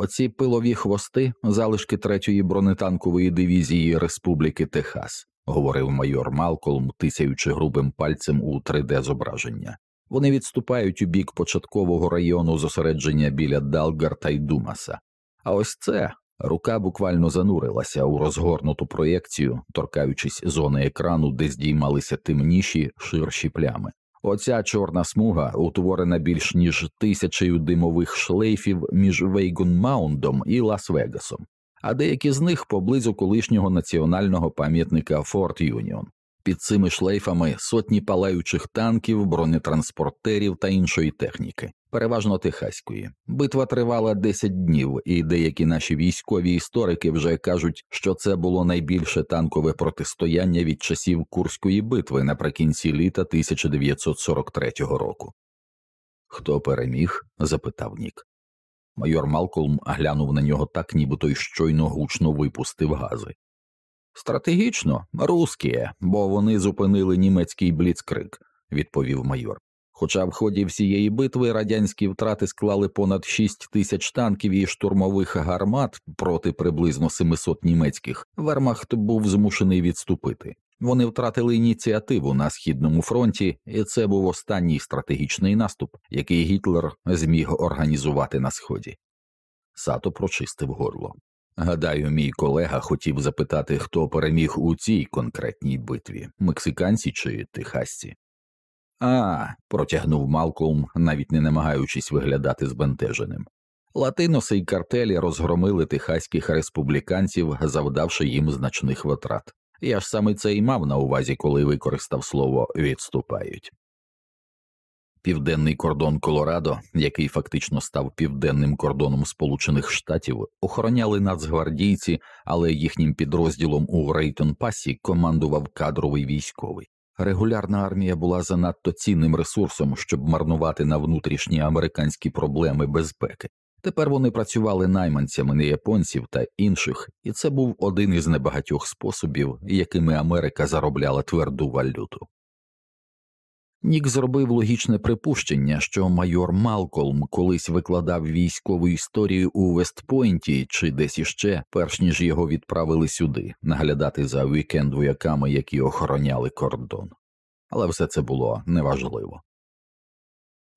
Оці пилові хвости залишки третьої бронетанкової дивізії Республіки Техас, говорив майор Малколм, тисяючи грубим пальцем у 3D зображення. Вони відступають у бік початкового району зосередження біля Далгарта й Думаса. А ось це рука буквально занурилася у розгорнуту проєкцію, торкаючись зони екрану, де здіймалися темніші ширші плями. Оця чорна смуга утворена більш ніж тисячею димових шлейфів між Вейгун-Маундом і Лас-Вегасом, а деякі з них поблизу колишнього національного пам'ятника Форт Юніон. Під цими шлейфами сотні палаючих танків, бронетранспортерів та іншої техніки переважно техаської. Битва тривала 10 днів, і деякі наші військові історики вже кажуть, що це було найбільше танкове протистояння від часів Курської битви наприкінці літа 1943 року. Хто переміг? запитав Нік. Майор Малколм глянув на нього так, ніби той щойно гучно випустив гази. Стратегічно, русські, бо вони зупинили німецький бліцкрик, відповів майор. Хоча в ході всієї битви радянські втрати склали понад 6 тисяч танків і штурмових гармат проти приблизно 700 німецьких, Вермахт був змушений відступити. Вони втратили ініціативу на східному фронті, і це був останній стратегічний наступ, який Гітлер зміг організувати на сході. Сато прочистив горло. Гадаю, мій колега хотів запитати, хто переміг у цій конкретній битві мексиканці чи техасці. А, протягнув Малколм, навіть не намагаючись виглядати збентеженим. Латиноси й картелі розгромили техаських республіканців, завдавши їм значних витрат. Я ж саме це й мав на увазі, коли використав слово відступають. Південний кордон Колорадо, який фактично став південним кордоном Сполучених Штатів, охороняли нацгвардійці, але їхнім підрозділом у Рейтон Пасі командував кадровий військовий. Регулярна армія була занадто цінним ресурсом, щоб марнувати на внутрішні американські проблеми безпеки. Тепер вони працювали найманцями не японців та інших, і це був один із небагатьох способів, якими Америка заробляла тверду валюту. Нік зробив логічне припущення, що майор Малколм колись викладав військову історію у Вестпойнті чи десь іще, перш ніж його відправили сюди, наглядати за вікенд вояками, які охороняли кордон. Але все це було неважливо.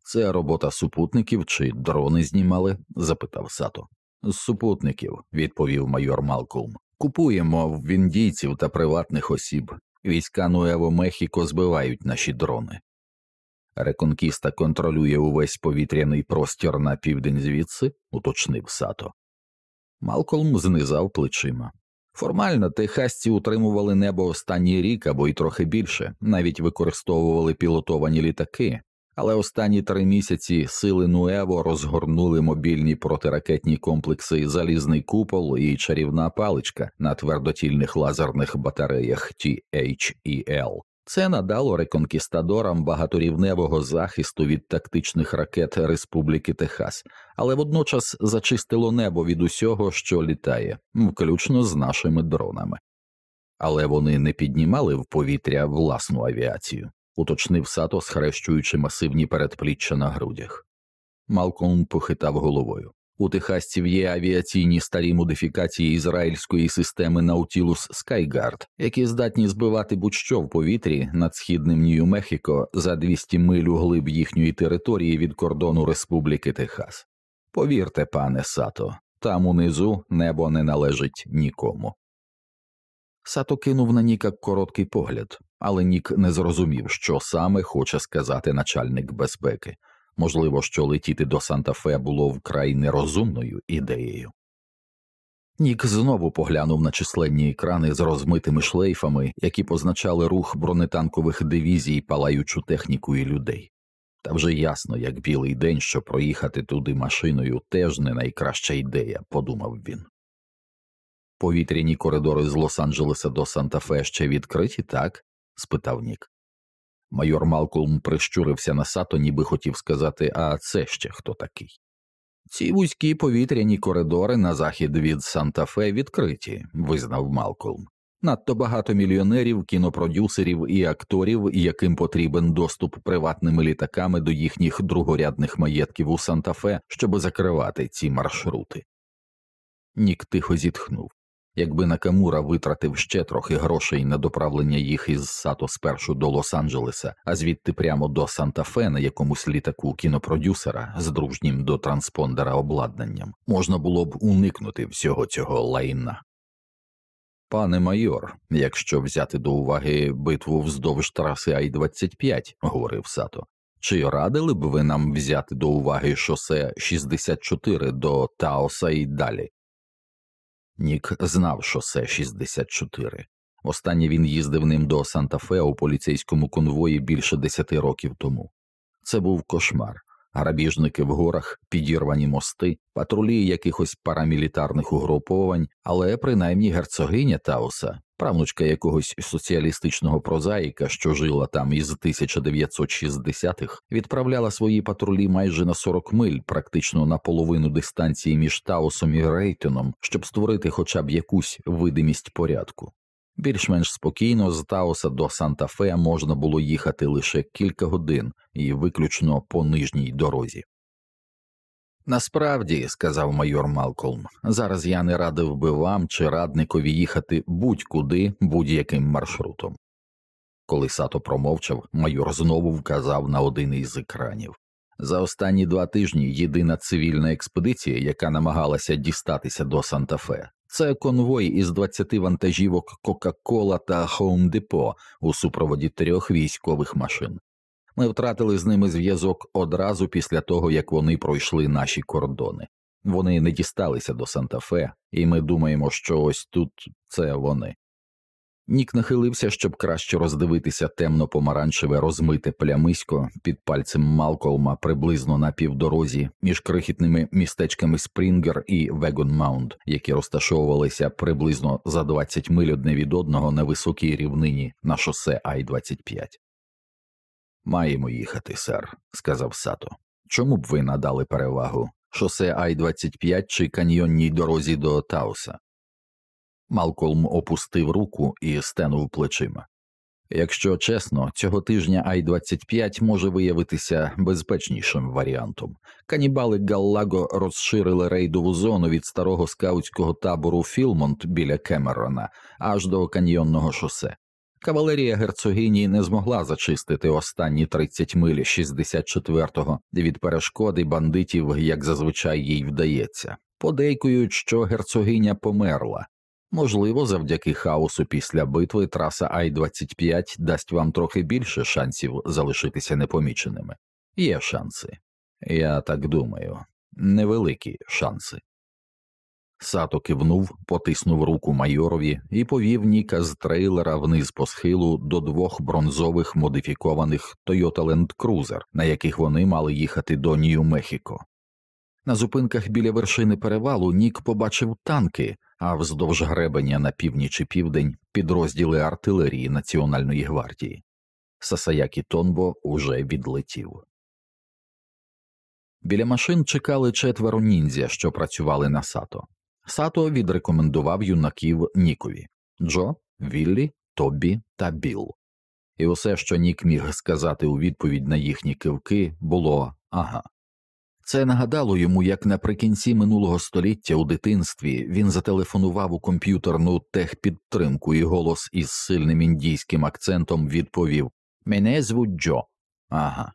Це робота супутників чи дрони знімали? запитав Сато. З супутників, відповів майор Малкулм. Купуємо в індійців та приватних осіб. Війська Нуево Мехіко збивають наші дрони. Реконкіста контролює увесь повітряний простір на південь звідси, уточнив Сато. Малколм знизав плечима. Формально техасці утримували небо останній рік або й трохи більше, навіть використовували пілотовані літаки, але останні три місяці сили Нуево розгорнули мобільні протиракетні комплекси Залізний купол і чарівна паличка на твердотільних лазерних батареях THEL. Це надало реконкістадорам багаторівневого захисту від тактичних ракет Республіки Техас, але водночас зачистило небо від усього, що літає, включно з нашими дронами. Але вони не піднімали в повітря власну авіацію, уточнив Сато, схрещуючи масивні передпліччя на грудях. Малком похитав головою. У техасців є авіаційні старі модифікації ізраїльської системи Nautilus Skyguard, які здатні збивати будь-що в повітрі над східним Нью-Мехіко за 200 миль у глиб їхньої території від кордону Республіки Техас. Повірте, пане Сато, там унизу небо не належить нікому. Сато кинув на Ніка короткий погляд, але Нік не зрозумів, що саме хоче сказати начальник безпеки. Можливо, що летіти до Санта-Фе було вкрай нерозумною ідеєю. Нік знову поглянув на численні екрани з розмитими шлейфами, які позначали рух бронетанкових дивізій, палаючу техніку і людей. Та вже ясно, як білий день, що проїхати туди машиною теж не найкраща ідея, подумав він. Повітряні коридори з Лос-Анджелеса до Санта-Фе ще відкриті, так? спитав Нік. Майор Малколм прищурився на сато, ніби хотів сказати, а це ще хто такий. Ці вузькі повітряні коридори на захід від Санта-Фе відкриті, визнав Малколм. Надто багато мільйонерів, кінопродюсерів і акторів, яким потрібен доступ приватними літаками до їхніх другорядних маєтків у Санта-Фе, щоб закривати ці маршрути. Нік тихо зітхнув. Якби Накамура витратив ще трохи грошей на доправлення їх із Сато спершу до Лос-Анджелеса, а звідти прямо до Санта-Фе на якомусь літаку кінопродюсера з дружнім до транспондера обладнанням, можна було б уникнути всього цього лайна. Пане майор, якщо взяти до уваги битву вздовж траси Ай 25 говорив Сато, чи радили б ви нам взяти до уваги шосе 64 до Таоса і далі? Нік знав шосе 64. Останнє він їздив ним до Санта-Фе у поліцейському конвої більше десяти років тому. Це був кошмар, грабіжники в горах, підірвані мости, патрулі якихось парамілітарних угруповань, але принаймні герцогиня Тауса, правнучка якогось соціалістичного прозаїка, що жила там із 1960-х, відправляла свої патрулі майже на 40 миль, практично на половину дистанції між Таусом і Рейтоном, щоб створити хоча б якусь видимість порядку. Більш-менш спокійно з Таоса до Санта-Фе можна було їхати лише кілька годин і виключно по нижній дорозі. Насправді, сказав майор Малколм, зараз я не радив би вам чи радникові їхати будь-куди будь-яким маршрутом. Коли Сато промовчав, майор знову вказав на один із екранів. За останні два тижні єдина цивільна експедиція, яка намагалася дістатися до Санта-Фе, це конвой із 20 вантажівок Кока-Кола та Хоум Депо у супроводі трьох військових машин. Ми втратили з ними зв'язок одразу після того, як вони пройшли наші кордони. Вони не дісталися до Санта-Фе, і ми думаємо, що ось тут це вони. Нік нахилився, щоб краще роздивитися темно помаранчеве розмите плямисько під пальцем Малколма приблизно на півдорозі між крихітними містечками Спрінгер і Вегон Маунт, які розташовувалися приблизно за 20 миль одне від одного на високій рівнині на шосе Ай 25 Маємо їхати, сер, сказав Сато. Чому б ви надали перевагу? Шосе Ай 25 чи каньйонній дорозі до Тауса? Малколм опустив руку і стенув плечима. Якщо чесно, цього тижня Ай 25 може виявитися безпечнішим варіантом. Канібали Галлаго розширили рейдову зону від старого скаутського табору Філмонт біля Кемерона аж до каньйонного шосе. Кавалерія герцогині не змогла зачистити останні 30 миль 64-го від перешкоди бандитів, як зазвичай їй вдається. Подейкують, що герцогиня померла. Можливо, завдяки хаосу після битви траса Ай 25 дасть вам трохи більше шансів залишитися непоміченими. Є шанси. Я так думаю, невеликі шанси. Сато кивнув, потиснув руку майорові і повів Ніка з трейлера вниз по схилу до двох бронзових модифікованих Toyota Land Cruiser, на яких вони мали їхати до Нью-Мехіко. На зупинках біля вершини перевалу Нік побачив танки, а вздовж гребеня на північ і південь підрозділи артилерії Національної гвардії. Сасаякі Тонбо уже відлетів. Біля машин чекали четверо ніндзя, що працювали на сато. Сато відрекомендував юнаків Нікові Джо, Віллі, Тобі та Біл. І усе, що Нік міг сказати у відповідь на їхні кивки, було ага. Це нагадало йому, як наприкінці минулого століття у дитинстві він зателефонував у комп'ютерну техпідтримку, і голос із сильним індійським акцентом відповів Мене звуть Джо. Ага.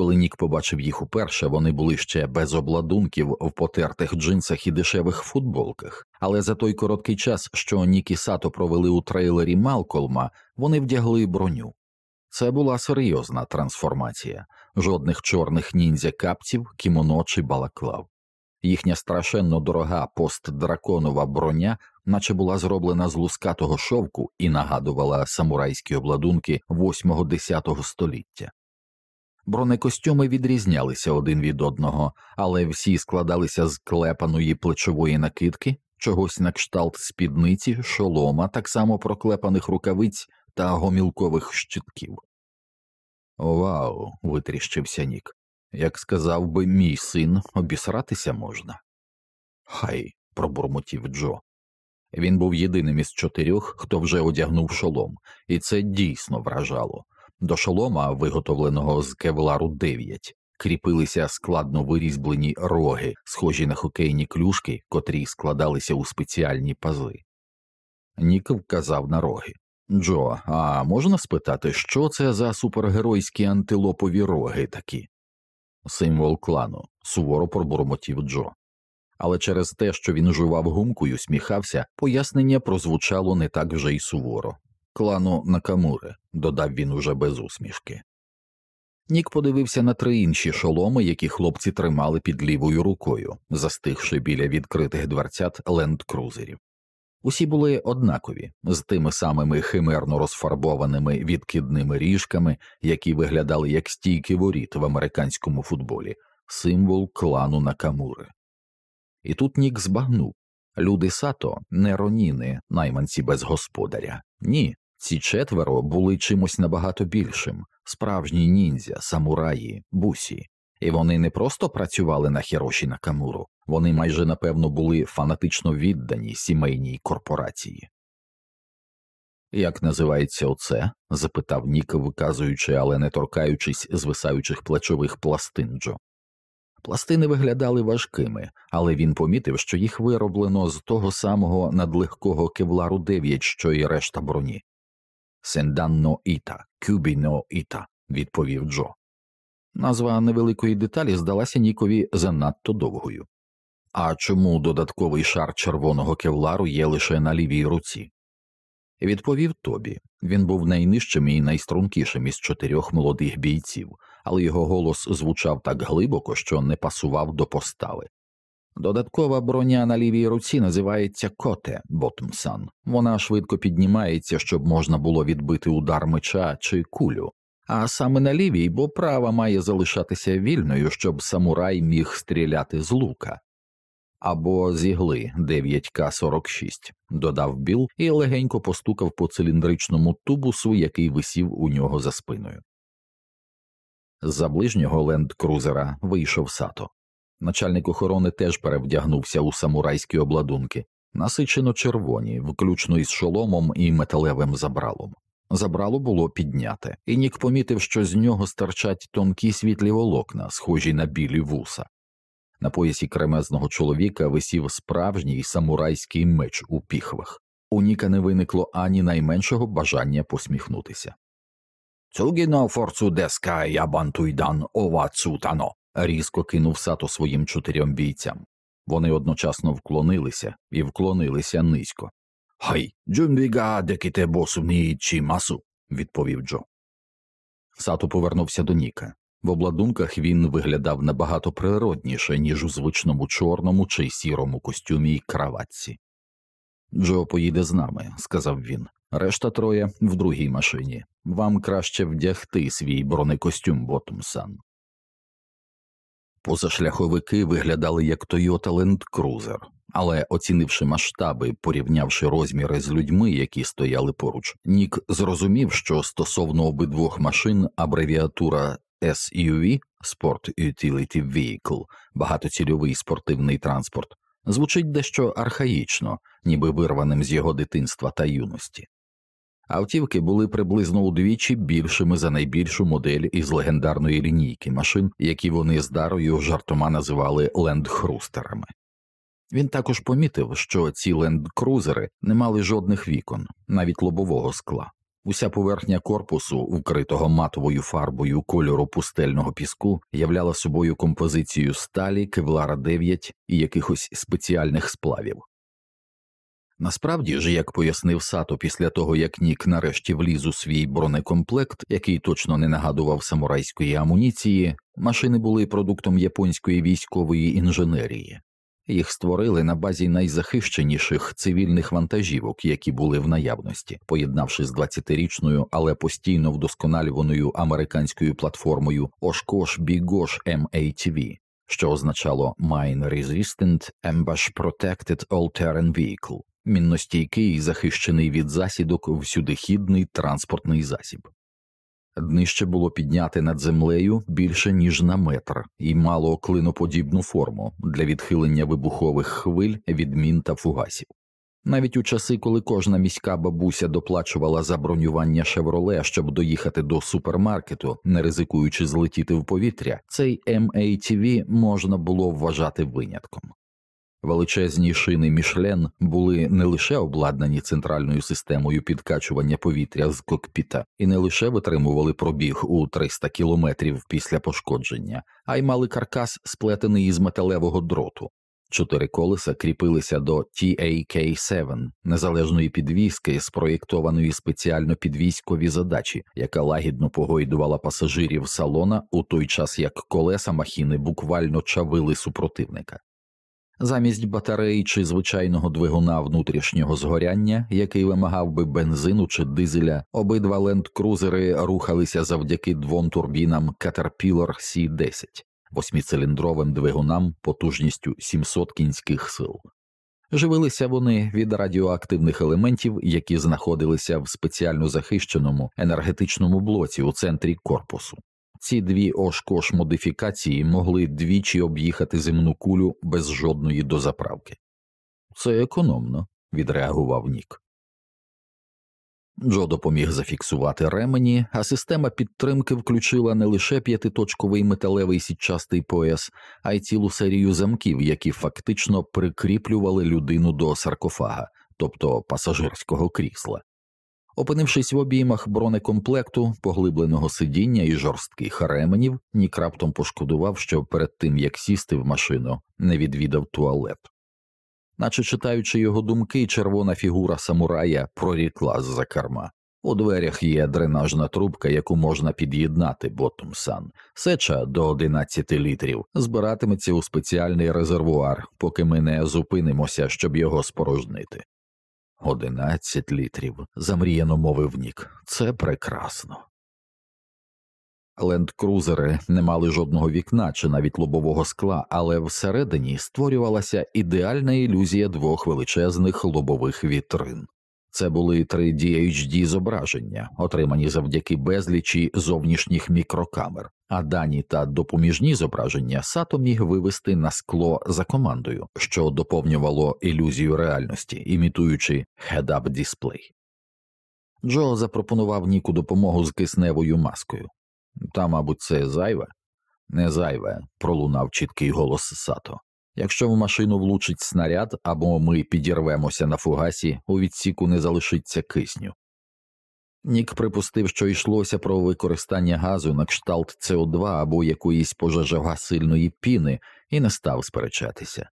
Коли Нік побачив їх уперше, вони були ще без обладунків в потертих джинсах і дешевих футболках, але за той короткий час, що Нік і Сато провели у трейлері Малколма, вони вдягли броню. Це була серйозна трансформація, жодних чорних ніндзя капців, кімоно чи балаклав. Їхня страшенно дорога постдраконова броня, наче була зроблена з лускатого шовку і нагадувала самурайські обладунки 8-10 століття. Бронекостюми відрізнялися один від одного, але всі складалися з клепаної плечової накидки, чогось на кшталт спідниці, шолома, так само проклепаних рукавиць та гомілкових щитків. Вау, витріщився Нік. Як сказав би мій син, обісратися можна. Хай, пробурмотів Джо. Він був єдиним із чотирьох, хто вже одягнув шолом, і це дійсно вражало. До шолома, виготовленого з кевлару 9, кріпилися складно вирізблені роги, схожі на хокейні клюшки, котрі складалися у спеціальні пази. Нік вказав на роги. Джо, а можна спитати, що це за супергеройські антилопові роги такі? Символ клану, суворо пробурмотів Джо. Але через те, що він жував гумкою, сміхався, пояснення прозвучало не так вже й суворо. Клану Накамури, додав він уже без усмішки. Нік подивився на три інші шоломи, які хлопці тримали під лівою рукою, застигши біля відкритих дверцят ленд-крузерів. Усі були однакові, з тими самими химерно розфарбованими відкидними ріжками, які виглядали як стійки воріт в американському футболі, символ клану Накамури. І тут Нік збагнув люди сато не роніни, найманці без господаря. Ні, ці четверо були чимось набагато більшим справжні ніндзя, самураї, бусі, і вони не просто працювали на Хіроші Накамуру, вони майже напевно були фанатично віддані сімейній корпорації. Як називається оце? запитав Нік, виказуючи, але не торкаючись звисаючих плечових пластин Джо. Пластини виглядали важкими, але він помітив, що їх вироблено з того самого надлегкого кевлару 9, що й решта броні. Сенданно Іта, Кюбіно Іта, відповів Джо. Назва невеликої деталі здалася Нікові занадто довгою. А чому додатковий шар червоного кевлару є лише на лівій руці? Відповів Тобі він був найнижчим і найстрункішим із чотирьох молодих бійців, але його голос звучав так глибоко, що не пасував до постави. Додаткова броня на лівій руці називається коте Ботмсан. Вона швидко піднімається, щоб можна було відбити удар меча чи кулю, а саме на лівій, бо права має залишатися вільною, щоб самурай міг стріляти з лука. Або з ігли 9К46, додав Біл і легенько постукав по циліндричному тубусу, який висів у нього за спиною. З-за ближнього ленд-крузера вийшов сато. Начальник охорони теж перевдягнувся у самурайські обладунки, насичено червоні, включно із шоломом і металевим забралом. Забрало було підняте, і Нік помітив, що з нього стирчать тонкі світлі волокна, схожі на білі вуса. На поясі кремезного чоловіка висів справжній самурайський меч у піхвах. У Ніка не виникло ані найменшого бажання посміхнутися. Цугіно форцу деска ябантуйдан ова цутано, різко кинув сато своїм чотирьом бійцям. Вони одночасно вклонилися і вклонилися низько. Хай, джунвіга декіте босумні чи масу, відповів Джо. Сато повернувся до Ніка. В обладунках він виглядав набагато природніше, ніж у звичному чорному чи сірому костюмі й краватці. Джо поїде з нами, сказав він. Решта троє в другій машині. Вам краще вдягти свій бронекостюм Ботумсан. Позашляховики виглядали як Toyota Land Cruiser, але оцінивши масштаби, порівнявши розміри з людьми, які стояли поруч, Нік зрозумів, що стосовно обидвох машин абревіатура SUV Sport Utility Vehicle, багатоцільовий спортивний транспорт, звучить дещо архаїчно, ніби вирваним з його дитинства та юності. Автівки були приблизно удвічі більшими за найбільшу модель із легендарної лінійки машин, які вони з дарою жартома називали лендхрустерами. Він також помітив, що ці лендкрузери не мали жодних вікон, навіть лобового скла. Уся поверхня корпусу, вкритого матовою фарбою кольору пустельного піску, являла собою композицію сталі, кевлара 9 і якихось спеціальних сплавів. Насправді ж, як пояснив Сато після того, як Нік нарешті вліз у свій бронекомплект, який точно не нагадував самурайської амуніції, машини були продуктом японської військової інженерії. Їх створили на базі найзахищеніших цивільних вантажівок, які були в наявності, поєднавши з 20-річною, але постійно вдосконалюваною американською платформою Oshkosh Bigosh MATV, що означало Mine Resistant Ambush Protected All-Terrain Vehicle мінностійкий і захищений від засідок всюдихідний транспортний засіб. Днище було підняте над землею більше ніж на метр і мало клиноподібну форму для відхилення вибухових хвиль, відмін та фугасів. Навіть у часи, коли кожна міська бабуся доплачувала за бронювання шевроле, щоб доїхати до супермаркету, не ризикуючи злетіти в повітря, цей MATV можна було вважати винятком. Величезні шини Мішлен були не лише обладнані центральною системою підкачування повітря з кокпіта і не лише витримували пробіг у 300 кілометрів після пошкодження, а й мали каркас, сплетений із металевого дроту. Чотири колеса кріпилися до TAK-7, незалежної підвіски, спроєктованої спеціально під військові задачі, яка лагідно погойдувала пасажирів салона у той час як колеса махіни буквально чавили супротивника. Замість батарей чи звичайного двигуна внутрішнього згоряння, який вимагав би бензину чи дизеля, обидва лендкрузери рухалися завдяки двом турбінам Caterpillar C10, восьмициліндровим двигунам потужністю 700 кінських сил. Живилися вони від радіоактивних елементів, які знаходилися в спеціально захищеному енергетичному блоці у центрі корпусу. Ці дві ошкош модифікації могли двічі об'їхати земну кулю без жодної дозаправки. Це економно, відреагував Нік. Джо допоміг зафіксувати ремені, а система підтримки включила не лише п'ятиточковий металевий сітчастий пояс, а й цілу серію замків, які фактично прикріплювали людину до саркофага, тобто пасажирського крісла. Опинившись в обіймах бронекомплекту, поглибленого сидіння і жорстких ременів, Нік раптом пошкодував, що перед тим як сісти в машину, не відвідав туалет. Наче читаючи його думки, червона фігура самурая прорікла з за керма. У дверях є дренажна трубка, яку можна під'єднати Ботумсан. Сеча до 11 літрів збиратиметься у спеціальний резервуар, поки ми не зупинимося, щоб його спорожнити. Одинадцять літрів, замріяно мовив Нік. Це прекрасно. Лендкрузери не мали жодного вікна чи навіть лобового скла, але всередині створювалася ідеальна ілюзія двох величезних лобових вітрин. Це були три DHD зображення, отримані завдяки безлічі зовнішніх мікрокамер, а дані та допоміжні зображення Сато міг вивести на скло за командою, що доповнювало ілюзію реальності, імітуючи head-up дисплей. Джо запропонував Ніку допомогу з кисневою маскою. Та, мабуть, це зайве? Не зайве, пролунав чіткий голос Сато. Якщо в машину влучить снаряд або ми підірвемося на фугасі, у відсіку не залишиться кисню. Нік припустив, що йшлося про використання газу на кшталт СО2 або якоїсь пожежогасильної піни, і не став сперечатися.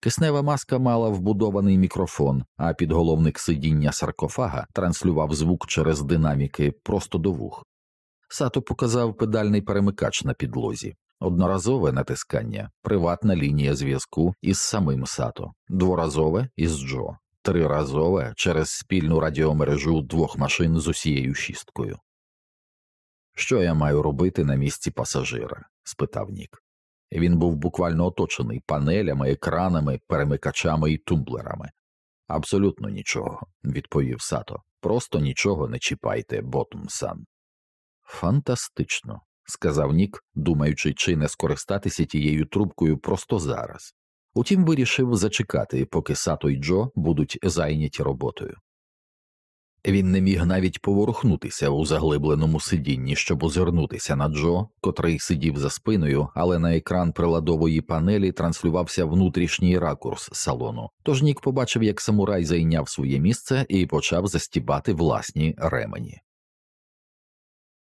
Киснева маска мала вбудований мікрофон, а підголовник сидіння саркофага транслював звук через динаміки просто до вух. Сато показав педальний перемикач на підлозі, одноразове натискання, приватна лінія зв'язку із самим Сато, дворазове із Джо, триразове через спільну радіомережу двох машин з усією шісткою. Що я маю робити на місці пасажира? спитав Нік. Він був буквально оточений панелями, екранами, перемикачами і тумблерами. Абсолютно нічого, відповів Сато. Просто нічого не чіпайте, Ботумсан. Фантастично, сказав Нік, думаючи, чи не скористатися тією трубкою просто зараз. Утім, вирішив зачекати, поки Сато й Джо будуть зайняті роботою. Він не міг навіть поворухнутися у заглибленому сидінні, щоб озирнутися на Джо, котрий сидів за спиною, але на екран приладової панелі транслювався внутрішній ракурс салону. Тож Нік побачив, як самурай зайняв своє місце і почав застібати власні ремені.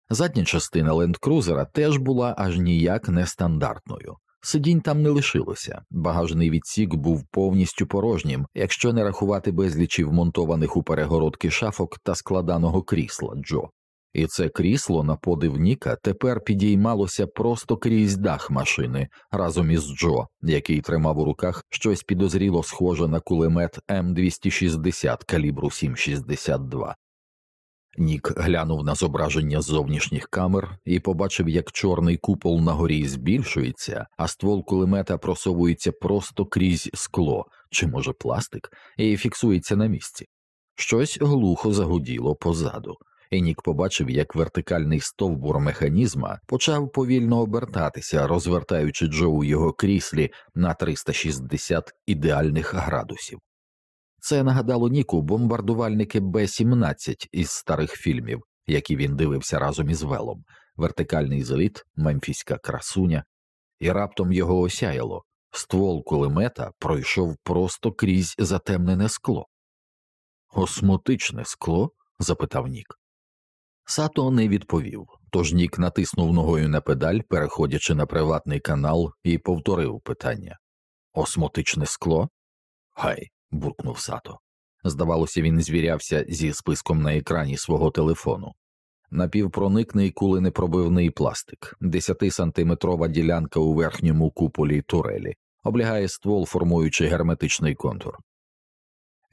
Задня частина лендкрузера теж була аж ніяк нестандартною. Сидінь там не лишилося, багажний відсік був повністю порожнім, якщо не рахувати безлічі вмонтованих у перегородки шафок та складаного крісла Джо. І це крісло на подив Ніка тепер підіймалося просто крізь дах машини разом із Джо, який тримав у руках щось підозріло схоже на кулемет М260 калібру 7,62. Нік глянув на зображення зовнішніх камер і побачив, як чорний купол на горі збільшується, а ствол кулемета просовується просто крізь скло чи, може, пластик, і фіксується на місці. Щось глухо загуділо позаду, і Нік побачив, як вертикальний стовбур механізма почав повільно обертатися, розвертаючи Джо у його кріслі на 360 ідеальних градусів. Це нагадало Ніку бомбардувальники Б-17 із старих фільмів, які він дивився разом із Велом, вертикальний зліт, мемфіська красуня, і раптом його осяяло. Ствол кулемета пройшов просто крізь затемнене скло. Осмотичне скло? запитав Нік. Сато не відповів, тож Нік натиснув ногою на педаль, переходячи на приватний канал, і повторив питання Осмотичне скло? Гай, буркнув Сато. Здавалося, він звірявся зі списком на екрані свого телефону. Напівпроникний куленепробивний пластик, 10-сантиметрова ділянка у верхньому куполі турелі, облягає ствол, формуючи герметичний контур.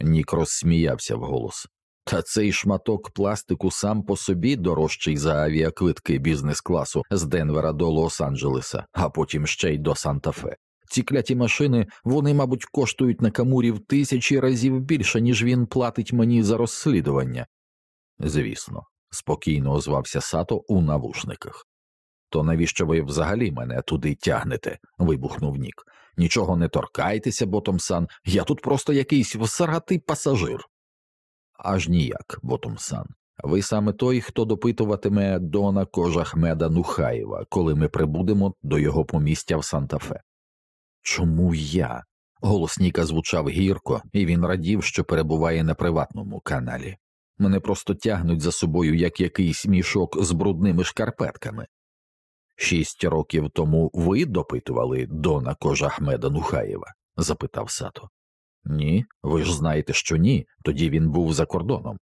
Нік розсміявся вголос. Та цей шматок пластику сам по собі дорожчий за авіаквитки бізнес класу з Денвера до Лос-Анджелеса, а потім ще й до Санта-Фе. Ці кляті машини, вони, мабуть, коштують на камурі в тисячі разів більше, ніж він платить мені за розслідування. Звісно, спокійно озвався Сато у навушниках. То навіщо ви взагалі мене туди тягнете? вибухнув Нік. Нічого не торкайтеся, Ботомсан, я тут просто якийсь всаратий пасажир. Аж ніяк, Ботомсан. Ви саме той, хто допитуватиме Дона Кожахмеда Нухаєва, коли ми прибудемо до його помістя в Санта-Фе. Чому я? Голос Ніка звучав гірко, і він радів, що перебуває на приватному каналі. Мене просто тягнуть за собою як якийсь мішок з брудними шкарпетками. Шість років тому ви допитували Дона Кожахмеда Нухаєва? запитав Сато. Ні, ви ж знаєте, що ні, тоді він був за кордоном.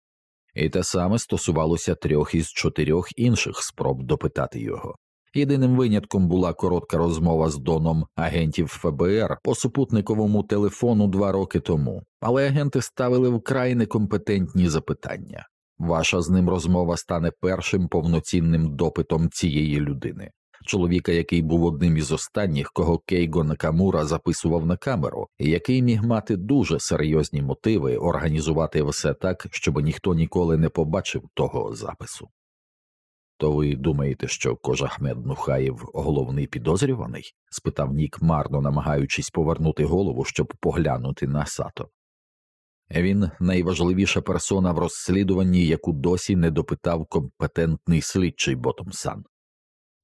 І те саме стосувалося трьох із чотирьох інших спроб допитати його. Єдиним винятком була коротка розмова з доном агентів ФБР по супутниковому телефону два роки тому, але агенти ставили вкрай некомпетентні запитання. Ваша з ним розмова стане першим повноцінним допитом цієї людини, чоловіка, який був одним із останніх, кого Кейго Накамура записував на камеру, і який міг мати дуже серйозні мотиви організувати все так, щоб ніхто ніколи не побачив того запису. То ви думаєте, що Кожахмед Нухаєв головний підозрюваний? спитав Нік, марно намагаючись повернути голову, щоб поглянути на сато. Він найважливіша персона в розслідуванні, яку досі не допитав компетентний слідчий Ботомсан.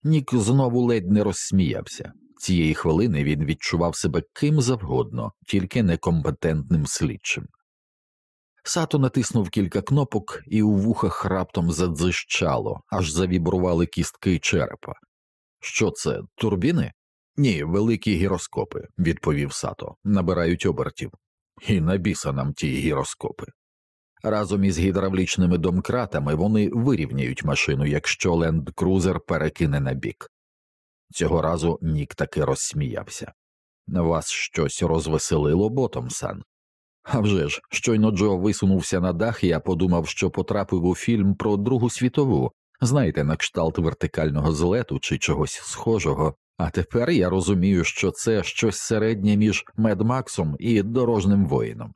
Нік знову ледь не розсміявся. цієї хвилини він відчував себе ким завгодно, тільки некомпетентним слідчим. Сато натиснув кілька кнопок, і у вухах раптом задзищало, аж завібрували кістки черепа. Що це, турбіни? Ні, великі гіроскопи, відповів Сато, набирають обертів. І набіса нам ті гіроскопи. Разом із гідравлічними домкратами вони вирівняють машину, якщо ленд-крузер перекине на бік. Цього разу Нік таки розсміявся. Вас щось розвеселило Ботомсан? А вже ж, щойно Джо висунувся на дах, я подумав, що потрапив у фільм про Другу світову, знаєте, на кшталт вертикального злету чи чогось схожого, а тепер я розумію, що це щось середнє між Медмаксом і дорожним воїном.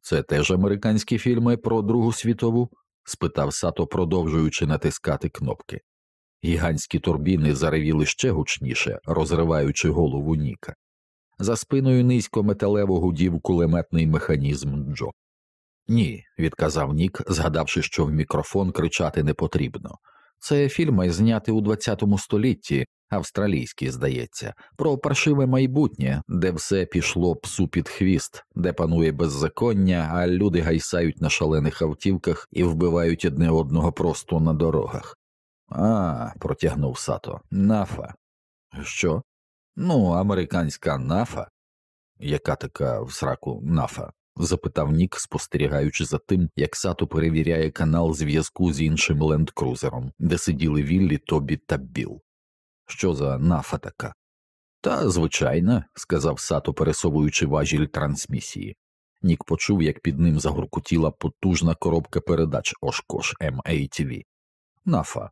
Це теж американські фільми про Другу світову? спитав Сато, продовжуючи натискати кнопки. Гігантські турбіни заревіли ще гучніше, розриваючи голову Ніка. За спиною низько металево гудів кулеметний механізм Джо. Ні, відказав Нік, згадавши, що в мікрофон кричати не потрібно. Це фільми зняті у ХХ столітті, австралійські, здається, про паршиве майбутнє, де все пішло псу під хвіст, де панує беззаконня, а люди гайсають на шалених автівках і вбивають одне одного просто на дорогах. А, протягнув Сато, нафа. Що? Ну, американська нафа. Яка така в сраку нафа? запитав Нік, спостерігаючи за тим, як Сато перевіряє канал зв'язку з іншим лендкрузером, де сиділи Віллі, Тобі та Біл. Що за нафа така? Та, звичайна, сказав Сато, пересовуючи важіль трансмісії. Нік почув, як під ним загуркотіла потужна коробка передач Ошкош MATV. Нафа.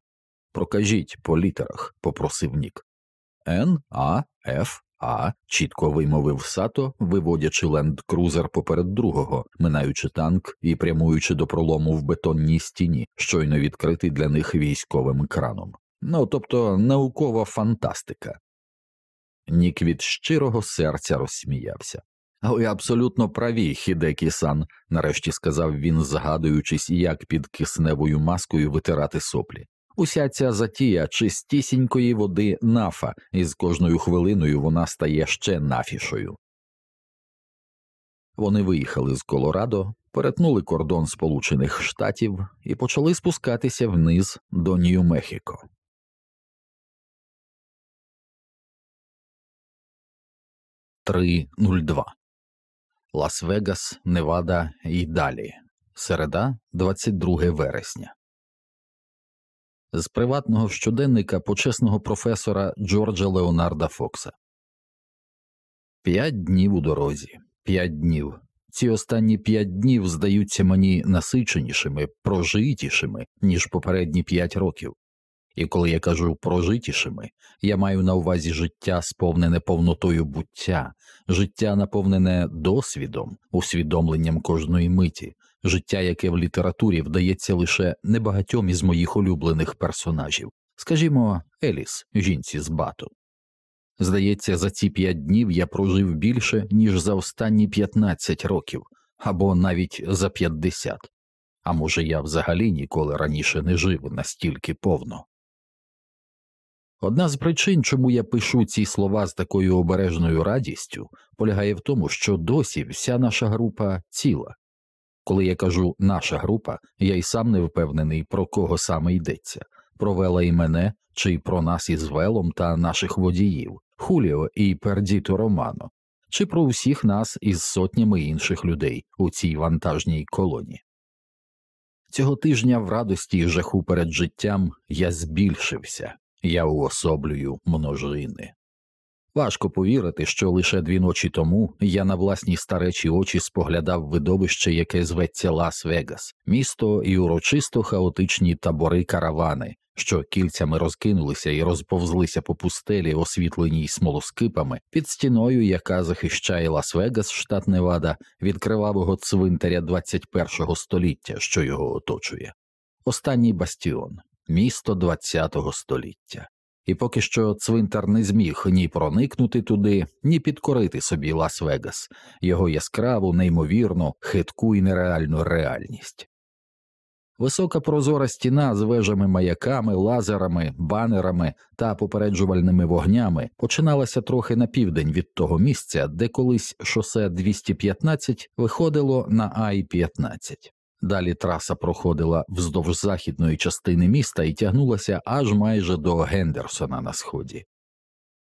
Прокажіть по літерах, попросив Нік. Н, А, Ф, А, чітко вимовив Сато, виводячи ленд-крузер поперед другого, минаючи танк і прямуючи до пролому в бетонній стіні, щойно відкритий для них військовим краном. Ну тобто наукова фантастика. Нік від щирого серця розсміявся. Ви абсолютно праві, Хідекі сан, нарешті сказав він, згадуючись, як під кисневою маскою витирати соплі. Уся ця затія чистісінької води нафа, і з кожною хвилиною вона стає ще нафішою. Вони виїхали з Колорадо, перетнули кордон Сполучених Штатів і почали спускатися вниз до Нью-Мехіко. Два Лас-Вегас, Невада і далі. Середа, 22 вересня з приватного щоденника почесного професора Джорджа Леонарда Фокса. П'ять днів у дорозі, п'ять днів. Ці останні п'ять днів здаються мені насиченішими, прожитішими, ніж попередні п'ять років. І коли я кажу прожитішими, я маю на увазі життя, сповнене повнотою буття, життя наповнене досвідом, усвідомленням кожної миті, життя, яке в літературі вдається лише небагатьом із моїх улюблених персонажів, скажімо, Еліс, жінці з бату. Здається, за ці п'ять днів я прожив більше, ніж за останні п'ятнадцять років, або навіть за п'ятдесят. А може, я взагалі ніколи раніше не жив настільки повно. Одна з причин, чому я пишу ці слова з такою обережною радістю, полягає в тому, що досі вся наша група ціла, коли я кажу наша група, я й сам не впевнений, про кого саме йдеться про Вела і мене, чи про нас із Велом та наших водіїв, Хуліо і Пердіто Романо, чи про всіх нас із сотнями інших людей у цій вантажній колоні. Цього тижня в радості і жаху перед життям я збільшився, я уособлюю множини. Важко повірити, що лише дві ночі тому я на власні старечі очі споглядав видовище, яке зветься Лас-Вегас, місто і урочисто хаотичні табори каравани, що кільцями розкинулися і розповзлися по пустелі, освітленій смолоскипами, під стіною, яка захищає Лас-Вегас, штат Невада, від кривавого цвинтаря 21-го століття, що його оточує. Останній бастіон, місто 20-го століття і поки що цвинтар не зміг ні проникнути туди, ні підкорити собі Лас-Вегас, його яскраву, неймовірну, хитку і нереальну реальність. Висока прозора стіна з вежами маяками, лазерами, банерами та попереджувальними вогнями починалася трохи на південь від того місця, де колись шосе 215 виходило на Ай 15 Далі траса проходила вздовж західної частини міста і тягнулася аж майже до Гендерсона на сході.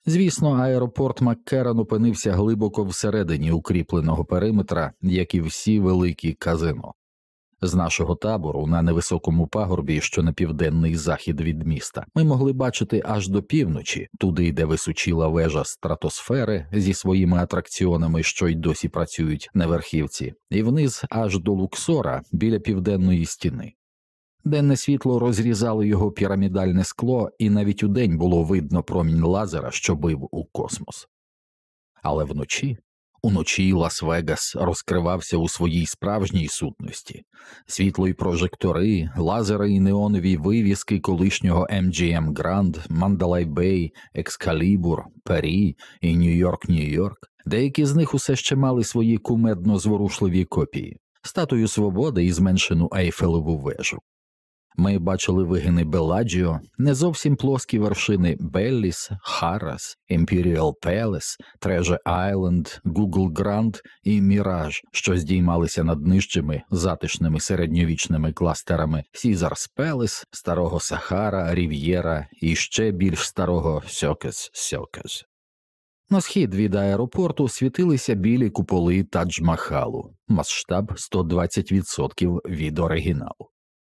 Звісно, аеропорт Маккерон опинився глибоко всередині укріпленого периметра, як і всі великі казино. З нашого табору на невисокому пагорбі, що на південний захід від міста, ми могли бачити аж до півночі, туди, де височила вежа стратосфери зі своїми атракціонами, що й досі працюють на верхівці, і вниз аж до Луксора біля південної стіни. Денне світло розрізало його пірамідальне скло, і навіть удень було видно промінь лазера, що бив у космос. Але вночі Уночі Лас-Вегас розкривався у своїй справжній сутності, світло й прожектори, лазери і неонові вивіски колишнього MGM Grand, Мандалай Бей, Екскалібур, Пері і Нью-Йорк, Нью-Йорк. Деякі з них усе ще мали свої кумедно зворушливі копії, статую свободи і зменшену Ейфелеву вежу. Ми бачили вигини Беладжіо, не зовсім плоскі вершини Белліс, Харрас, Імперіал Пелес, Треже Айленд, Гугл Гранд і Міраж, що здіймалися над нижчими затишними середньовічними кластерами Сізарс Пелес, Старого Сахара, Рів'єра і ще більш старого Сьоркес Сьоркес. На схід від аеропорту світилися білі куполи Тадж-Махалу, масштаб 120% від оригіналу.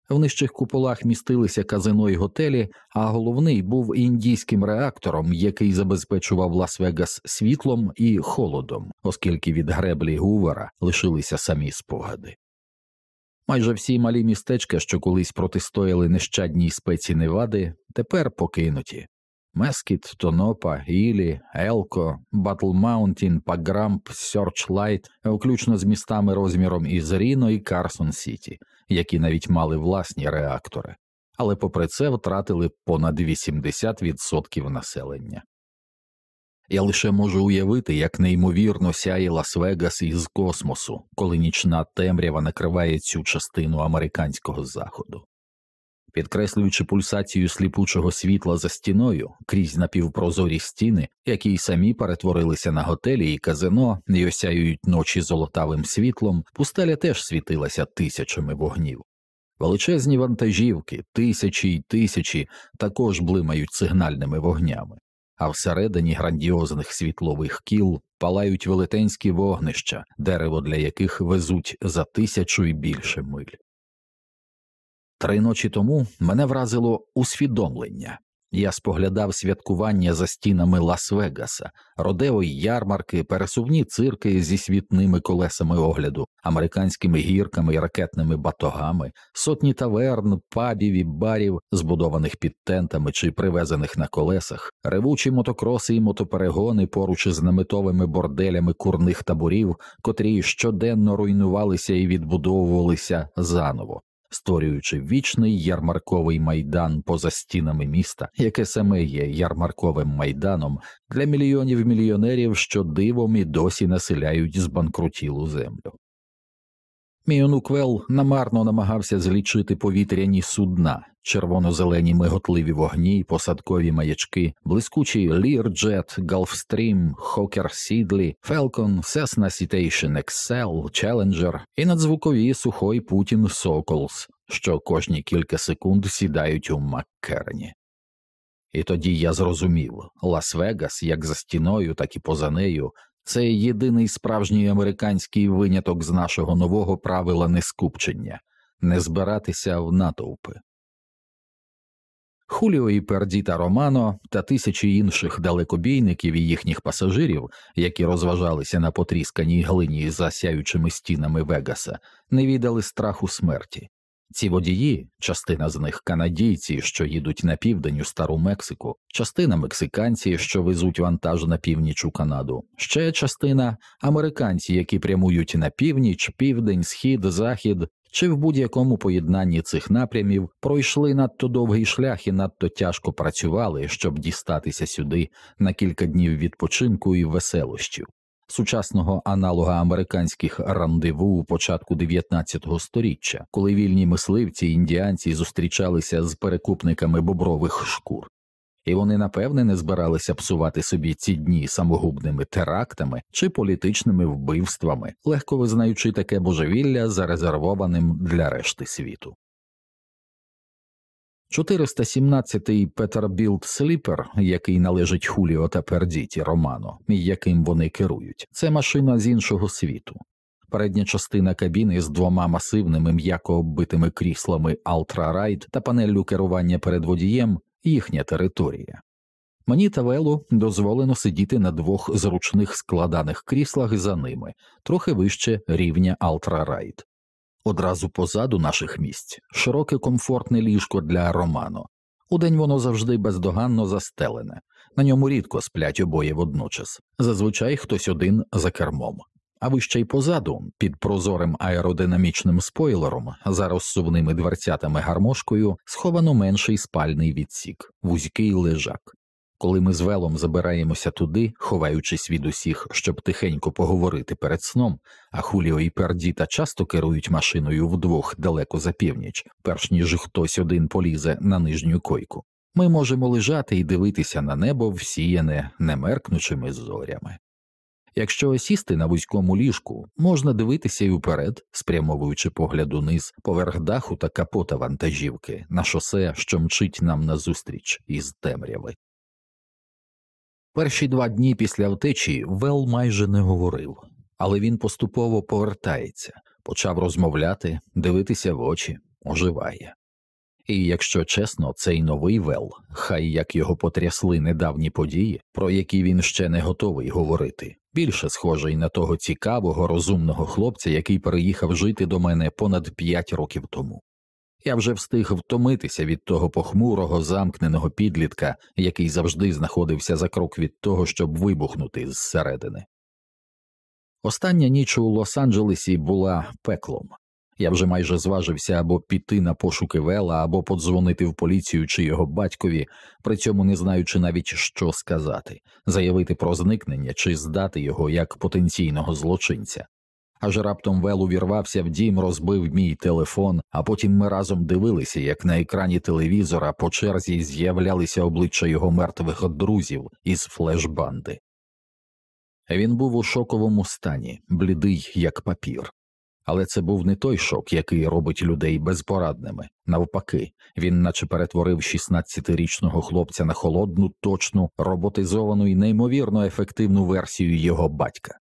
В нижчих куполах містилися казино й готелі, а головний був індійським реактором, який забезпечував Лас-Вегас світлом і холодом, оскільки від греблі Гувера лишилися самі спогади. Майже всі малі містечка, що колись протистояли нещадній спеці Невади, тепер покинуті. Мескіт, Тонопа, Ілі, Елко, Батл Маунтін, Парамп, Сьорчлайт, включно з містами розміром із Ріно і Карсон Сіті, які навіть мали власні реактори, але попри це втратили понад 80% населення. Я лише можу уявити, як неймовірно сяє Лас-Вегас із космосу, коли нічна темрява накриває цю частину американського заходу. Підкреслюючи пульсацію сліпучого світла за стіною крізь напівпрозорі стіни, які й самі перетворилися на готелі і казино і осяюють ночі золотавим світлом, пустеля теж світилася тисячами вогнів. Величезні вантажівки, тисячі й тисячі також блимають сигнальними вогнями, а всередині грандіозних світлових кіл палають велетенські вогнища, дерево для яких везуть за тисячу і більше миль. Три ночі тому мене вразило усвідомлення. Я споглядав святкування за стінами Лас-Вегаса, родео й ярмарки, пересувні цирки зі світними колесами огляду, американськими гірками і ракетними батогами, сотні таверн, пабів і барів, збудованих під тентами чи привезених на колесах, ревучі мотокроси і мотоперегони поруч із наметовими борделями курних таборів, котрі щоденно руйнувалися і відбудовувалися заново створюючи вічний ярмарковий майдан поза стінами міста, яке саме є ярмарковим майданом для мільйонів мільйонерів, що дивом і досі населяють збанкрутілу землю. Міонуквел онук намарно намагався злічити повітряні судна, червоно-зелені миготливі вогні, посадкові маячки, блискучі Learjet, Gulfstream, Hawker Siddeley, Falcon, Cessna Citation XL, Challenger і надзвукові сухой Путін Sokolows, що кожні кілька секунд сідають у Маккерні. І тоді я зрозумів Лас-Вегас, як за стіною, так і поза нею, це єдиний справжній американський виняток з нашого нового правила нескупчення не збиратися в натовпи. Хуліо і Пердіта Романо та тисячі інших далекобійників і їхніх пасажирів, які розважалися на потрісканій глині за сяючими стінами Вегаса, не віддали страху смерті. Ці водії, частина з них канадійці, що їдуть на південь у Стару Мексику, частина мексиканці, що везуть вантаж на північ у Канаду, ще частина американці, які прямують на північ, південь, схід, захід, чи в будь-якому поєднанні цих напрямів пройшли надто довгий шлях і надто тяжко працювали, щоб дістатися сюди на кілька днів відпочинку і веселощів. сучасного аналога американських рандеву у початку 19 століття, коли вільні мисливці і індіанці зустрічалися з перекупниками бобрових шкур. І вони напевне не збиралися псувати собі ці дні самогубними терактами чи політичними вбивствами, легко визнаючи таке божевілля зарезервованим для решти світу. 417-й Петербілт Сліпер, який належить Хуліо та Пердіті Романо, яким вони керують, це машина з іншого світу. Передня частина кабіни з двома масивними м'яко оббитими кріслами Altra та панеллю керування перед водієм їхня територія. Мені та Велу дозволено сидіти на двох зручних складаних кріслах за ними, трохи вище рівня Altra Одразу позаду наших місць широке комфортне ліжко для Романо. Удень воно завжди бездоганно застелене, на ньому рідко сплять обоє водночас, зазвичай хтось один за кермом. А вище й позаду, під прозорим аеродинамічним спойлером, за розсувними дверцятами гармошкою, сховано менший спальний відсік, вузький лежак. Коли ми з велом забираємося туди, ховаючись від усіх, щоб тихенько поговорити перед сном, а Хуліо і Пердіта часто керують машиною вдвох далеко за північ, перш ніж хтось один полізе на нижню койку, ми можемо лежати і дивитися на небо всіяне немеркнучими зорями. Якщо сісти на вузькому ліжку, можна дивитися й уперед, спрямовуючи погляд униз, поверх даху та капота вантажівки на шосе, що мчить нам назустріч із темряви. Перші два дні після втечі Вел майже не говорив, але він поступово повертається, почав розмовляти, дивитися в очі, оживає. І якщо чесно, цей новий Вел, хай як його потрясли недавні події, про які він ще не готовий говорити, більше схожий на того цікавого, розумного хлопця, який переїхав жити до мене понад п'ять років тому. Я вже встиг втомитися від того похмурого, замкненого підлітка, який завжди знаходився за крок від того, щоб вибухнути зсередини. Остання ніч у Лос-Анджелесі була пеклом. Я вже майже зважився або піти на пошуки вела, або подзвонити в поліцію чи його батькові, при цьому не знаючи навіть що сказати, заявити про зникнення чи здати його як потенційного злочинця. Аж раптом Вел увірвався в дім, розбив мій телефон, а потім ми разом дивилися, як на екрані телевізора по черзі з'являлися обличчя його мертвих друзів із флешбанди. Він був у шоковому стані, блідий, як папір. Але це був не той шок, який робить людей безпорадними. Навпаки, він наче перетворив 16-річного хлопця на холодну, точну, роботизовану і неймовірно ефективну версію його батька.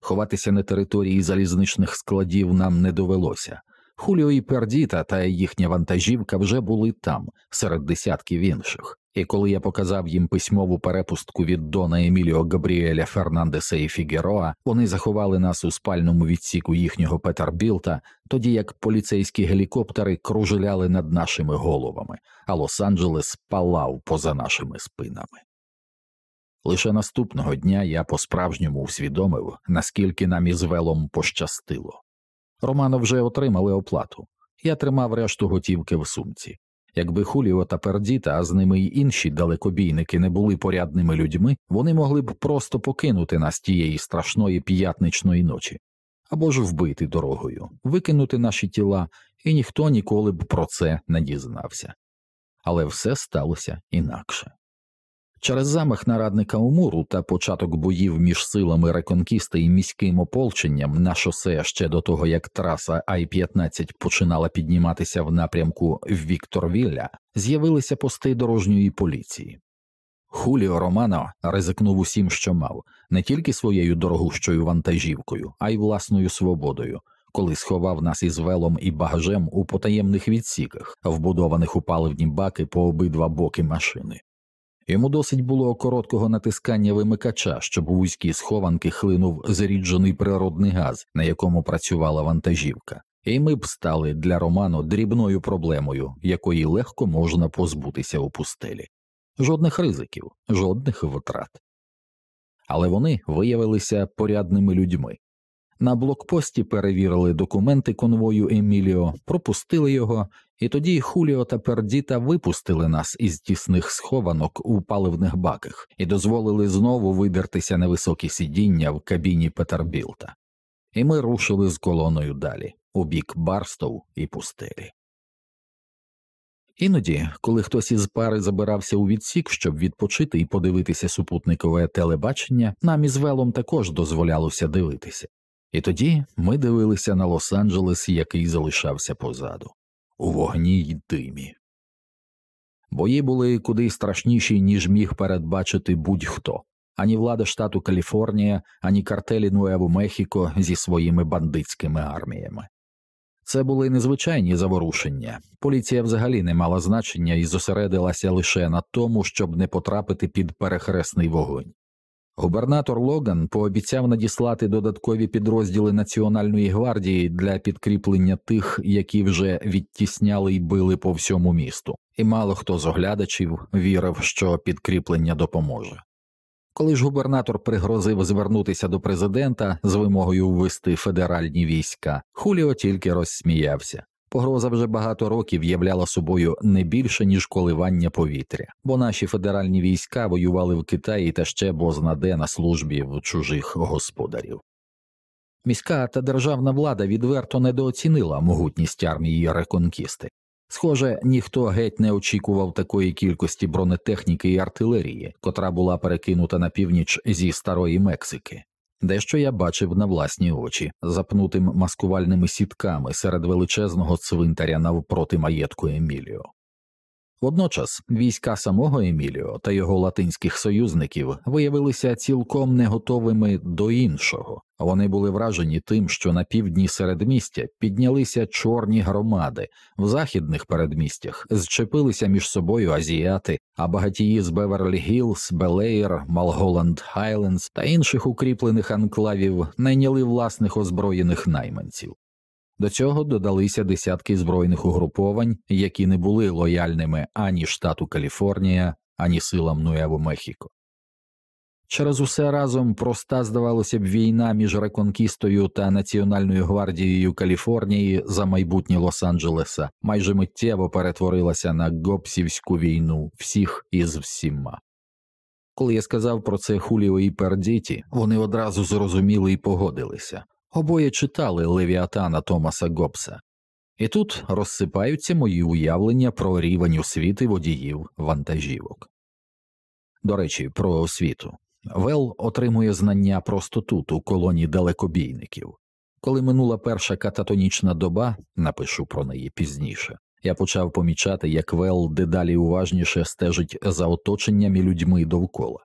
Ховатися на території залізничних складів нам не довелося. Хуліо і Пердіта та їхня вантажівка вже були там, серед десятків інших, і коли я показав їм письмову перепустку від Дона Еміліо Габріеля Фернандеса і Фігероа, вони заховали нас у спальному відсіку їхнього Петербілта, тоді як поліцейські гелікоптери кружеляли над нашими головами, а Лос-Анджелес палав поза нашими спинами. Лише наступного дня я по справжньому усвідомив, наскільки нам із велом пощастило. Романо вже отримали оплату, я тримав решту готівки в сумці. Якби Хуліо та Пердіта, а з ними й інші далекобійники не були порядними людьми, вони могли б просто покинути нас тієї страшної п'ятничної ночі або ж вбити дорогою, викинути наші тіла, і ніхто ніколи б про це не дізнався. Але все сталося інакше. Через замах нарадника Умуру та початок боїв між силами Реконкіста і міським ополченням на шосе ще до того, як траса Ай-15 починала підніматися в напрямку Вікторвілля, з'явилися пости дорожньої поліції. Хуліо Романо ризикнув усім, що мав, не тільки своєю дорогущою вантажівкою, а й власною свободою, коли сховав нас із велом і багажем у потаємних відсіках, вбудованих у паливні баки по обидва боки машини. Йому досить було короткого натискання вимикача, щоб у вузькі схованки хлинув заріджений природний газ, на якому працювала вантажівка, і ми б стали для Роману дрібною проблемою, якої легко можна позбутися у пустелі. Жодних ризиків, жодних витрат. Але вони виявилися порядними людьми. На блокпості перевірили документи конвою Еміліо, пропустили його І тоді Хуліо та Пердіта випустили нас із тісних схованок у паливних баках і дозволили знову видертися на високі сидіння в кабіні Петербілта. І ми рушили з колоною далі, у бік Барстоу і пустелі. Іноді, коли хтось із пари забирався у відсік, щоб відпочити і подивитися супутникове телебачення, нам із велом також дозволялося дивитися, і тоді ми дивилися на Лос-Анджелес, який залишався позаду, у вогні й димі. Бої були куди страшніші, ніж міг передбачити будь-хто ані влада штату Каліфорнія, ані картелі Нуеву Мехіко зі своїми бандитськими арміями. Це були незвичайні заворушення. Поліція взагалі не мала значення і зосередилася лише на тому, щоб не потрапити під перехресний вогонь. Губернатор Логан пообіцяв надіслати додаткові підрозділи Національної гвардії для підкріплення тих, які вже відтісняли й били по всьому місту, і мало хто з оглядачів вірив, що підкріплення допоможе. Коли ж губернатор пригрозив звернутися до президента з вимогою ввести федеральні війська, Хуліо тільки розсміявся. Погроза вже багато років являла собою не більше ніж коливання повітря, бо наші федеральні війська воювали в Китаї та ще бознаде на службі в чужих господарів. Міська та державна влада відверто недооцінила могутність армії реконкісти. Схоже, ніхто геть не очікував такої кількості бронетехніки і артилерії, котра була перекинута на північ зі старої Мексики. Дещо я бачив на власні очі, запнутим маскувальними сітками серед величезного цвинтаря навпроти маєтку Еміліо. Водночас війська самого Еміліо та його латинських союзників виявилися цілком не готовими до іншого. Вони були вражені тим, що на півдні середмістя піднялися чорні громади, в західних передмістях зчепилися між собою азіати, а багатії з Беверлі Гілз, Белеєр, Малголанд Хайлендс та інших укріплених анклавів найняли власних озброєних найманців. До цього додалися десятки збройних угруповань, які не були лояльними ані штату Каліфорнія, ані силам Нуево Мехіко. Через усе разом проста, здавалося б, війна між Реконкістою та Національною гвардією Каліфорнії за майбутнє Лос-Анджелеса майже миттєво перетворилася на гопсівську війну всіх із всіма. Коли я сказав про це Хуліо і Пердіті, вони одразу зрозуміли і погодилися. Обоє читали Левіатана Томаса Гобса, і тут розсипаються мої уявлення про рівень освіти водіїв вантажівок. До речі, про освіту. Вел отримує знання просто тут, у колоні далекобійників. Коли минула перша кататонічна доба, напишу про неї пізніше, я почав помічати, як Вел дедалі уважніше стежить за оточенням і людьми довкола.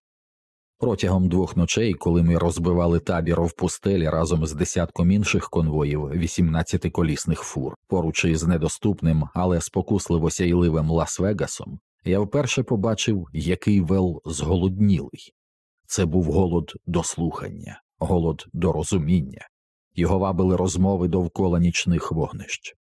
Протягом двох ночей, коли ми розбивали табір в пустелі разом з десятком інших конвоїв 18-колісних фур, поруч із недоступним, але спокусливо сяйливим Лас-Вегасом, я вперше побачив, який вел зголоднілий. Це був голод до слухання, голод до розуміння, його вабили розмови довкола нічних вогнищ.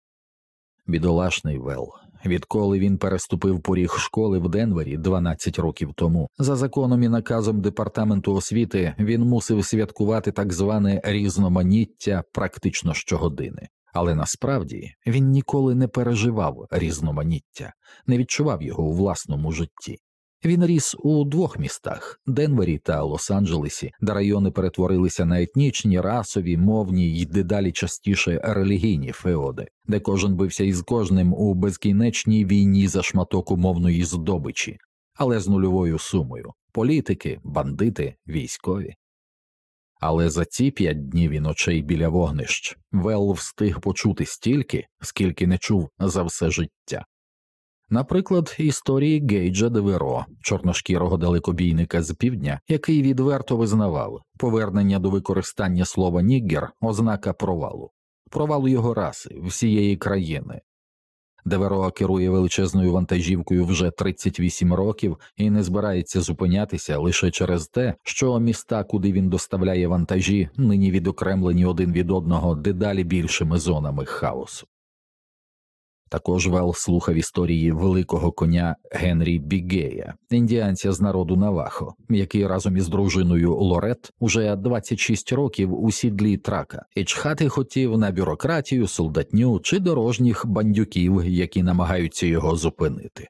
Бідолашний Вел, відколи він переступив поріг школи в Денвері 12 років тому, за законом і наказом департаменту освіти він мусив святкувати так зване різноманіття практично щогодини. Але насправді він ніколи не переживав різноманіття, не відчував його у власному житті. Він ріс у двох містах Денвері та Лос-Анджелесі, де райони перетворилися на етнічні, расові, мовні й дедалі частіше релігійні феоди, де кожен бився із кожним у безкінечній війні за шматок умовної здобичі, але з нульовою сумою політики, бандити, військові. Але за ці п'ять днів і ночей біля вогнищ Вел встиг почути стільки, скільки не чув за все життя. Наприклад, історії Гейджа Деверо, чорношкірого далекобійника з півдня, який відверто визнавав повернення до використання слова ніггер ознака провалу, провалу його раси, всієї країни. Деверо керує величезною вантажівкою вже 38 років і не збирається зупинятися лише через те, що міста, куди він доставляє вантажі, нині відокремлені один від одного дедалі більшими зонами хаосу. Також Вел слухав історії великого коня Генрі Бігея, індіанця з народу Навахо, який разом із дружиною Лорет уже 26 років у сідлі трака. І чхати хотів на бюрократію, солдатню чи дорожніх бандюків, які намагаються його зупинити.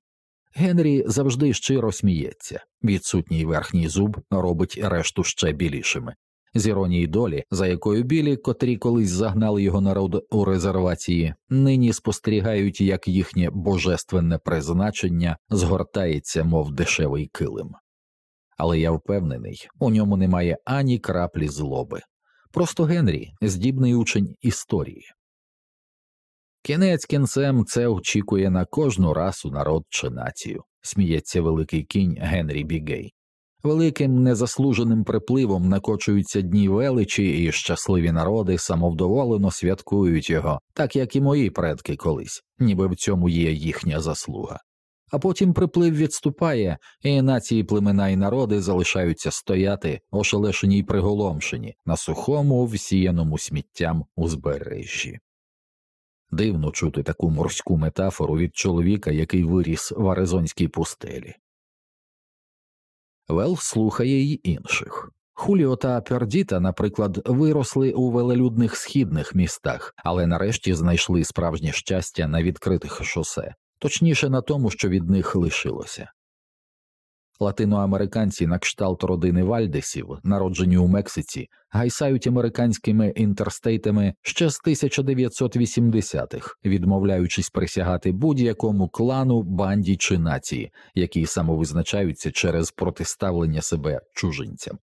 Генрі завжди щиро сміється, відсутній верхній зуб робить решту ще білішими з іронії долі, за якою білі, котрі колись загнали його народ у резервації, нині спостерігають, як їхнє божественне призначення згортається, мов дешевий килим. Але я впевнений, у ньому немає ані краплі злоби. Просто Генрі здібний учень історії. Кінець кінцем це очікує на кожну расу народ чи націю, сміється великий кінь Генрі Бігей. Великим незаслуженим припливом накочуються дні величі, і щасливі народи самовдоволено святкують його, так як і мої предки колись, ніби в цьому є їхня заслуга. А потім приплив відступає, і нації племена і народи залишаються стояти, ошелешені й приголомшені на сухому, всіяному сміттям узбережжі. Дивно чути таку морську метафору від чоловіка, який виріс в Аризонській пустелі. Вел слухає й інших. Хуліо та Пердіта, наприклад, виросли у велелюдних східних містах, але нарешті знайшли справжнє щастя на відкритих шосе, точніше на тому, що від них лишилося. Латиноамериканці на кшталт родини Вальдесів, народжені у Мексиці, гайсають американськими інтерстейтами ще з 1980-х, відмовляючись присягати будь-якому клану, банді чи нації, які самовизначаються через протиставлення себе чужинцям.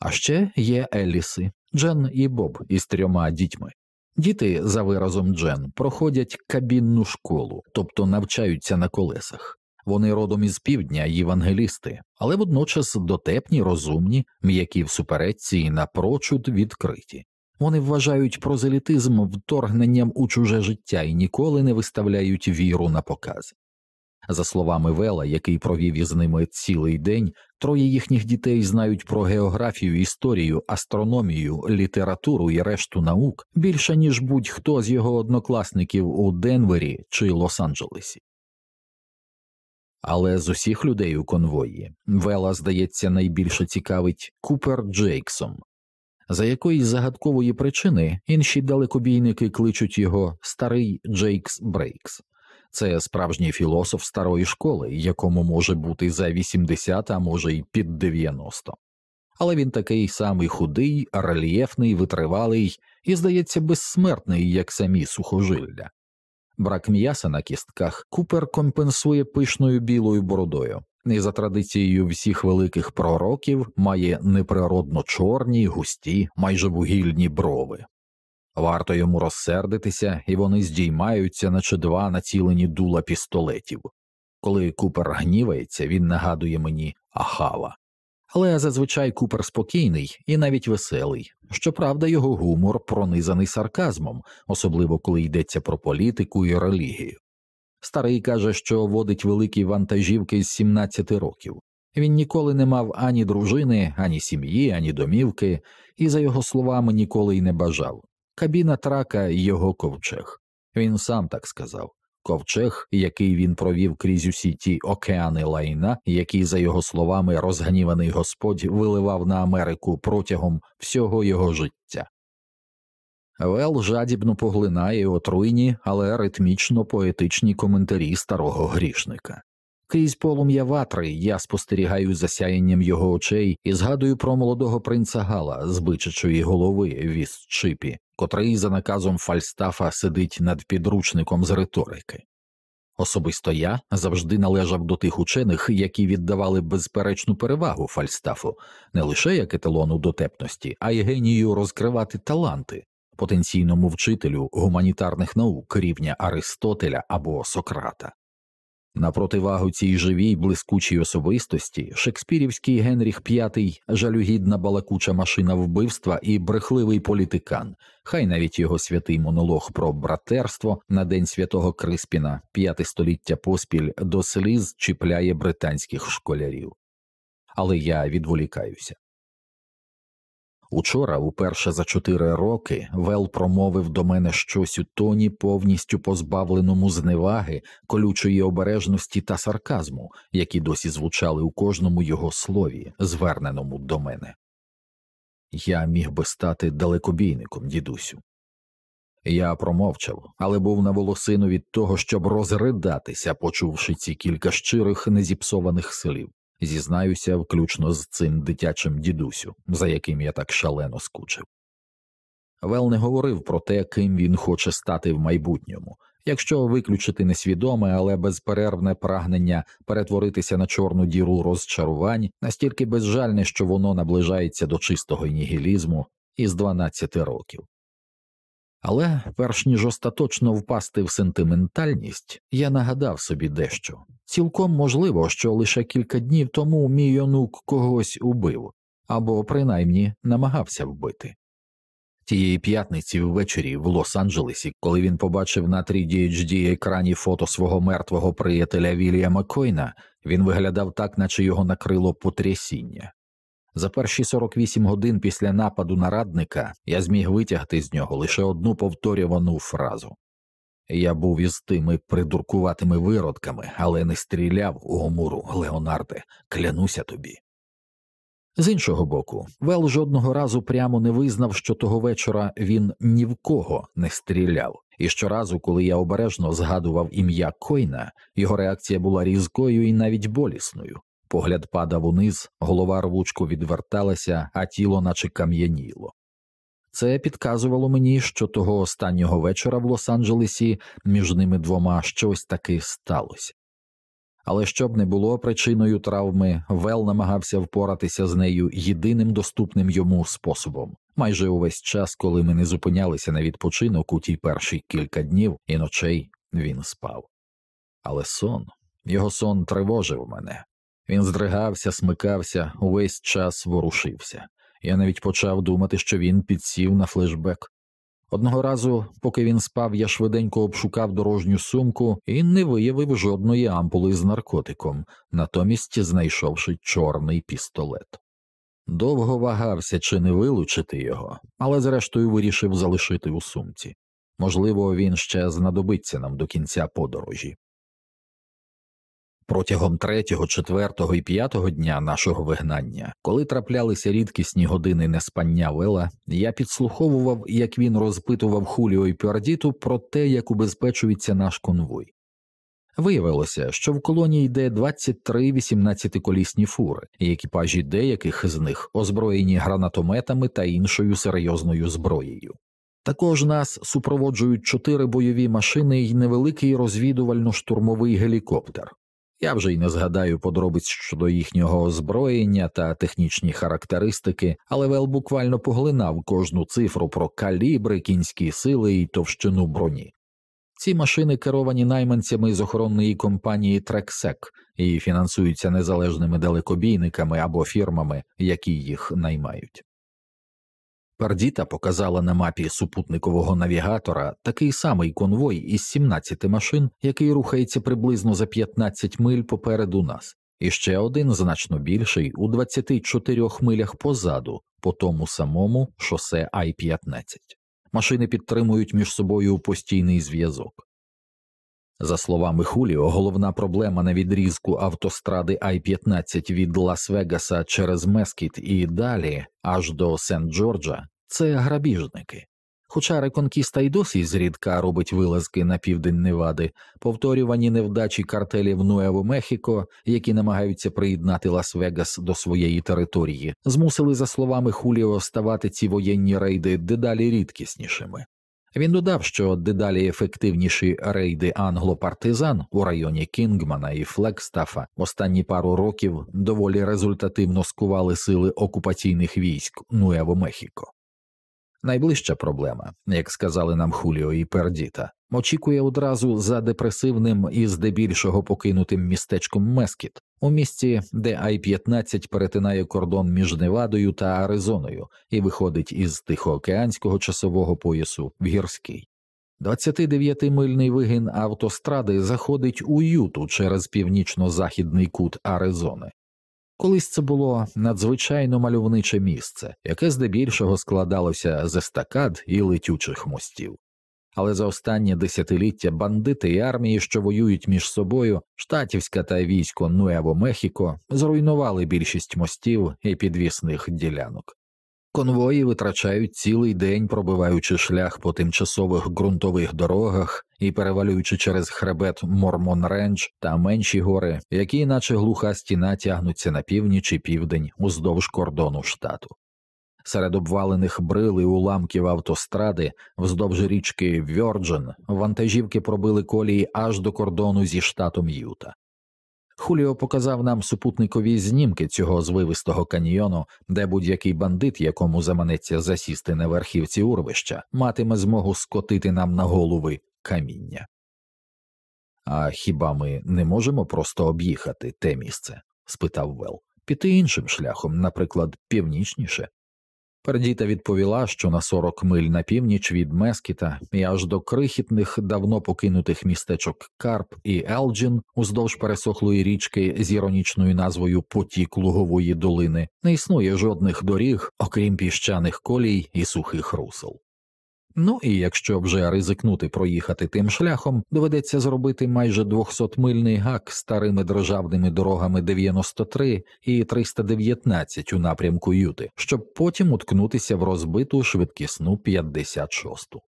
А ще є Еліси, Джен і Боб із трьома дітьми. Діти, за виразом Джен, проходять кабінну школу, тобто навчаються на колесах. Вони родом із півдня, євангелісти, але водночас дотепні, розумні, м'які в суперечці і напрочуд відкриті. Вони вважають прозелітизм вторгненням у чуже життя і ніколи не виставляють віру на показ. За словами Вела, який провів із ними цілий день, троє їхніх дітей знають про географію, історію, астрономію, літературу і решту наук більше ніж будь-хто з його однокласників у Денвері чи Лос-Анджелесі. Але з усіх людей у конвої Вела, здається, найбільше цікавить Купер Джейксом, за якоїсь загадкової причини інші далекобійники кличуть його старий Джейкс Брейкс. Це справжній філософ старої школи, якому може бути за 80, а може й під 90. Але він такий самий худий, рельєфний, витривалий і, здається, безсмертний, як самі сухожилля. Брак м'яса на кістках Купер компенсує пишною білою бородою, і за традицією всіх великих пророків має неприродно чорні, густі, майже вугільні брови. Варто йому розсердитися, і вони здіймаються, наче два націлені дула пістолетів. Коли Купер гнівається, він нагадує мені Ахава. Але зазвичай Купер спокійний і навіть веселий. Щоправда, його гумор пронизаний сарказмом, особливо коли йдеться про політику і релігію. Старий каже, що водить великі вантажівки з 17 років. Він ніколи не мав ані дружини, ані сім'ї, ані домівки, і, за його словами, ніколи й не бажав. Кабіна трака його ковчег. Він сам так сказав ковчег, який він провів крізь усі ті океани лайна, які, за його словами, розгніваний Господь виливав на Америку протягом всього його життя. Вел жадібно поглинає отруйні, але ритмічно поетичні коментарі старого грішника. Крізь полум'я ватри я спостерігаю за сяєнням його очей і згадую про молодого принца Гала з бичачої голови в Істчипі, котрий за наказом Фальстафа сидить над підручником з риторики. Особисто я завжди належав до тих учених, які віддавали безперечну перевагу Фальстафу, не лише як еталону дотепності, а й генію розкривати таланти, потенційному вчителю гуманітарних наук рівня Аристотеля або Сократа. На противагу цій живій блискучій особистості Шекспірівський Генріх V – жалюгідна балакуча машина вбивства і брехливий політикан, хай навіть його святий монолог про братерство на день святого Криспіна, п'яте століття поспіль до сліз чіпляє британських школярів. Але я відволікаюся. Учора, уперше за чотири роки, Вел промовив до мене щось у тоні, повністю позбавленому зневаги, колючої обережності та сарказму, які досі звучали у кожному його слові, зверненому до мене. Я міг би стати далекобійником, дідусю. Я промовчав, але був на волосину від того, щоб розридатися, почувши ці кілька щирих незіпсованих слів зізнаюся, включно з цим дитячим дідусю, за яким я так шалено скучив. Вел не говорив про те, ким він хоче стати в майбутньому, якщо виключити несвідоме, але безперервне прагнення перетворитися на чорну діру розчарувань, настільки безжальне, що воно наближається до чистого нігілізму із 12 років. Але перш ніж остаточно впасти в сентиментальність, я нагадав собі дещо цілком можливо, що лише кілька днів тому мій онук когось убив або принаймні намагався вбити. Тієї п'ятниці ввечері в Лос-Анджелесі, коли він побачив на 3DHD екрані фото свого мертвого приятеля Вільяма Койна, він виглядав так, наче його накрило потрясіння. За перші 48 годин після нападу на радника я зміг витягти з нього лише одну повторювану фразу я був із тими придуркуватими виродками, але не стріляв у гомуру, Леонарде, клянуся тобі. З іншого боку, Вел жодного разу прямо не визнав, що того вечора він ні в кого не стріляв, і щоразу, коли я обережно згадував ім'я Койна, його реакція була різкою і навіть болісною. Погляд падав униз, голова рвучко відверталася, а тіло наче кам'яніло. Це підказувало мені, що того останнього вечора в Лос-Анджелесі між ними двома щось таки сталося. Але щоб не було причиною травми, Вел намагався впоратися з нею єдиним доступним йому способом. Майже увесь час, коли ми не зупинялися на відпочинок у ті перші кілька днів і ночей він спав. Але сон, його сон тривожив мене. Він здригався, смикався, увесь час ворушився. Я навіть почав думати, що він підсів на флешбек. Одного разу, поки він спав, я швиденько обшукав дорожню сумку і не виявив жодної ампули з наркотиком, натомість знайшовши чорний пістолет. Довго вагався чи не вилучити його, але зрештою вирішив залишити у сумці. Можливо, він ще знадобиться нам до кінця подорожі. Протягом третього, четвертого і п'ятого дня нашого вигнання, коли траплялися рідкісні години неспання вела, я підслуховував, як він розпитував Хуліо і Пюардіту про те, як убезпечується наш конвой. Виявилося, що в колонії йде 23 18-колісні фури, і екіпажі деяких з них озброєні гранатометами та іншою серйозною зброєю. Також нас супроводжують чотири бойові машини і невеликий розвідувально-штурмовий гелікоптер. Я вже й не згадаю подробиць щодо їхнього озброєння та технічні характеристики, але Вел буквально поглинав кожну цифру про калібри, кінські сили і товщину броні. Ці машини керовані найманцями з охоронної компанії Трексек і фінансуються незалежними далекобійниками або фірмами, які їх наймають. Пардіта показала на мапі супутникового навігатора такий самий конвой із 17 машин, який рухається приблизно за 15 миль попереду нас, і ще один значно більший у 24 милях позаду, по тому самому шосе Ай 15 Машини підтримують між собою постійний зв'язок. За словами Хуліо, головна проблема на відрізку автостради Ай 15 від Лас-Вегаса через Мескіт і далі аж до Сент-Джорджа це грабіжники. Хоча реконкіста й досі зрідка робить вилазки на південь Невади, повторювані невдачі картелів Нуево Мехіко, які намагаються приєднати Лас-Вегас до своєї території, змусили, за словами Хуліо, ставати ці воєнні рейди дедалі рідкіснішими. Він додав, що дедалі ефективніші рейди англо-партизан у районі Кінгмана і Флекстафа останні пару років доволі результативно скували сили окупаційних військ Нуево Мехіко. Найближча проблема, як сказали нам Хуліо і Пердіта, очікує одразу за депресивним і здебільшого покинутим містечком Мескіт, у місці, де Ай 15 перетинає кордон між Невадою та Аризоною і виходить із Тихоокеанського часового поясу в гірський. 29-мильний вигін автостради заходить у Юту через північно-західний кут Аризони. Колись це було надзвичайно мальовниче місце, яке здебільшого складалося з естакад і летючих мостів. Але за останнє десятиліття бандити і армії, що воюють між собою, штатівська та військо Нуево Мехіко зруйнували більшість мостів і підвісних ділянок. Конвої витрачають цілий день, пробиваючи шлях по тимчасових ґрунтових дорогах і перевалюючи через хребет Мормон Рендж та менші гори, які, наче глуха стіна, тягнуться на північ і південь уздовж кордону штату. Серед обвалених брил і уламків автостради вздовж річки Вьорджен вантажівки пробили колії аж до кордону зі штатом Юта. Хуліо показав нам супутникові знімки цього звивистого каньйону, де будь-який бандит, якому заманеться засісти на верхівці урвища, матиме змогу скотити нам на голови каміння. А хіба ми не можемо просто об'їхати те місце? спитав Вел, піти іншим шляхом, наприклад, північніше. Пердіта відповіла, що на 40 миль на північ від Мескіта і аж до крихітних, давно покинутих містечок Карп і Елджін уздовж пересохлої річки з іронічною назвою Потік Лугової долини не існує жодних доріг, окрім піщаних колій і сухих русел. Ну і якщо вже ризикнути проїхати тим шляхом, доведеться зробити майже 200-мильний гак старими державними дорогами 93 і 319 у напрямку Юти, щоб потім уткнутися в розбиту швидкісну 56-ту.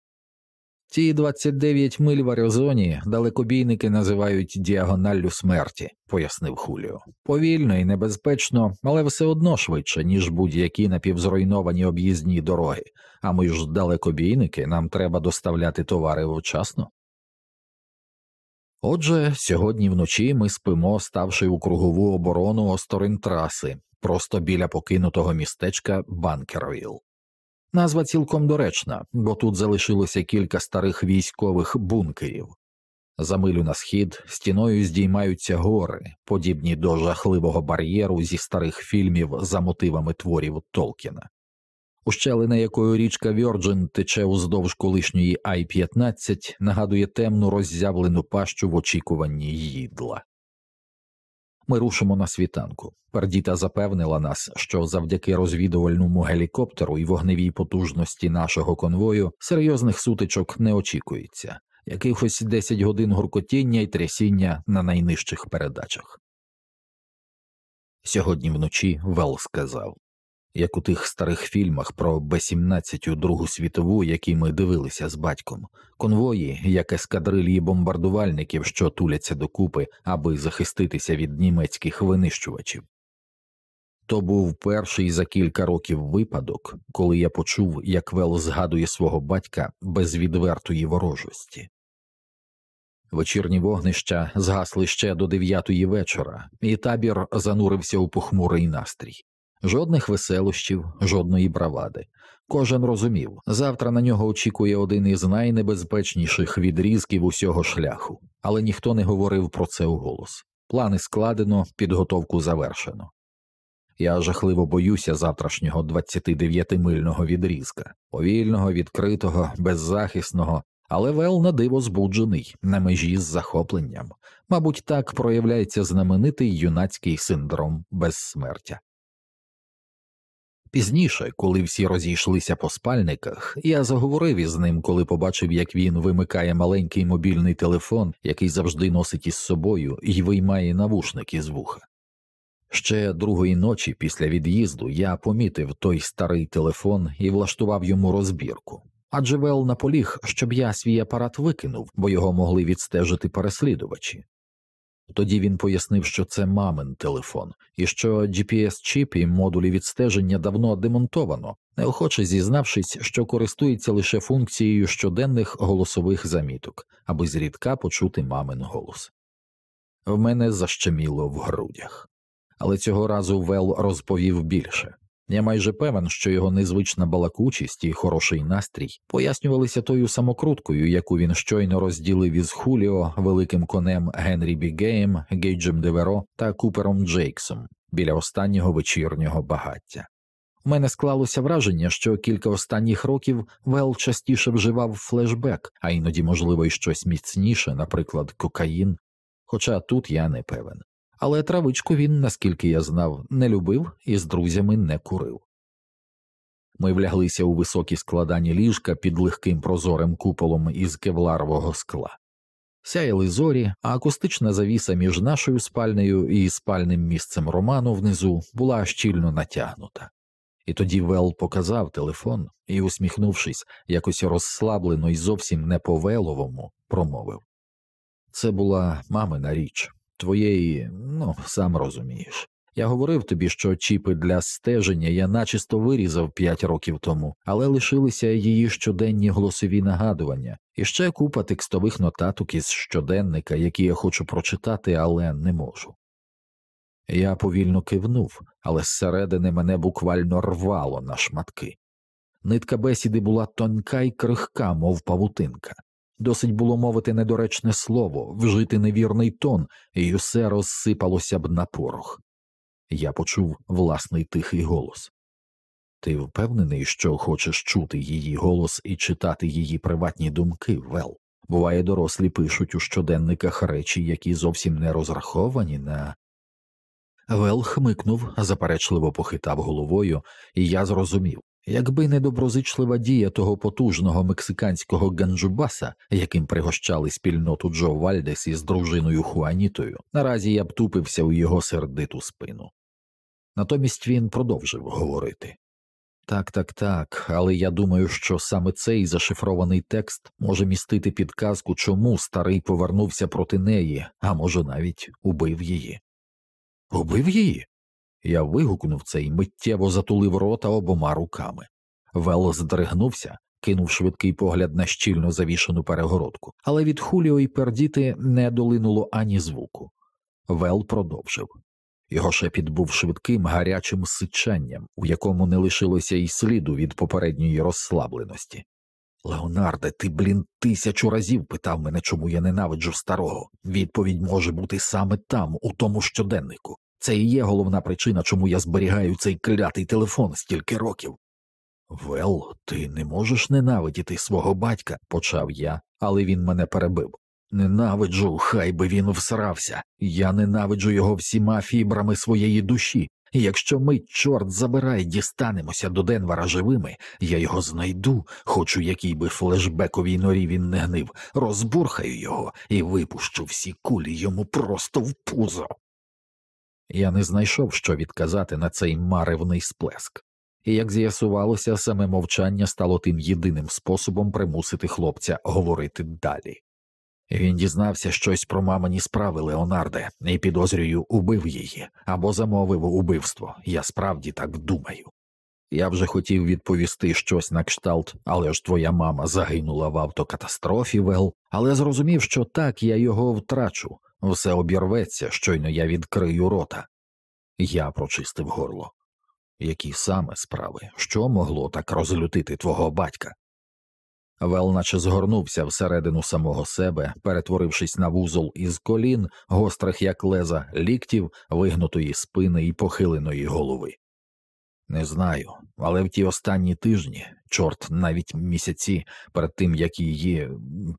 Ті 29 миль в Аризоні далекобійники називають діагоналлю смерті, пояснив Хуліо. Повільно і небезпечно, але все одно швидше, ніж будь-які напівзруйновані об'їзні дороги, а ми ж далекобійники, нам треба доставляти товари вчасно. Отже, сьогодні вночі ми спимо, ставши у кругову оборону осторонь траси, просто біля покинутого містечка Банкервіл. Назва цілком доречна, бо тут залишилося кілька старих військових бункерів. За милю на схід стіною здіймаються гори, подібні до жахливого бар'єру зі старих фільмів за мотивами творів Толкіна. Ущелина, якою річка Вьорджин тече уздовж колишньої Ай 15 нагадує темну роззявлену пащу в очікуванні їдла. Ми рушимо на світанку. Пердіта запевнила нас, що завдяки розвідувальному гелікоптеру і вогневій потужності нашого конвою серйозних сутичок не очікується, якихось 10 годин гуркотіння і трясіння на найнижчих передачах. Сьогодні вночі Вел сказав як у тих старих фільмах про Б-17 у Другу світову, які ми дивилися з батьком, конвої, як ескадрилії бомбардувальників, що туляться докупи, аби захиститися від німецьких винищувачів. То був перший за кілька років випадок, коли я почув, як Вел згадує свого батька без відвертої ворожості. Вечірні вогнища згасли ще до дев'ятої вечора, і табір занурився у похмурий настрій. Жодних веселощів, жодної бравади. Кожен розумів, завтра на нього очікує один із найнебезпечніших відрізків усього шляху, але ніхто не говорив про це уголос. Плани складено, підготовку завершено. Я жахливо боюся завтрашнього 29-мильного відрізка, повільного, відкритого, беззахисного, але Вел на диво збуджений, на межі з захопленням. Мабуть, так проявляється знаменитий юнацький синдром безсмертя. Пізніше, коли всі розійшлися по спальниках, я заговорив із ним, коли побачив, як він вимикає маленький мобільний телефон, який завжди носить із собою, і виймає навушники з вуха. Ще другої ночі після від'їзду я помітив той старий телефон і влаштував йому розбірку. Адже Вел наполіг, щоб я свій апарат викинув, бо його могли відстежити переслідувачі. Тоді він пояснив, що це мамин телефон, і що GPS-чіп і модулі відстеження давно демонтовано, неохоче зізнавшись, що користується лише функцією щоденних голосових заміток, аби зрідка почути мамин голос. В мене защеміло в грудях, але цього разу Вел розповів більше. Я майже певен, що його незвична балакучість і хороший настрій пояснювалися тою самокруткою, яку він щойно розділив із Хуліо, великим конем Генрі Бігеєм, Гейджем Деверо та Купером Джейксом біля останнього вечірнього багаття. У мене склалося враження, що кілька останніх років Вел частіше вживав флешбек, а іноді, можливо, й щось міцніше, наприклад, кокаїн. Хоча тут я не певен. Але травичку він, наскільки я знав, не любив і з друзями не курив. Ми вляглися у високі складані ліжка під легким прозорим куполом із кевларового скла. Сяяли зорі, а акустична завіса між нашою спальнею і спальним місцем роману внизу була щільно натягнута. І тоді Вел показав телефон і, усміхнувшись, якось розслаблено і зовсім не по веловому, промовив Це була мамина річ, твоєї, ну, сам розумієш. Я говорив тобі, що чіпи для стеження я начисто вирізав п'ять років тому, але лишилися її щоденні голосові нагадування і ще купа текстових нотаток із щоденника, які я хочу прочитати, але не можу. Я повільно кивнув, але зсередини мене буквально рвало на шматки. Нитка бесіди була тонка й крихка, мов павутинка. Досить було мовити недоречне слово, вжити невірний тон, і усе розсипалося б на порох. Я почув власний тихий голос. Ти впевнений, що хочеш чути її голос і читати її приватні думки, Вел? Буває, дорослі пишуть у щоденниках речі, які зовсім не розраховані на. Вел хмикнув, заперечливо похитав головою, і я зрозумів якби не доброзичлива дія того потужного мексиканського ганджубаса, яким пригощали спільноту Джо Вальдес із дружиною Хуанітою, наразі я б тупився у його сердиту спину. Натомість він продовжив говорити так, так, так, але я думаю, що саме цей зашифрований текст може містити підказку, чому старий повернувся проти неї, а може навіть убив її. Убив її? Я вигукнув це і миттєво затулив рота обома руками. Вел здригнувся, кинув швидкий погляд на щільно завішену перегородку, але від Хуліо і Пердіти не долинуло ані звуку. Вел продовжив. Його шепіт був швидким гарячим сичанням, у якому не лишилося й сліду від попередньої розслабленості. Леонарде, ти, блін, тисячу разів питав мене, чому я ненавиджу старого. Відповідь може бути саме там, у тому щоденнику. Це і є головна причина, чому я зберігаю цей клятий телефон стільки років. Вел, ти не можеш ненавидіти свого батька, почав я, але він мене перебив. Ненавиджу, хай би він всрався. Я ненавиджу його всіма фібрами своєї душі, якщо ми, чорт забирай, дістанемося до Денвара живими, я його знайду, хоч у якій би флешбековій норі він не гнив, розбурхаю його і випущу всі кулі йому просто в пузо. Я не знайшов, що відказати на цей маревний сплеск, і, як з'ясувалося, саме мовчання стало тим єдиним способом примусити хлопця говорити далі. Він дізнався щось про мамині справи Леонарде і підозрюю, убив її або замовив убивство. Я справді так думаю. Я вже хотів відповісти щось на кшталт, але ж твоя мама загинула в автокатастрофі, Вел, але зрозумів, що так я його втрачу, все обірветься, щойно я відкрию рота. Я прочистив горло. Які саме справи, що могло так розлютити твого батька? Вел наче згорнувся всередину самого себе, перетворившись на вузол із колін, гострих як леза, ліктів, вигнутої спини і похиленої голови. Не знаю, але в ті останні тижні, чорт, навіть місяці, перед тим як її,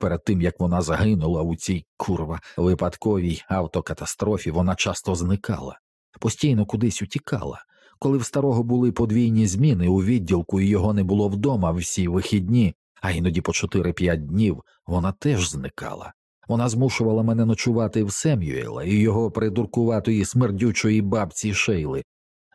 перед тим як вона загинула у цій курва випадковій автокатастрофі, вона часто зникала, постійно кудись утікала. Коли в старого були подвійні зміни у відділку і його не було вдома всі вихідні, а іноді по 4-5 днів вона теж зникала. Вона змушувала мене ночувати в Сем'юела і його придуркуватої смердючої бабці Шейли.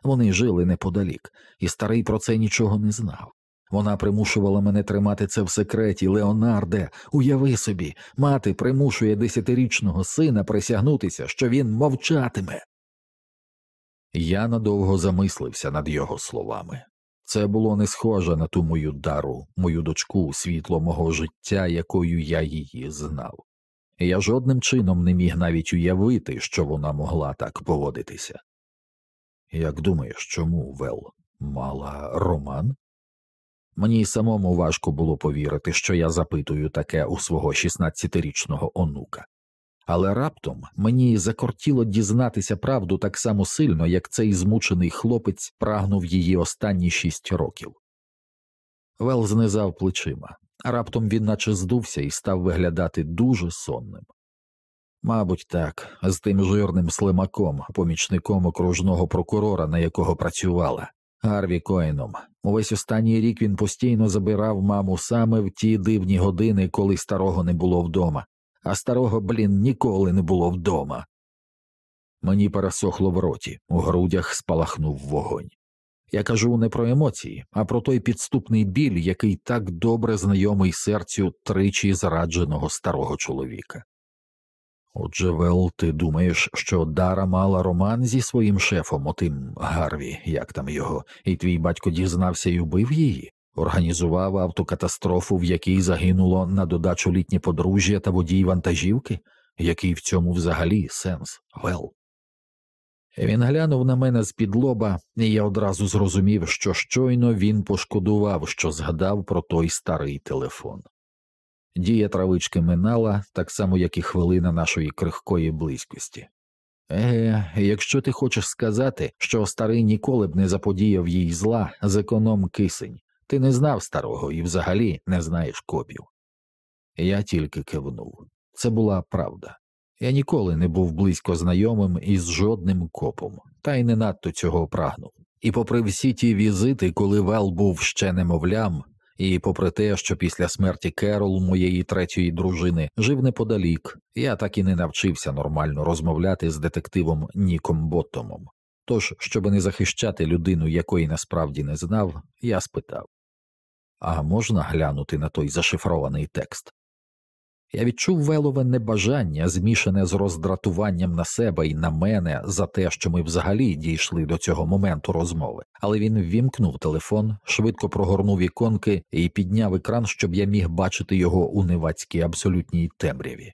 Вони жили неподалік, і старий про це нічого не знав. Вона примушувала мене тримати це в секреті, Леонарде, уяви собі, мати примушує десятирічного сина присягнутися, що він мовчатиме. Я надовго замислився над його словами. Це було не схоже на ту мою дару, мою дочку, світло мого життя, якою я її знав. Я жодним чином не міг навіть уявити, що вона могла так поводитися. Як думаєш, чому Вел мала роман? Мені й самому важко було повірити, що я запитую таке у свого 16-річного онука але раптом мені закортіло дізнатися правду так само сильно, як цей змучений хлопець прагнув її останні шість років. Вел знизав плечима, раптом він наче здувся і став виглядати дуже сонним. Мабуть, так, з тим жирним слимаком, помічником окружного прокурора, на якого працювала, Гарві Коеном. Увесь останній рік він постійно забирав маму саме в ті дивні години, коли старого не було вдома, а старого, блін, ніколи не було вдома. Мені пересохло в роті, у грудях спалахнув вогонь. Я кажу не про емоції, а про той підступний біль, який так добре знайомий серцю тричі зрадженого старого чоловіка. Отже, Вел, ти думаєш, що Дара мала роман зі своїм шефом, отим Гарві, як там його, і твій батько дізнався і вбив її, організував автокатастрофу, в якій загинуло на додачу літнє подружжя та водій вантажівки? Який в цьому взагалі сенс, Вел? Він глянув на мене з під лоба, і я одразу зрозумів, що щойно він пошкодував, що згадав про той старий телефон. Дія травички минала, так само, як і хвилина нашої крихкої близькості. Еге, якщо ти хочеш сказати, що старий ніколи б не заподіяв їй зла, зеконом кисень, ти не знав старого і взагалі не знаєш копів. Я тільки кивнув. Це була правда. Я ніколи не був близько знайомим із жодним копом, та й не надто цього прагнув. І попри всі ті візити, коли Вел був ще немовлям, і попри те, що після смерті Керол, моєї третьої дружини, жив неподалік, я так і не навчився нормально розмовляти з детективом Ніком Боттомом. Тож, щоб не захищати людину, якої насправді не знав, я спитав А можна глянути на той зашифрований текст? Я відчув велове небажання, змішане з роздратуванням на себе і на мене за те, що ми взагалі дійшли до цього моменту розмови, але він ввімкнув телефон, швидко прогорнув іконки і підняв екран, щоб я міг бачити його у невацькій абсолютній темряві.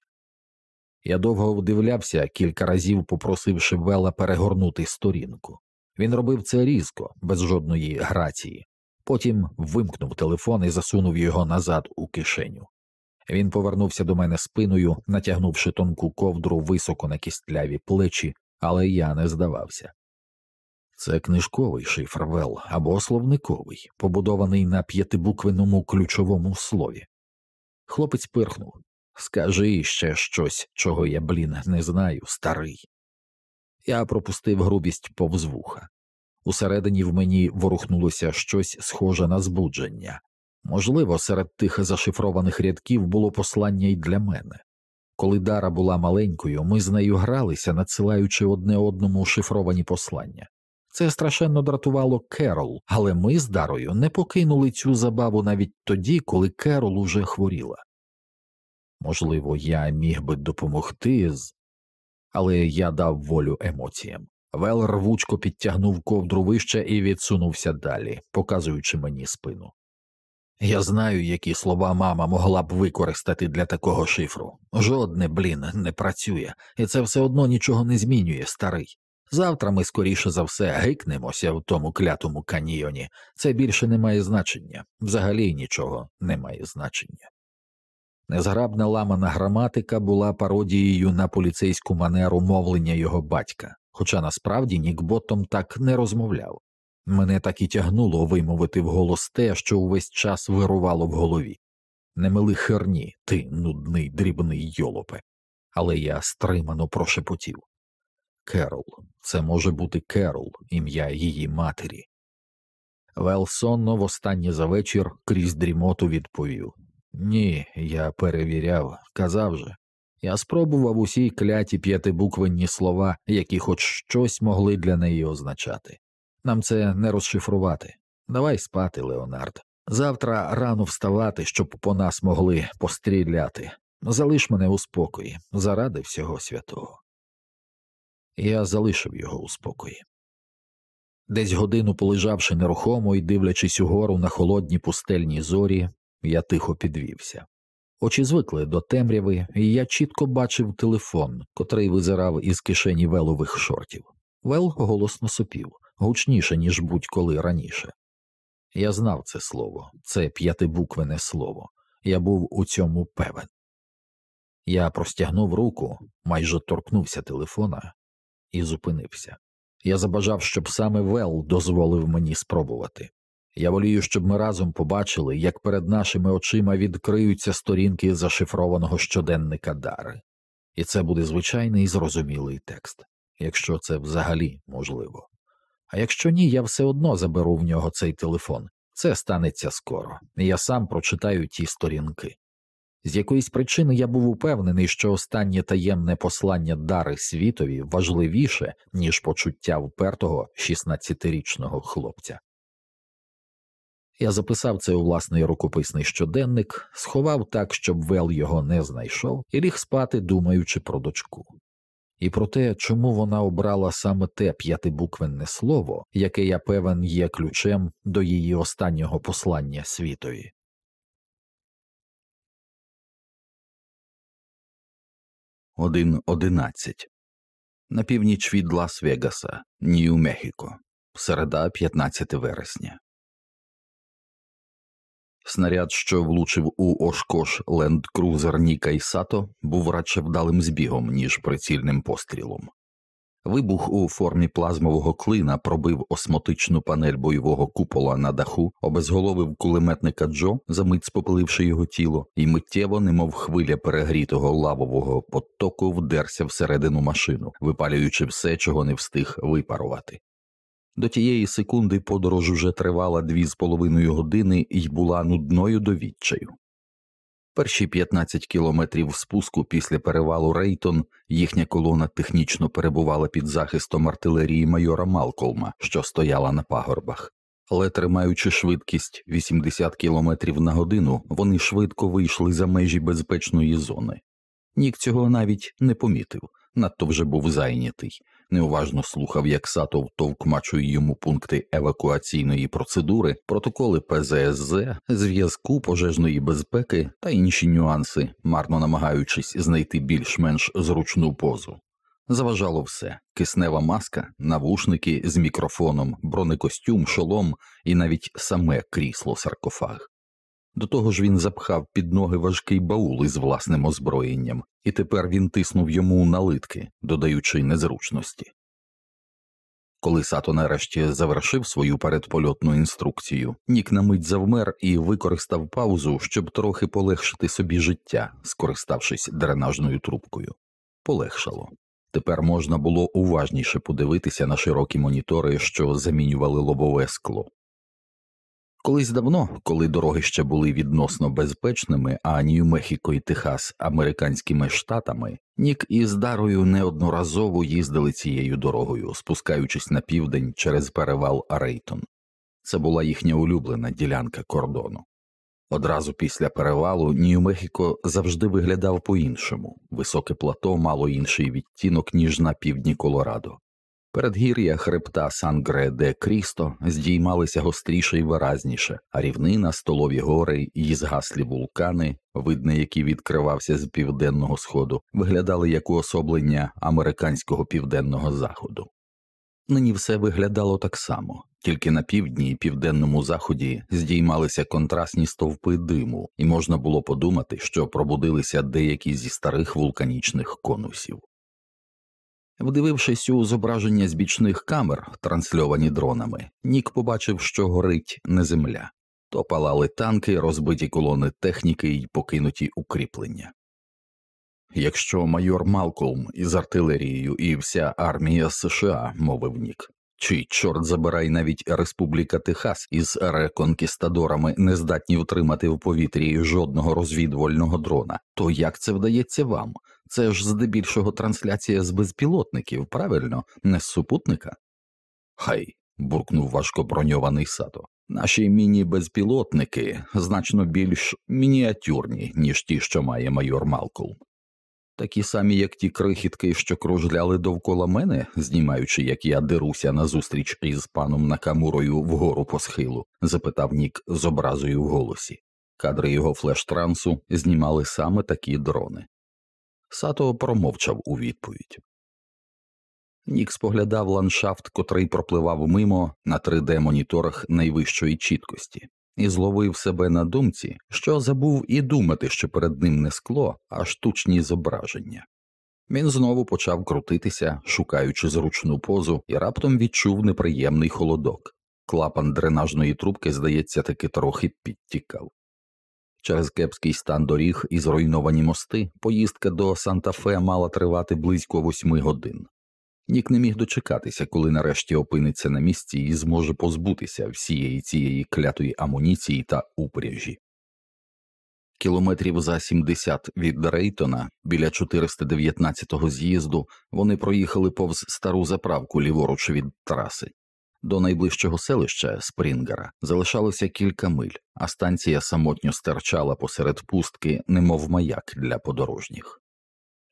Я довго вдивлявся, кілька разів попросивши Вела перегорнути сторінку. Він робив це різко, без жодної грації. Потім вимкнув телефон і засунув його назад у кишеню. Він повернувся до мене спиною, натягнувши тонку ковдру високо на кістляві плечі, але я не здавався. Це книжковий шифр Вел або словниковий, побудований на п'ятибуквенному ключовому слові. Хлопець пирхнув Скажи ще щось, чого я, блін, не знаю, старий. Я пропустив грубість повз вуха. Усередині в мені ворухнулося щось схоже на збудження. Можливо, серед тих зашифрованих рядків було послання й для мене. Коли Дара була маленькою, ми з нею гралися, надсилаючи одне одному шифровані послання. Це страшенно дратувало Керол, але ми з Дарою не покинули цю забаву навіть тоді, коли Керол уже хворіла. Можливо, я міг би допомогти з. Але я дав волю емоціям. Вел рвучко підтягнув ковдру вище і відсунувся далі, показуючи мені спину. Я знаю, які слова мама могла б використати для такого шифру. Жодне, блін, не працює, і це все одно нічого не змінює, старий. Завтра ми скоріше за все гикнемося в тому клятому каньйоні. Це більше не має значення, взагалі нічого не має значення. Незграбна ламана граматика була пародією на поліцейську манеру мовлення його батька, хоча насправді Нік Боттом так не розмовляв. Мене так і тягнуло вимовити вголос те, що увесь час вирувало в голові. Не мили херні, ти нудний дрібний йолопе, але я стримано прошепотів. Керол, це може бути Керол, ім'я її матері. Вел сонно востаннє за вечір крізь дрімоту відповів Ні, я перевіряв, казав же. Я спробував усі кляті п'ятибуквенні слова, які хоч щось могли для неї означати. Нам це не розшифрувати. Давай спати, Леонард. Завтра рано вставати, щоб по нас могли постріляти. Залиш мене у спокої, заради всього святого. Я залишив його у спокої. Десь годину полежавши нерухомо і дивлячись угору на холодні пустельні зорі, я тихо підвівся. Очі звикли до темряви, і я чітко бачив телефон, котрий визирав із кишені Велових шортів. Вел голосно сопів гучніше, ніж будь-коли раніше. Я знав це слово, це п'ятибуквене слово, я був у цьому певен. Я простягнув руку, майже торкнувся телефона і зупинився. Я забажав, щоб саме Вел дозволив мені спробувати. Я волію, щоб ми разом побачили, як перед нашими очима відкриються сторінки зашифрованого щоденника Дари. і це буде звичайний зрозумілий текст, якщо це взагалі можливо. А якщо ні, я все одно заберу в нього цей телефон. Це станеться скоро, і я сам прочитаю ті сторінки. З якоїсь причини я був упевнений, що останнє таємне послання дари світові важливіше, ніж почуття впертого 16-річного хлопця. Я записав це у власний рукописний щоденник, сховав так, щоб Вел його не знайшов, і ліг спати, думаючи про дочку. І про те, чому вона обрала саме те п'ятибуквенне слово, яке я певен є ключем до її останнього послання світові. 1.11. На північ від Лас-Вегаса, Нью-Мехіко, середа 15 вересня. Снаряд, що влучив у Ошкош ленд-крузер Ніка і Сато, був радше вдалим збігом, ніж прицільним пострілом. Вибух у формі плазмового клина пробив осмотичну панель бойового купола на даху, обезголовив кулеметника Джо, замить спопиливши його тіло, і миттєво, немов хвиля перегрітого лавового потоку, вдерся всередину машину, випалюючи все, чого не встиг випарувати. До тієї секунди подорож уже тривала дві з половиною години і була нудною до відчаю. Перші 15 кілометрів спуску після перевалу Рейтон їхня колона технічно перебувала під захистом артилерії майора Малколма, що стояла на пагорбах, але тримаючи швидкість 80 кілометрів на годину, вони швидко вийшли за межі безпечної зони. Нік цього навіть не помітив, надто вже був зайнятий, неуважно слухав, як Сатов товкмачує йому пункти евакуаційної процедури, протоколи ПЗСЗ, зв'язку пожежної безпеки та інші нюанси, марно намагаючись знайти більш-менш зручну позу. Заважало все киснева маска, навушники з мікрофоном, бронекостюм, шолом і навіть саме крісло саркофаг. До того ж він запхав під ноги важкий баул із власним озброєнням, і тепер він тиснув йому налитки, додаючи незручності. Коли Сато нарешті завершив свою передпольотну інструкцію, Нік на мить завмер і використав паузу, щоб трохи полегшити собі життя, скориставшись дренажною трубкою. Полегшало. Тепер можна було уважніше подивитися на широкі монітори, що замінювали лобове скло. Колись давно, коли дороги ще були відносно безпечними, а Нью-Мехіко і Техас американськими штатами, Нік із Дарою неодноразово їздили цією дорогою, спускаючись на південь через перевал Рейтон. Це була їхня улюблена ділянка кордону. Одразу після перевалу Нью-Мехіко завжди виглядав по іншому високе плато мало інший відтінок, ніж на півдні Колорадо. Передгір'я хребта Сангре де Крісто здіймалися гостріше і виразніше, а рівнина, столові гори і згаслі вулкани, видне, які відкривався з південного сходу, виглядали як уособлення американського південного заходу. Нині все виглядало так само, тільки на півдні і південному заході здіймалися контрастні стовпи диму, і можна було подумати, що пробудилися деякі зі старих вулканічних конусів. Вдивившись у зображення з бічних камер, трансльовані дронами, Нік побачив, що горить не земля, то палали танки, розбиті колони техніки й покинуті укріплення. Якщо майор Малколм із артилерією і вся армія США, мовив Нік, чи, чорт забирай, навіть Республіка Техас із реконкістадорами не здатні втримати в повітрі жодного розвідувального дрона, то як це вдається вам? Це ж здебільшого трансляція з безпілотників, правильно, не з супутника? Хай. буркнув важко броньований сато. Наші міні-безпілотники значно більш мініатюрні, ніж ті, що має майор Малкол. Такі самі, як ті крихітки, що кружляли довкола мене, знімаючи, як я деруся назустріч із паном Накамурою вгору по схилу, запитав Нік з образою в голосі. Кадри його флеш-трансу знімали саме такі дрони. Сато промовчав у відповідь. Нік споглядав ландшафт, котрий пропливав мимо на 3D-моніторах найвищої чіткості, і зловив себе на думці, що забув і думати, що перед ним не скло, а штучні зображення. Він знову почав крутитися, шукаючи зручну позу, і раптом відчув неприємний холодок. Клапан дренажної трубки, здається, таки трохи підтікав. Через кепський стан доріг і зруйновані мости поїздка до Санта-Фе мала тривати близько восьми годин. Нік не міг дочекатися, коли нарешті опиниться на місці і зможе позбутися всієї цієї клятої амуніції та упряжі. Кілометрів за 70 від Рейтона, біля 419-го з'їзду, вони проїхали повз стару заправку ліворуч від траси. До найближчого селища Спрінгера залишалося кілька миль, а станція самотньо стирчала посеред пустки, немов маяк для подорожніх.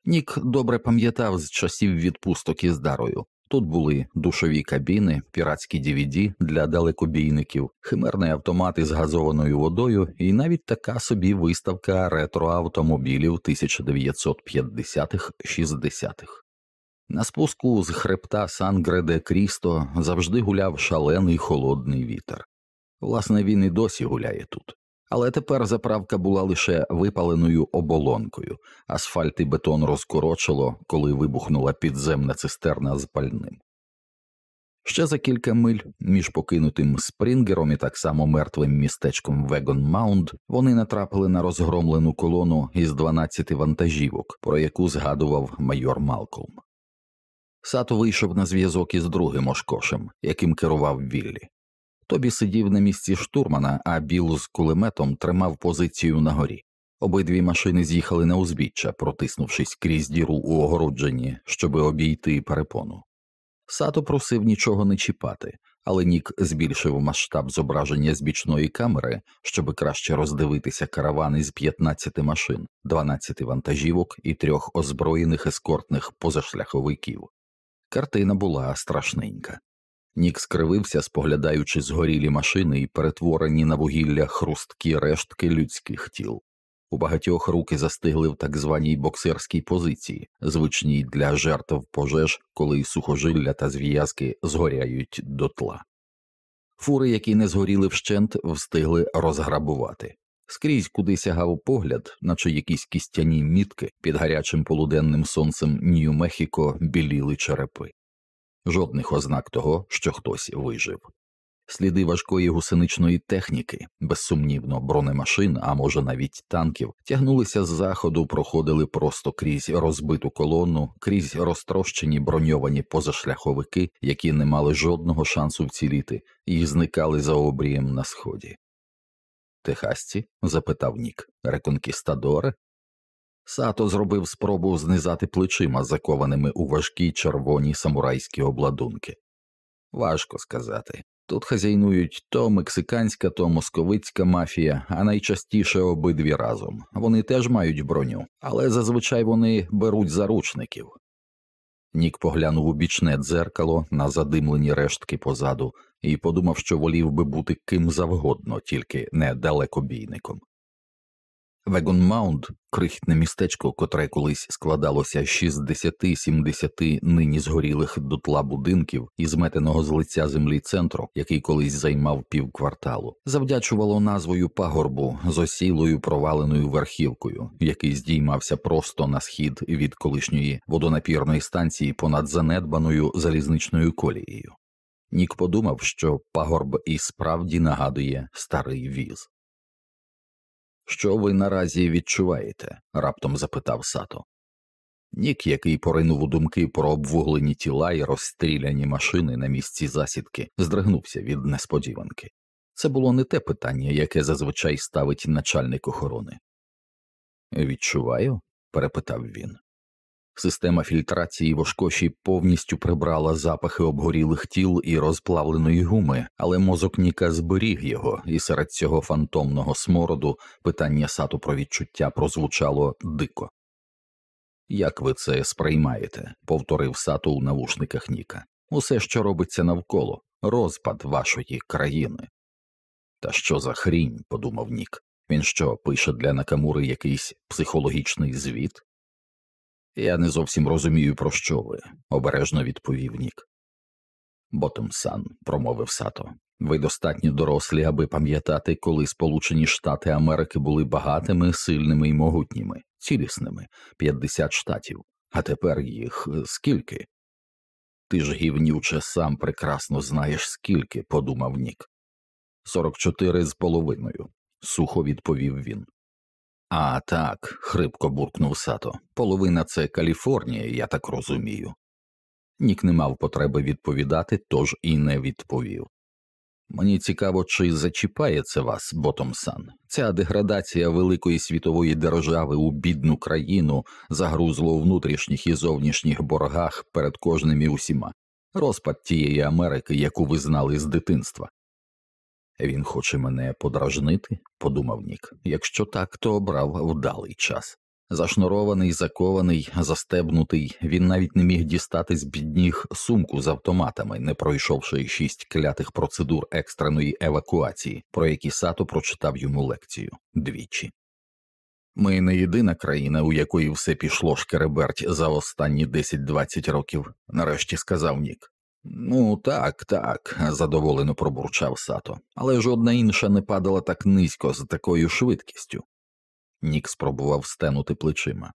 Нік добре пам'ятав з часів відпусток із дарою. Тут були душові кабіни, піратські DVD для далекобійників, химерний автомат із газованою водою і навіть така собі виставка ретроавтомобілів 1950-х-60-х. На спуску з хребта Сангре де Крісто завжди гуляв шалений холодний вітер. Власне, він і досі гуляє тут. Але тепер заправка була лише випаленою оболонкою, асфальт і бетон розкорочило, коли вибухнула підземна цистерна з пальним. Ще за кілька миль між покинутим спрінгером і так само мертвим містечком Вегон Маунд вони натрапили на розгромлену колону із 12 вантажівок, про яку згадував майор Малколм. Сато вийшов на зв'язок із другим Ошкошем, яким керував Віллі. Тобі сидів на місці штурмана, а Біл з кулеметом тримав позицію на горі. Обидві машини з'їхали на узбіччя, протиснувшись крізь діру у огородженні, щоби обійти перепону. Сато просив нічого не чіпати, але Нік збільшив масштаб зображення з бічної камери, щоб краще роздивитися караван із 15 машин, 12 вантажівок і трьох озброєних ескортних позашляховиків. Картина була страшненька. Нік скривився, споглядаючи згорілі машини і перетворені на вугілля хрусткі рештки людських тіл. У багатьох руки застигли в так званій боксерській позиції, звичній для жертв пожеж, коли сухожилля та зв'язки згоряють дотла. Фури, які не згоріли вщент, встигли розграбувати. Скрізь куди сягав погляд, наче якісь кістяні мітки під гарячим полуденним сонцем Нью-Мехіко біліли черепи жодних ознак того, що хтось вижив. Сліди важкої гусеничної техніки, безсумнівно, бронемашин, а може навіть танків, тягнулися з заходу, проходили просто крізь розбиту колону, крізь розтрощені броньовані позашляховики, які не мали жодного шансу вціліти, і зникали за обрієм на сході. Техасці? запитав Нік. Реконкістадори? Сато зробив спробу знизати плечима, закованими у важкі червоні самурайські обладунки. Важко сказати. Тут хазяйнують то мексиканська, то московицька мафія, а найчастіше обидві разом. Вони теж мають броню, але зазвичай вони беруть заручників. Нік поглянув у бічне дзеркало на задимлені рештки позаду і подумав, що волів би бути ким завгодно, тільки не далекобійником. Вегонмаунд, крихітне містечко, котре колись складалося з 60-70 нині згорілих дотла будинків і зметеного з лиця землі центру, який колись займав півкварталу, завдячувало назвою пагорбу з осілою проваленою верхівкою, який здіймався просто на схід від колишньої водонапірної станції понад занедбаною залізничною колією. Нік подумав, що пагорб і справді нагадує старий віз. Що ви наразі відчуваєте? раптом запитав Сато. Нік, який поринув у думки про обвуглені тіла і розстріляні машини на місці засідки, здригнувся від несподіванки. Це було не те питання, яке зазвичай ставить начальник охорони. Відчуваю? перепитав він. Система фільтрації в Ошкоші повністю прибрала запахи обгорілих тіл і розплавленої гуми, але мозок Ніка зберіг його, і серед цього фантомного смороду питання сату про відчуття прозвучало дико. Як ви це сприймаєте? повторив сату у навушниках Ніка. Усе, що робиться навколо, розпад вашої країни. Та що за хрінь? подумав Нік. Він що пише для Накамури якийсь психологічний звіт? Я не зовсім розумію, про що ви, обережно відповів Нік. Ботомсан, промовив Сато, ви достатньо дорослі, аби пам'ятати, коли Сполучені Штати Америки були багатими, сильними і могутніми, цілісними 50 штатів, а тепер їх е, скільки? Ти ж гівнюче сам прекрасно знаєш скільки, подумав Нік. Сорок чотири з половиною, сухо відповів він. А так, хрипко буркнув Сато. Половина це Каліфорнія, я так розумію. Нік не мав потреби відповідати, тож і не відповів. Мені цікаво, чи зачіпає це вас, Ботомсан, ця деградація великої світової держави у бідну країну загрузло у внутрішніх і зовнішніх боргах перед кожним і усіма, розпад тієї Америки, яку ви знали з дитинства. Він хоче мене подражнити, подумав Нік. Якщо так, то обрав вдалий час. Зашнурований, закований, застебнутий, він навіть не міг дістати з під сумку з автоматами, не пройшовши шість клятих процедур екстреної евакуації, про які Сато прочитав йому лекцію двічі. Ми не єдина країна, у якої все пішло шкереберть за останні 10-20 років, нарешті сказав Нік. Ну, так, так, задоволено пробурчав Сато, але жодна інша не падала так низько з такою швидкістю. Нік спробував стенути плечима.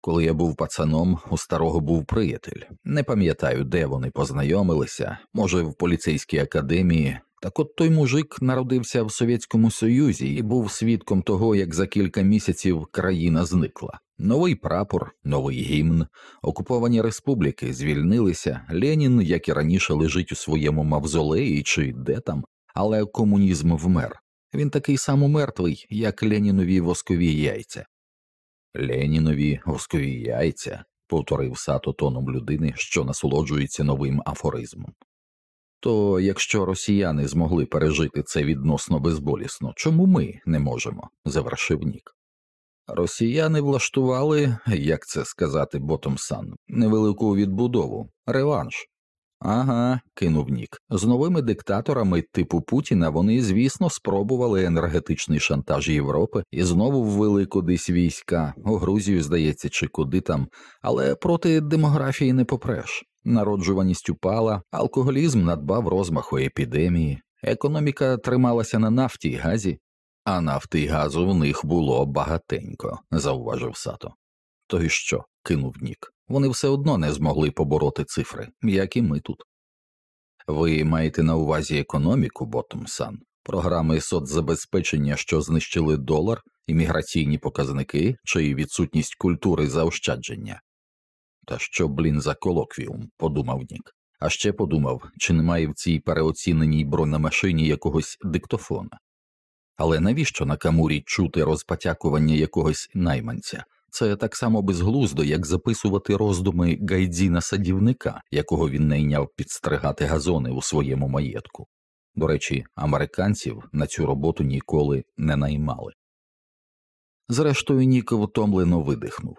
Коли я був пацаном, у старого був приятель. Не пам'ятаю, де вони познайомилися, може, в поліцейській академії. Так от той мужик народився в Совєтському Союзі і був свідком того, як за кілька місяців країна зникла. Новий прапор, новий гімн, окуповані республіки звільнилися. Ленін, як і раніше, лежить у своєму мавзолеї чи де там, але комунізм вмер. Він такий само мертвий, як Ленінові воскові яйця. Ленінові воскові яйця, повторив сато тоном людини, що насолоджується новим афоризмом. То якщо росіяни змогли пережити це відносно безболісно, чому ми не можемо? завершив Нік. Росіяни влаштували, як це сказати, Ботомсан, невелику відбудову, реванш. Ага, кинув Нік. З новими диктаторами типу Путіна вони, звісно, спробували енергетичний шантаж Європи і знову ввели кудись війська, у Грузію, здається, чи куди там, але проти демографії не попреш. Народжуваність упала, алкоголізм надбав розмаху епідемії, економіка трималася на нафті й газі, а нафти й газу в них було багатенько, зауважив Сато. То й що? кинув Нік. Вони все одно не змогли побороти цифри, як і ми тут. Ви маєте на увазі економіку, Ботомсан, програми соцзабезпечення, що знищили долар, імміграційні показники чи відсутність культури заощадження? Та що, блін, за колоквіум, подумав Нік. А ще подумав, чи немає в цій переоціненій бронемашині якогось диктофона. Але навіщо на камурі чути розпотякування якогось найманця? Це так само безглуздо, як записувати роздуми гайдзіна садівника, якого він найняв підстригати газони у своєму маєтку. До речі, американців на цю роботу ніколи не наймали. Зрештою, Нік втомлено видихнув.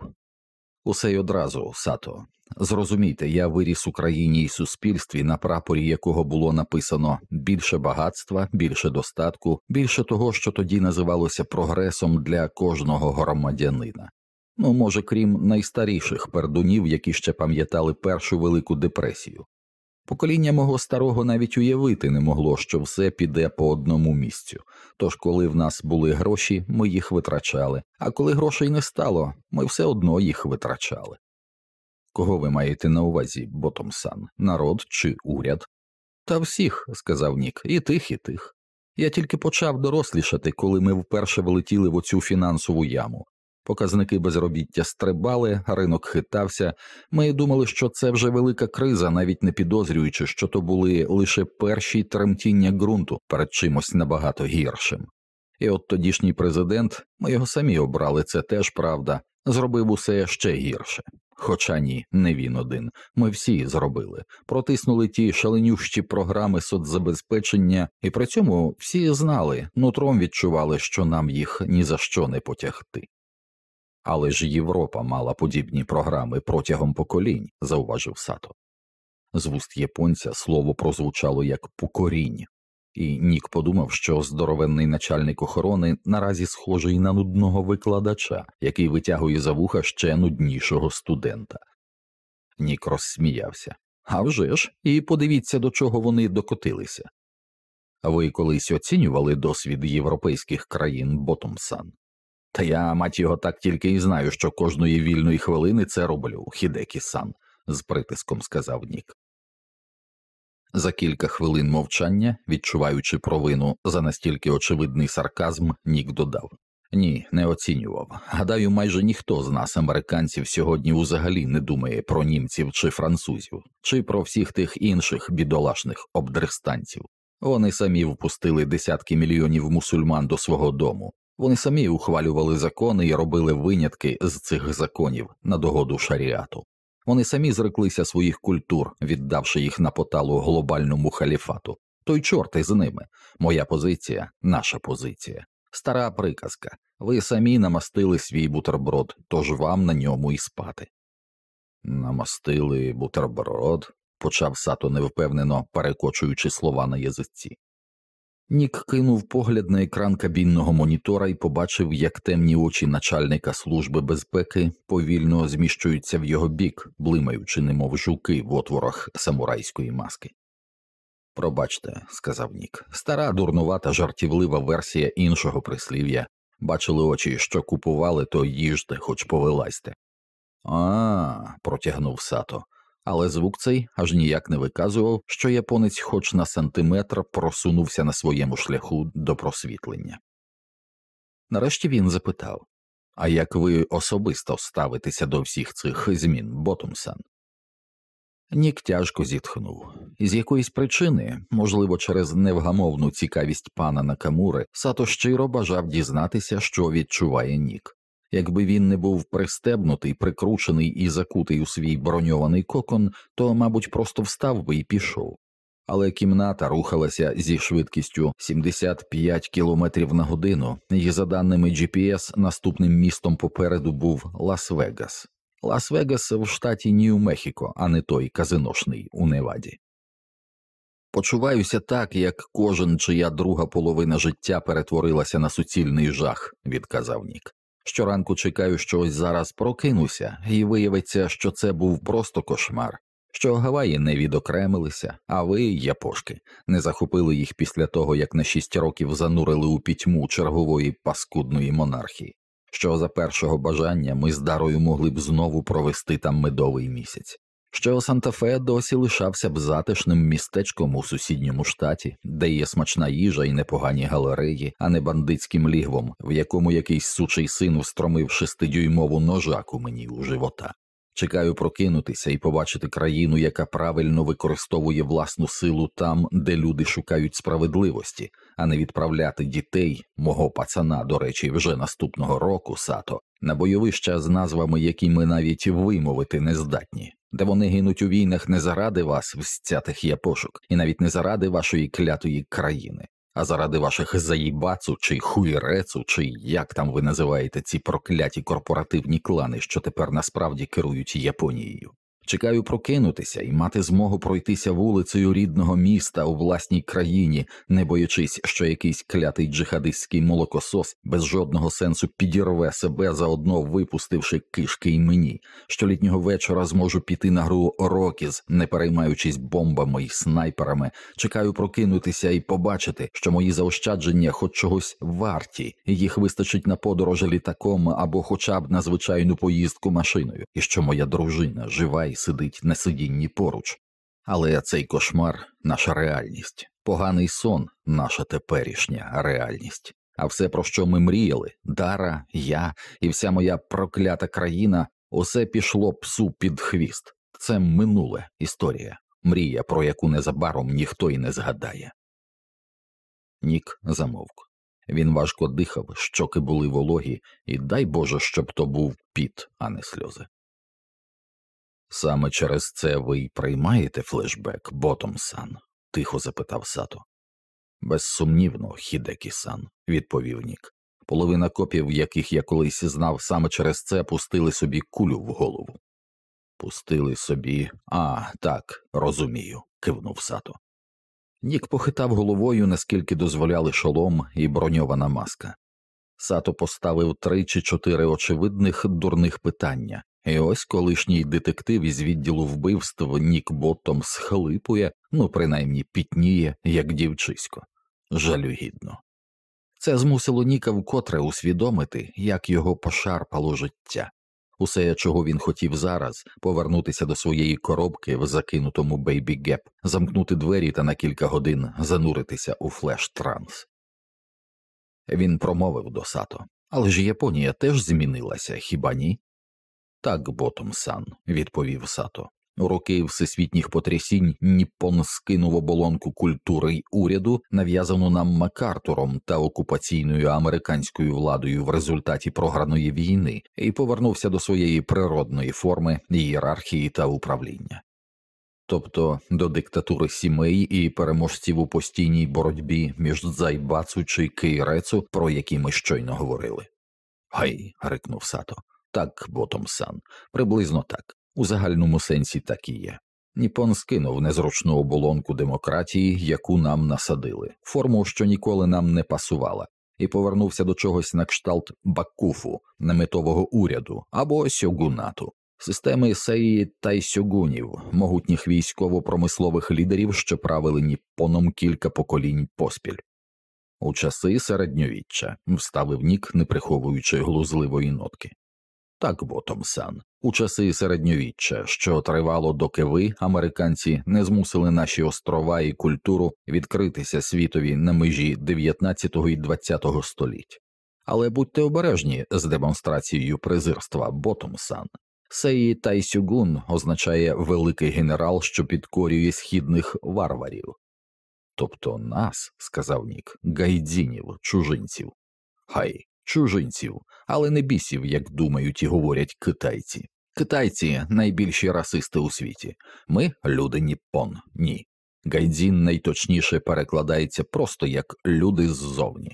Усе й одразу, Сато. Зрозумійте, я виріс у країні і суспільстві, на прапорі якого було написано більше багатства, більше достатку, більше того, що тоді називалося прогресом для кожного громадянина. Ну, може, крім найстаріших пердунів, які ще пам'ятали першу велику депресію. Покоління мого старого навіть уявити не могло, що все піде по одному місцю. Тож, коли в нас були гроші, ми їх витрачали, а коли грошей не стало, ми все одно їх витрачали. Кого ви маєте на увазі, Ботомсан, народ чи уряд? Та всіх, сказав Нік, і тих, і тих. Я тільки почав дорослішати, коли ми вперше влетіли в оцю фінансову яму. Показники безробіття стрибали, ринок хитався. Ми думали, що це вже велика криза, навіть не підозрюючи, що то були лише перші тремтіння ґрунту перед чимось набагато гіршим. І от тодішній президент, ми його самі обрали, це теж правда, зробив усе ще гірше. Хоча ні, не він один. Ми всі зробили, протиснули ті шаленющі програми соцзабезпечення, і при цьому всі знали, нутром відчували, що нам їх ні за що не потягти. Але ж Європа мала подібні програми протягом поколінь, зауважив Сато. З вуст японця слово прозвучало як покорінь, і Нік подумав, що здоровенний начальник охорони наразі схожий на нудного викладача, який витягує за вуха ще нуднішого студента. Нік розсміявся. «А вже ж, і подивіться, до чого вони докотилися. Ви колись оцінювали досвід європейських країн Ботомсан? Та я, мать його, так тільки і знаю, що кожної вільної хвилини це роблю, Хідекі сан, з притиском сказав Нік. За кілька хвилин мовчання, відчуваючи провину за настільки очевидний сарказм, Нік додав Ні, не оцінював. Гадаю, майже ніхто з нас, американців, сьогодні взагалі не думає про німців чи французів, чи про всіх тих інших бідолашних обдрестанців. Вони самі впустили десятки мільйонів мусульман до свого дому. Вони самі ухвалювали закони і робили винятки з цих законів на догоду шаріату. Вони самі зреклися своїх культур, віддавши їх на поталу глобальному халіфату. Той чорт із ними. Моя позиція, наша позиція. Стара приказка. Ви самі намастили свій бутерброд, тож вам на ньому і спати. Намастили бутерброд, почав сато невпевнено, перекочуючи слова на язиці. Нік кинув погляд на екран кабінного монітора і побачив, як темні очі начальника служби безпеки повільно зміщуються в його бік, блимаючи, немов жуки в отворах самурайської маски. Пробачте, сказав Нік, стара дурнувата жартівлива версія іншого прислів'я. Бачили очі, що купували, то їжте, хоч повилазьте. А, протягнув сато, але звук цей аж ніяк не виказував, що японець хоч на сантиметр просунувся на своєму шляху до просвітлення. Нарешті він запитав А як ви особисто ставитеся до всіх цих змін, Ботумсан? Нік тяжко зітхнув. Із якоїсь причини, можливо, через невгамовну цікавість пана Накамури, Сато щиро бажав дізнатися, що відчуває Нік. Якби він не був пристебнутий, прикручений і закутий у свій броньований кокон, то, мабуть, просто встав би і пішов. Але кімната рухалася зі швидкістю 75 км на годину, і, за даними GPS, наступним містом попереду був Лас-Вегас. Лас-Вегас в штаті Нью-Мехіко, а не той казиношний у Неваді. Почуваюся так, як кожен чия друга половина життя перетворилася на суцільний жах, відказав Нік. Щоранку чекаю, що ось зараз прокинуся, і виявиться, що це був просто кошмар, що Гаваї не відокремилися, а ви, япошки, не захопили їх після того, як на шість років занурили у пітьму чергової паскудної монархії, що за першого бажання ми з дарою могли б знову провести там медовий місяць що Санта-Фе досі лишався б затишним містечком у сусідньому штаті, де є смачна їжа і непогані галереї, а не бандитським лігвом, в якому якийсь сучий син встромив шестидюймову ножаку мені у живота. Чекаю прокинутися і побачити країну, яка правильно використовує власну силу там, де люди шукають справедливості, а не відправляти дітей, мого пацана, до речі, вже наступного року сато, на бойовища з назвами, які ми навіть вимовити не здатні, де вони гинуть у війнах не заради вас, встятих япошок, і навіть не заради вашої клятої країни, а заради ваших заїбацу чи хуйрецу, чи як там ви називаєте ці прокляті корпоративні клани, що тепер насправді керують Японією. Чекаю прокинутися і мати змогу пройтися вулицею рідного міста у власній країні, не боячись, що якийсь клятий джихадистський молокосос без жодного сенсу підірве себе заодно випустивши кишки й мені, що літнього вечора зможу піти на гру Рокіз, не переймаючись бомбами й снайперами. Чекаю прокинутися і побачити, що мої заощадження хоч чогось варті, їх вистачить на подорож літаком або хоча б на звичайну поїздку машиною, і що моя дружина жива і сидить на сидінні поруч, але цей кошмар наша реальність, поганий сон, наша теперішня реальність. А все, про що ми мріяли, Дара, я і вся моя проклята країна, усе пішло псу під хвіст. Це минуле історія, мрія, про яку незабаром ніхто й не згадає. Нік замовк. Він важко дихав, щоки були вологі, і дай Боже, щоб то був піт, а не сльози. Саме через це ви й приймаєте флешбек, Ботом-сан?» – тихо запитав Сато. Безсумнівно, Хідекі сан, відповів Нік. Половина копів, яких я колись знав, саме через це пустили собі кулю в голову. Пустили собі, а, так, розумію, кивнув Сато. Нік похитав головою, наскільки дозволяли шолом і броньована маска. Сато поставив три чи чотири очевидних дурних питання, і ось колишній детектив із відділу вбивств Нік Боттом схлипує, ну принаймні пітніє, як дівчисько. Жалюгідно. Це змусило Ніка вкотре усвідомити, як його пошарпало життя. Усе, чого він хотів зараз, повернутися до своєї коробки в закинутому Baby Gap, замкнути двері та на кілька годин зануритися у флеш транс. Він промовив до Сато Але ж Японія теж змінилася, хіба ні? Так, Боттом-сан, відповів Сато. У роки всесвітніх потрясінь Ніппон скинув оболонку культури й уряду, нав'язану нам Макартуром та окупаційною американською владою в результаті програної війни, і повернувся до своєї природної форми ієрархії та управління. Тобто до диктатури сімей і переможців у постійній боротьбі між Дзайбацу чи Кейрецу, про які ми щойно говорили. Гай. рикнув Сато. Так, Ботом сан, приблизно так. У загальному сенсі так і є. Ніпон скинув незручну оболонку демократії, яку нам насадили, форму, що ніколи нам не пасувала, і повернувся до чогось на кшталт бакуфу, неметового уряду або сьогунату, системи сеї та й сьогунів, могутніх військово-промислових лідерів, що правили Ніпоном кілька поколінь поспіль. У часи середньовіччя вставив нік, не приховуючи глузливої нотки. Так, ботом сан, у часи середньовіччя, що тривало, доки ви, американці, не змусили наші острова і культуру відкритися світові на межі 19 і 20 століть. Але будьте обережні з демонстрацією презирства ботом сан. Сеї Тайсюгун означає великий генерал, що підкорює східних варварів. Тобто нас, сказав Нік, гайдзінів, чужинців. Хай, чужинців, але не бісів, як думають і говорять китайці. Китайці найбільші расисти у світі. Ми люди Ніппон, ні. Гайдзін найточніше перекладається просто як люди ззовні.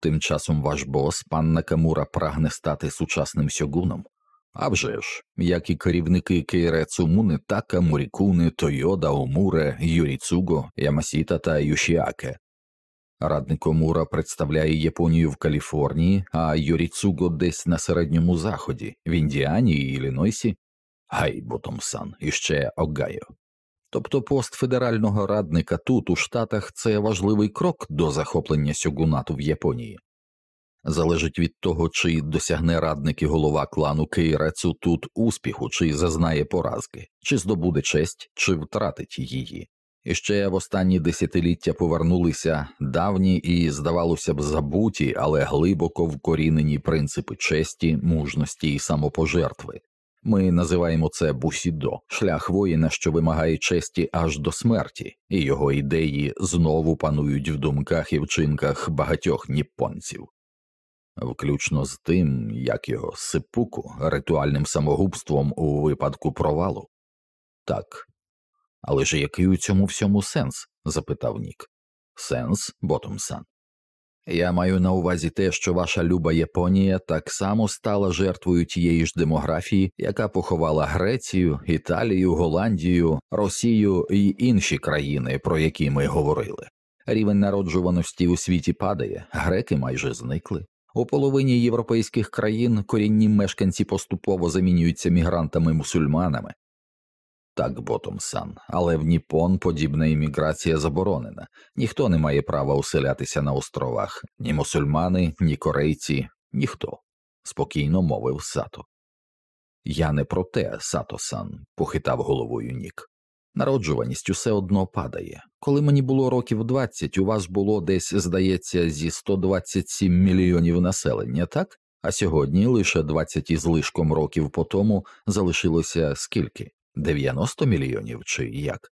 Тим часом ваш бос, пан Накамура, прагне стати сучасним сьогуном. Авжеж, як і керівники Кейрецу Мунетака, Мурікуни, Тойода, Омуре, Юріцуго, Ямасіта та Юшіаке, Радник Омура представляє Японію в Каліфорнії, а Йоріцуго десь на середньому заході, в Індіані і Іллінойсі, гай Ботомсан і ще Огайо. Тобто пост федерального радника тут, у Штатах, це важливий крок до захоплення сьогунату в Японії. Залежить від того, чи досягне радник і голова клану Кейрецу тут успіху, чи зазнає поразки, чи здобуде честь, чи втратить її. І ще в останні десятиліття повернулися давні і, здавалося б, забуті, але глибоко вкорінені принципи честі, мужності і самопожертви. Ми називаємо це бусідо, шлях воїна, що вимагає честі аж до смерті, і його ідеї знову панують в думках і вчинках багатьох ніпонців, включно з тим, як його сипуку ритуальним самогубством у випадку провалу. Так, але ж який у цьому всьому сенс? запитав Нік. Сенс, Ботомсан. Я маю на увазі те, що ваша люба Японія так само стала жертвою тієї ж демографії, яка поховала Грецію, Італію, Голландію, Росію і інші країни, про які ми говорили. Рівень народжуваності у світі падає, греки майже зникли. У половині європейських країн корінні мешканці поступово замінюються мігрантами-мусульманами, так, Ботомсан, але в Ніпон подібна імміграція заборонена, ніхто не має права уселятися на островах, ні мусульмани, ні корейці, ніхто, спокійно мовив Сато. Я не про те, Сато сан, похитав головою Нік. Народжуваність усе одно падає. Коли мені було років 20, у вас було десь, здається, зі 127 мільйонів населення, так? А сьогодні лише 20 із лишком років по тому залишилося скільки? 90 мільйонів чи як?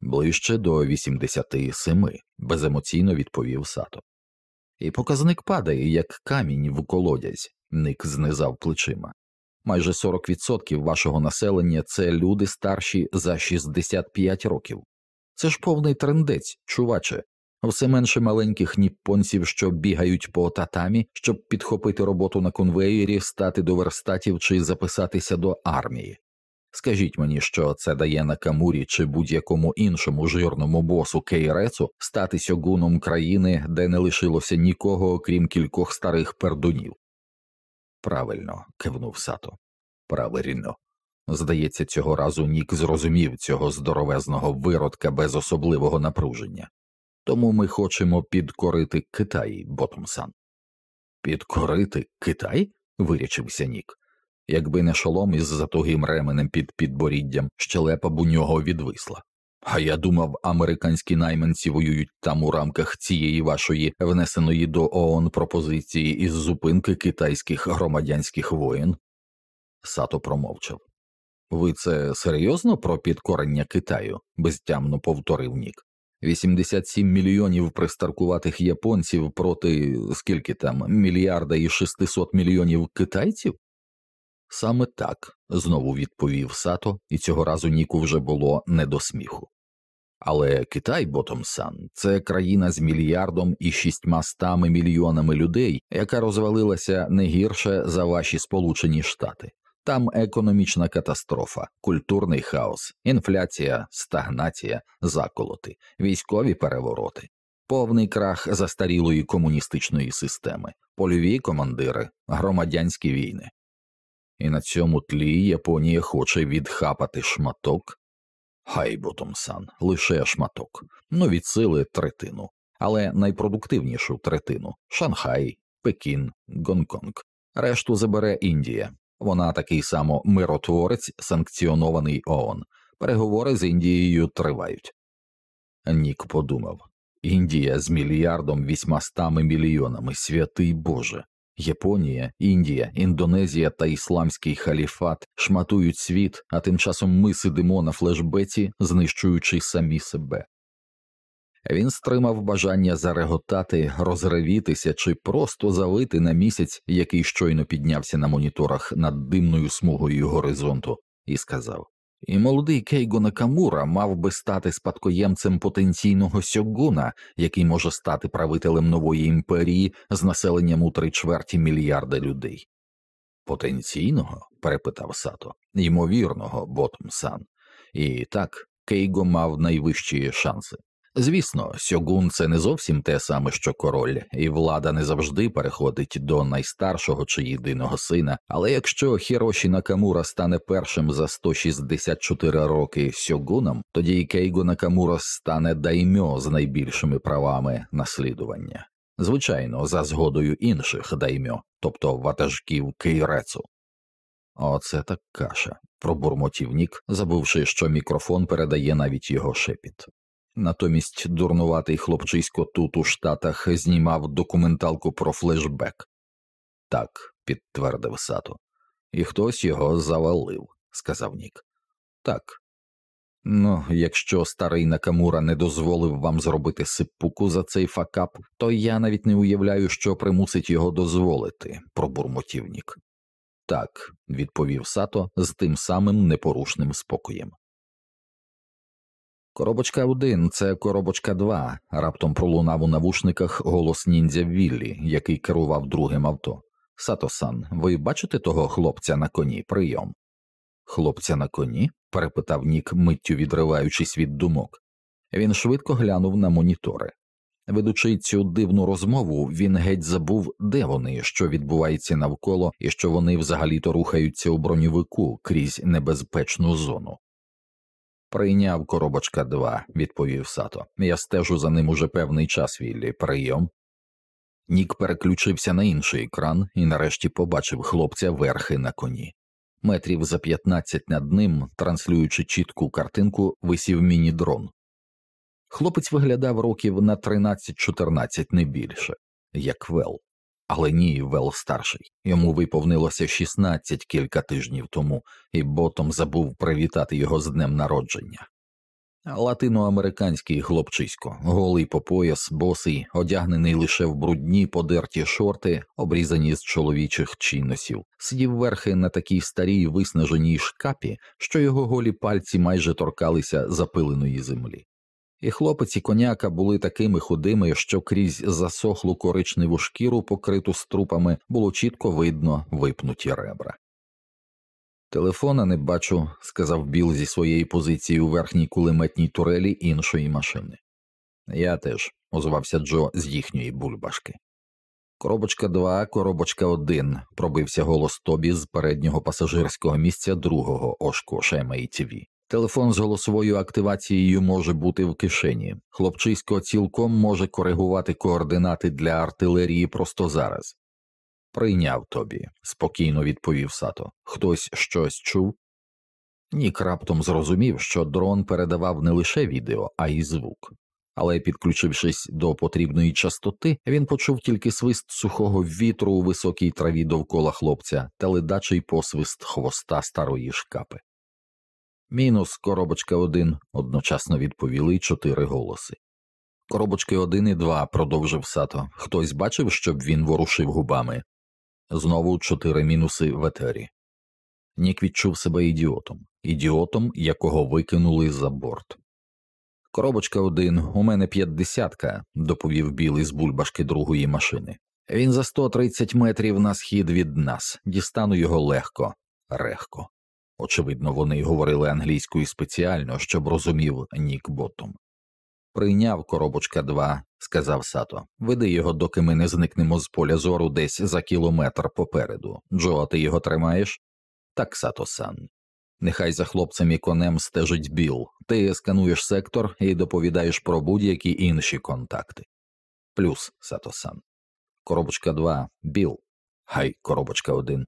Ближче до 87, беземоційно відповів Сато. І показник падає, як камінь в колодязь, ник знизав плечима. Майже 40% вашого населення це люди старші за 65 років. Це ж повний трендець, чуваче, все менше маленьких ніппонців, що бігають по татамі, щоб підхопити роботу на конвеєрі, стати до верстатів чи записатися до армії. Скажіть мені, що це дає Накамурі чи будь-якому іншому жирному босу Кейрецу стати сьогуном країни, де не лишилося нікого, окрім кількох старих пердунів? Правильно, кивнув Сато. Правильно. Здається, цього разу Нік зрозумів цього здоровезного виродка без особливого напруження. Тому ми хочемо підкорити Китай, Ботомсан. Підкорити Китай? вирячився Нік. Якби не шолом із затугим ременем під підборіддям, щелепа б у нього відвисла. А я думав, американські найманці воюють там у рамках цієї вашої внесеної до ООН пропозиції із зупинки китайських громадянських воєн. Сато промовчав. Ви це серйозно про підкорення Китаю? безтямно повторив Нік. 87 мільйонів пристаркуватих японців проти скільки там мільярда і 600 мільйонів китайців? Саме так, знову відповів Сато, і цього разу Ніку вже було не до сміху. Але Китай Ботомсан це країна з мільярдом і шістьмастами мільйонами людей, яка розвалилася не гірше за ваші Сполучені Штати. Там економічна катастрофа, культурний хаос, інфляція, стагнація, заколоти, військові перевороти, повний крах застарілої комуністичної системи, польові командири, громадянські війни. І на цьому тлі Японія хоче відхапати шматок. Хай Ботомсан, лише шматок, ну від сили третину, але найпродуктивнішу третину Шанхай, Пекін, Гонконг. Решту забере Індія, вона такий само миротворець, санкціонований ООН. Переговори з Індією тривають. Нік подумав Індія з мільярдом вісьмастами мільйонами, святий Боже. Японія, Індія, Індонезія та Ісламський халіфат шматують світ, а тим часом ми сидимо на флешбеці, знищуючи самі себе. Він стримав бажання зареготати, розревітися чи просто завити на місяць, який щойно піднявся на моніторах над димною смугою горизонту, і сказав І молодий Кейго Накамура мав би стати спадкоємцем потенційного сьогуна, який може стати правителем нової імперії з населенням у три чверті мільярда людей. Потенційного? перепитав Сато, ймовірного, Ботом Сан. І так, Кейго мав найвищі шанси. Звісно, сьогун це не зовсім те саме, що король, і влада не завжди переходить до найстаршого чи єдиного сина. Але якщо Хіроші Накамура стане першим за 164 роки сьогуном, тоді і Кейго Накамура стане даймьо з найбільшими правами наслідування, звичайно, за згодою інших даймьо, тобто ватажків Кейрецу. Оце так каша, пробурмотів Нік, забувши, що мікрофон передає навіть його шепіт. Натомість дурнуватий хлопчисько тут у Штатах знімав документалку про флешбек. Так, підтвердив Сато. І хтось його завалив, сказав Нік. Так. Ну, якщо старий Накамура не дозволив вам зробити сипуку за цей факап, то я навіть не уявляю, що примусить його дозволити, пробурмотів Нік. Так, відповів Сато з тим самим непорушним спокоєм. Коробочка 1 – це коробочка 2», – раптом пролунав у навушниках голос ніндзя Віллі, який керував другим авто. Сато-сан, ви бачите того хлопця на коні? Прийом. Хлопця на коні? перепитав Нік, миттю відриваючись від думок. Він швидко глянув на монітори. Ведучи цю дивну розмову, він геть забув, де вони, що відбувається навколо, і що вони взагалі то рухаються у броньовику крізь небезпечну зону. Прийняв коробочка два, відповів Сато. Я стежу за ним уже певний час Віллі. Прийом. Нік переключився на інший екран і нарешті побачив хлопця верхи на коні. Метрів за 15 над ним, транслюючи чітку картинку, висів міні-дрон. Хлопець виглядав років на 13-14 не більше, як Вел. Але ні, Вел старший. Йому виповнилося 16 кілька тижнів тому, і ботом забув привітати його з днем народження. Латиноамериканський хлопчисько, голий по пояс, босий, одягнений лише в брудні подерті шорти, обрізані з чоловічих чиносів, сидів верхи на такій старій виснаженій шкапі, що його голі пальці майже торкалися запиленої землі і хлопець і коняка були такими худими, що крізь засохлу коричневу шкіру, покриту струпами, було чітко видно випнуті ребра. Телефона не бачу, сказав Біл зі своєї позиції у верхній кулеметній турелі іншої машини. Я теж, озвався Джо з їхньої бульбашки. Коробочка 2, коробочка 1», – пробився голос Тобі з переднього пасажирського місця другого ошку Шема і ТВ. Телефон з голосовою активацією може бути в кишені. Хлопчисько цілком може коригувати координати для артилерії просто зараз. Прийняв тобі, спокійно відповів Сато. Хтось щось чув? Нік раптом зрозумів, що дрон передавав не лише відео, а й звук. Але, підключившись до потрібної частоти, він почув тільки свист сухого вітру у високій траві довкола хлопця та ледачий посвист хвоста старої шкапи. Мінус коробочка один одночасно відповіли чотири голоси. Коробочки один і два, продовжив сато. Хтось бачив, щоб він ворушив губами. Знову чотири мінуси в етері. Нік відчув себе ідіотом, ідіотом, якого викинули за борт. Коробочка один, у мене п'ятдесятка, доповів білий з бульбашки другої машини. Він за 130 метрів на схід від нас, дістану його легко, рехко. Очевидно, вони говорили англійською спеціально, щоб розумів Нік Ботом. Прийняв коробочка два, сказав Сато. Веди його, доки ми не зникнемо з поля зору десь за кілометр попереду. Джо, ти його тримаєш? Так, Сато сан. Нехай за хлопцем і конем стежить Біл. Ти скануєш сектор і доповідаєш про будь-які інші контакти. Плюс Сато сан. Коробочка два. Біл. Хай коробочка один.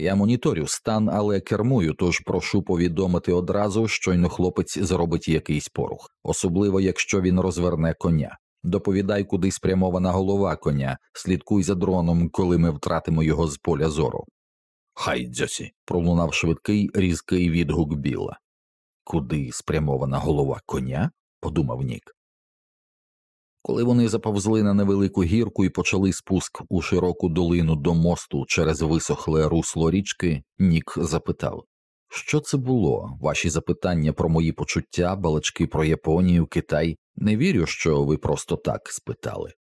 Я моніторю стан, але кермую, тож прошу повідомити одразу, щойно хлопець зробить якийсь порух, особливо якщо він розверне коня. Доповідай, куди спрямована голова коня, слідкуй за дроном, коли ми втратимо його з поля зору. Хай дзьосі. пролунав швидкий різкий відгук біла. Куди спрямована голова коня? подумав Нік. Коли вони заповзли на невелику гірку і почали спуск у широку долину до мосту через висохле русло річки, Нік запитав Що це було? Ваші запитання про мої почуття, балачки про Японію, Китай? Не вірю, що ви просто так спитали.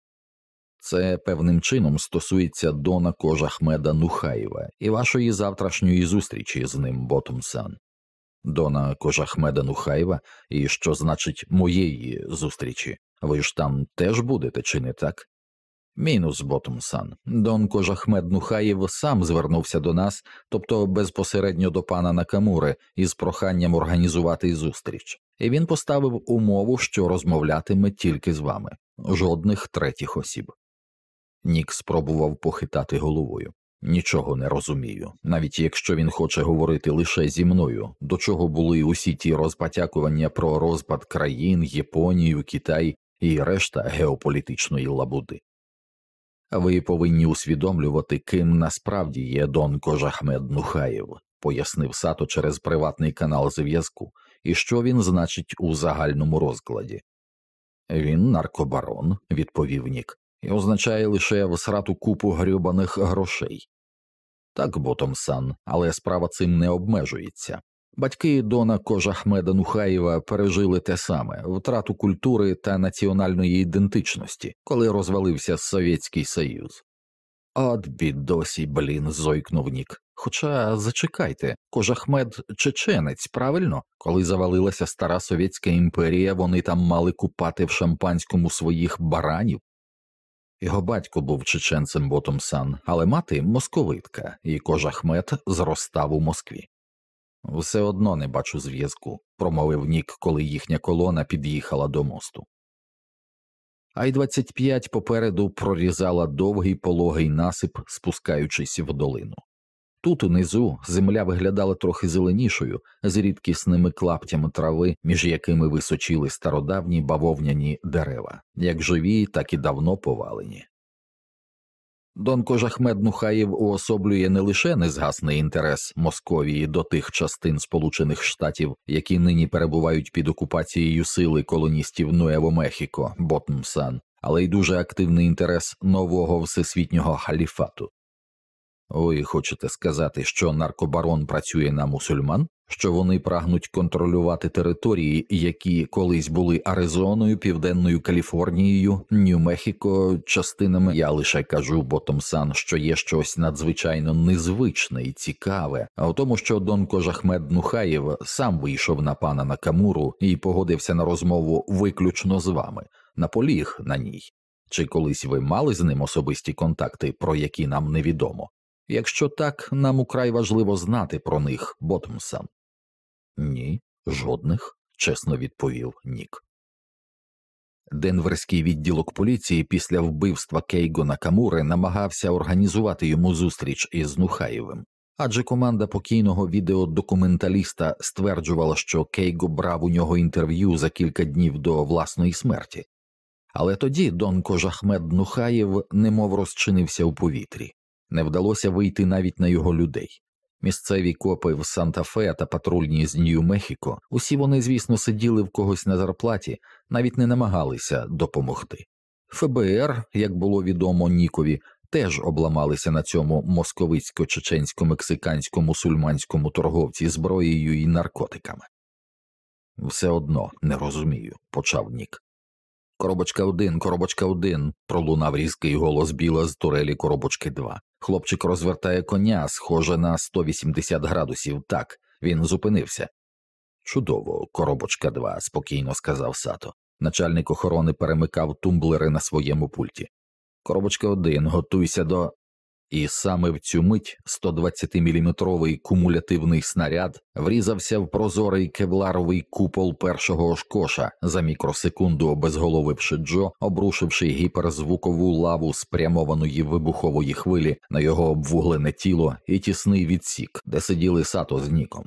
Це певним чином стосується Дона Кожахмеда Нухаєва і вашої завтрашньої зустрічі з ним, Ботумсан. Дона Кожахмеда Нухаєва, і що значить моєї зустрічі. Ви ж там теж будете, чи не так? Мінус Ботумсан. Дон Кожахмед Нухаєв сам звернувся до нас, тобто безпосередньо до пана Накамури, із проханням організувати зустріч, і він поставив умову, що розмовлятиме тільки з вами, жодних третіх осіб. Нік спробував похитати головою. Нічого не розумію, навіть якщо він хоче говорити лише зі мною, до чого були усі ті розпатякування про розпад країн, Японію, Китай і решта геополітичної лабуди. Ви повинні усвідомлювати, ким насправді є Дон Кожахмед Нухаєв, пояснив Сато через приватний канал зв'язку, і що він значить у загальному розкладі. Він наркобарон, відповів Нік і означає лише всрату купу грюбаних грошей. Так, Ботомсан, але справа цим не обмежується. Батьки Дона Кожахмеда Нухаєва пережили те саме втрату культури та національної ідентичності, коли розвалився Совєтський Союз. От бідосі, блін, зойкнув Нік. Хоча зачекайте, Кожахмед чеченець, правильно, коли завалилася стара совєтська імперія, вони там мали купати в шампанському своїх баранів. Його батько був чеченцем Ботомсан, але мати московитка, і кожахмет зростав у Москві. Все одно не бачу зв'язку, промовив Нік, коли їхня колона під'їхала до мосту. Ай 25 попереду прорізала довгий пологий насип, спускаючись в долину. Тут унизу земля виглядала трохи зеленішою, з рідкісними клаптями трави, між якими височили стародавні бавовняні дерева, як живі, так і давно повалені. Дон Кожахмед Нухаєв уособлює не лише незгасний інтерес Московії до тих частин Сполучених Штатів, які нині перебувають під окупацією сили колоністів Нуево Мехіко, Ботмсан, але й дуже активний інтерес нового всесвітнього халіфату. Ви хочете сказати, що наркобарон працює на мусульман, що вони прагнуть контролювати території, які колись були Аризоною, Південною Каліфорнією, Нью-Мехіко, частинами я лише кажу Ботомсан, що є щось надзвичайно незвичне і цікаве, а в тому, що Дон Кожахмед Нухаєв сам вийшов на пана Накамуру і погодився на розмову виключно з вами, наполіг на ній. Чи колись ви мали з ним особисті контакти, про які нам невідомо? Якщо так, нам украй важливо знати про них Ботмсам. Ні, жодних, чесно відповів Нік. Денверський відділок поліції після вбивства Кейго Накамури намагався організувати йому зустріч із Нухаєвим. адже команда покійного відеодокументаліста стверджувала, що Кейго брав у нього інтерв'ю за кілька днів до власної смерті. Але тоді Дон Кожахмед Нухаєв немов розчинився у повітрі, не вдалося вийти навіть на його людей. Місцеві копи в Санта-Фе та патрульні з Нью-Мехіко, усі вони, звісно, сиділи в когось на зарплаті, навіть не намагалися допомогти. ФБР, як було відомо Нікові, теж обламалися на цьому московицько-чеченсько-мексикансько-мусульманському торговці зброєю і наркотиками. Все одно не розумію, почав Нік. Коробочка один, коробочка один, пролунав різкий голос біла з турелі коробочки два. Хлопчик розвертає коня, схоже на 180 градусів. Так, він зупинився. Чудово, коробочка два, спокійно сказав Сато. Начальник охорони перемикав тумблери на своєму пульті. Коробочка один, готуйся до. І саме в цю мить 120-мм кумулятивний снаряд врізався в прозорий кевларовий купол першого ошкоша, за мікросекунду обезголовивши Джо, обрушивши гіперзвукову лаву спрямованої вибухової хвилі на його обвуглене тіло і тісний відсік, де сиділи сато з ніком.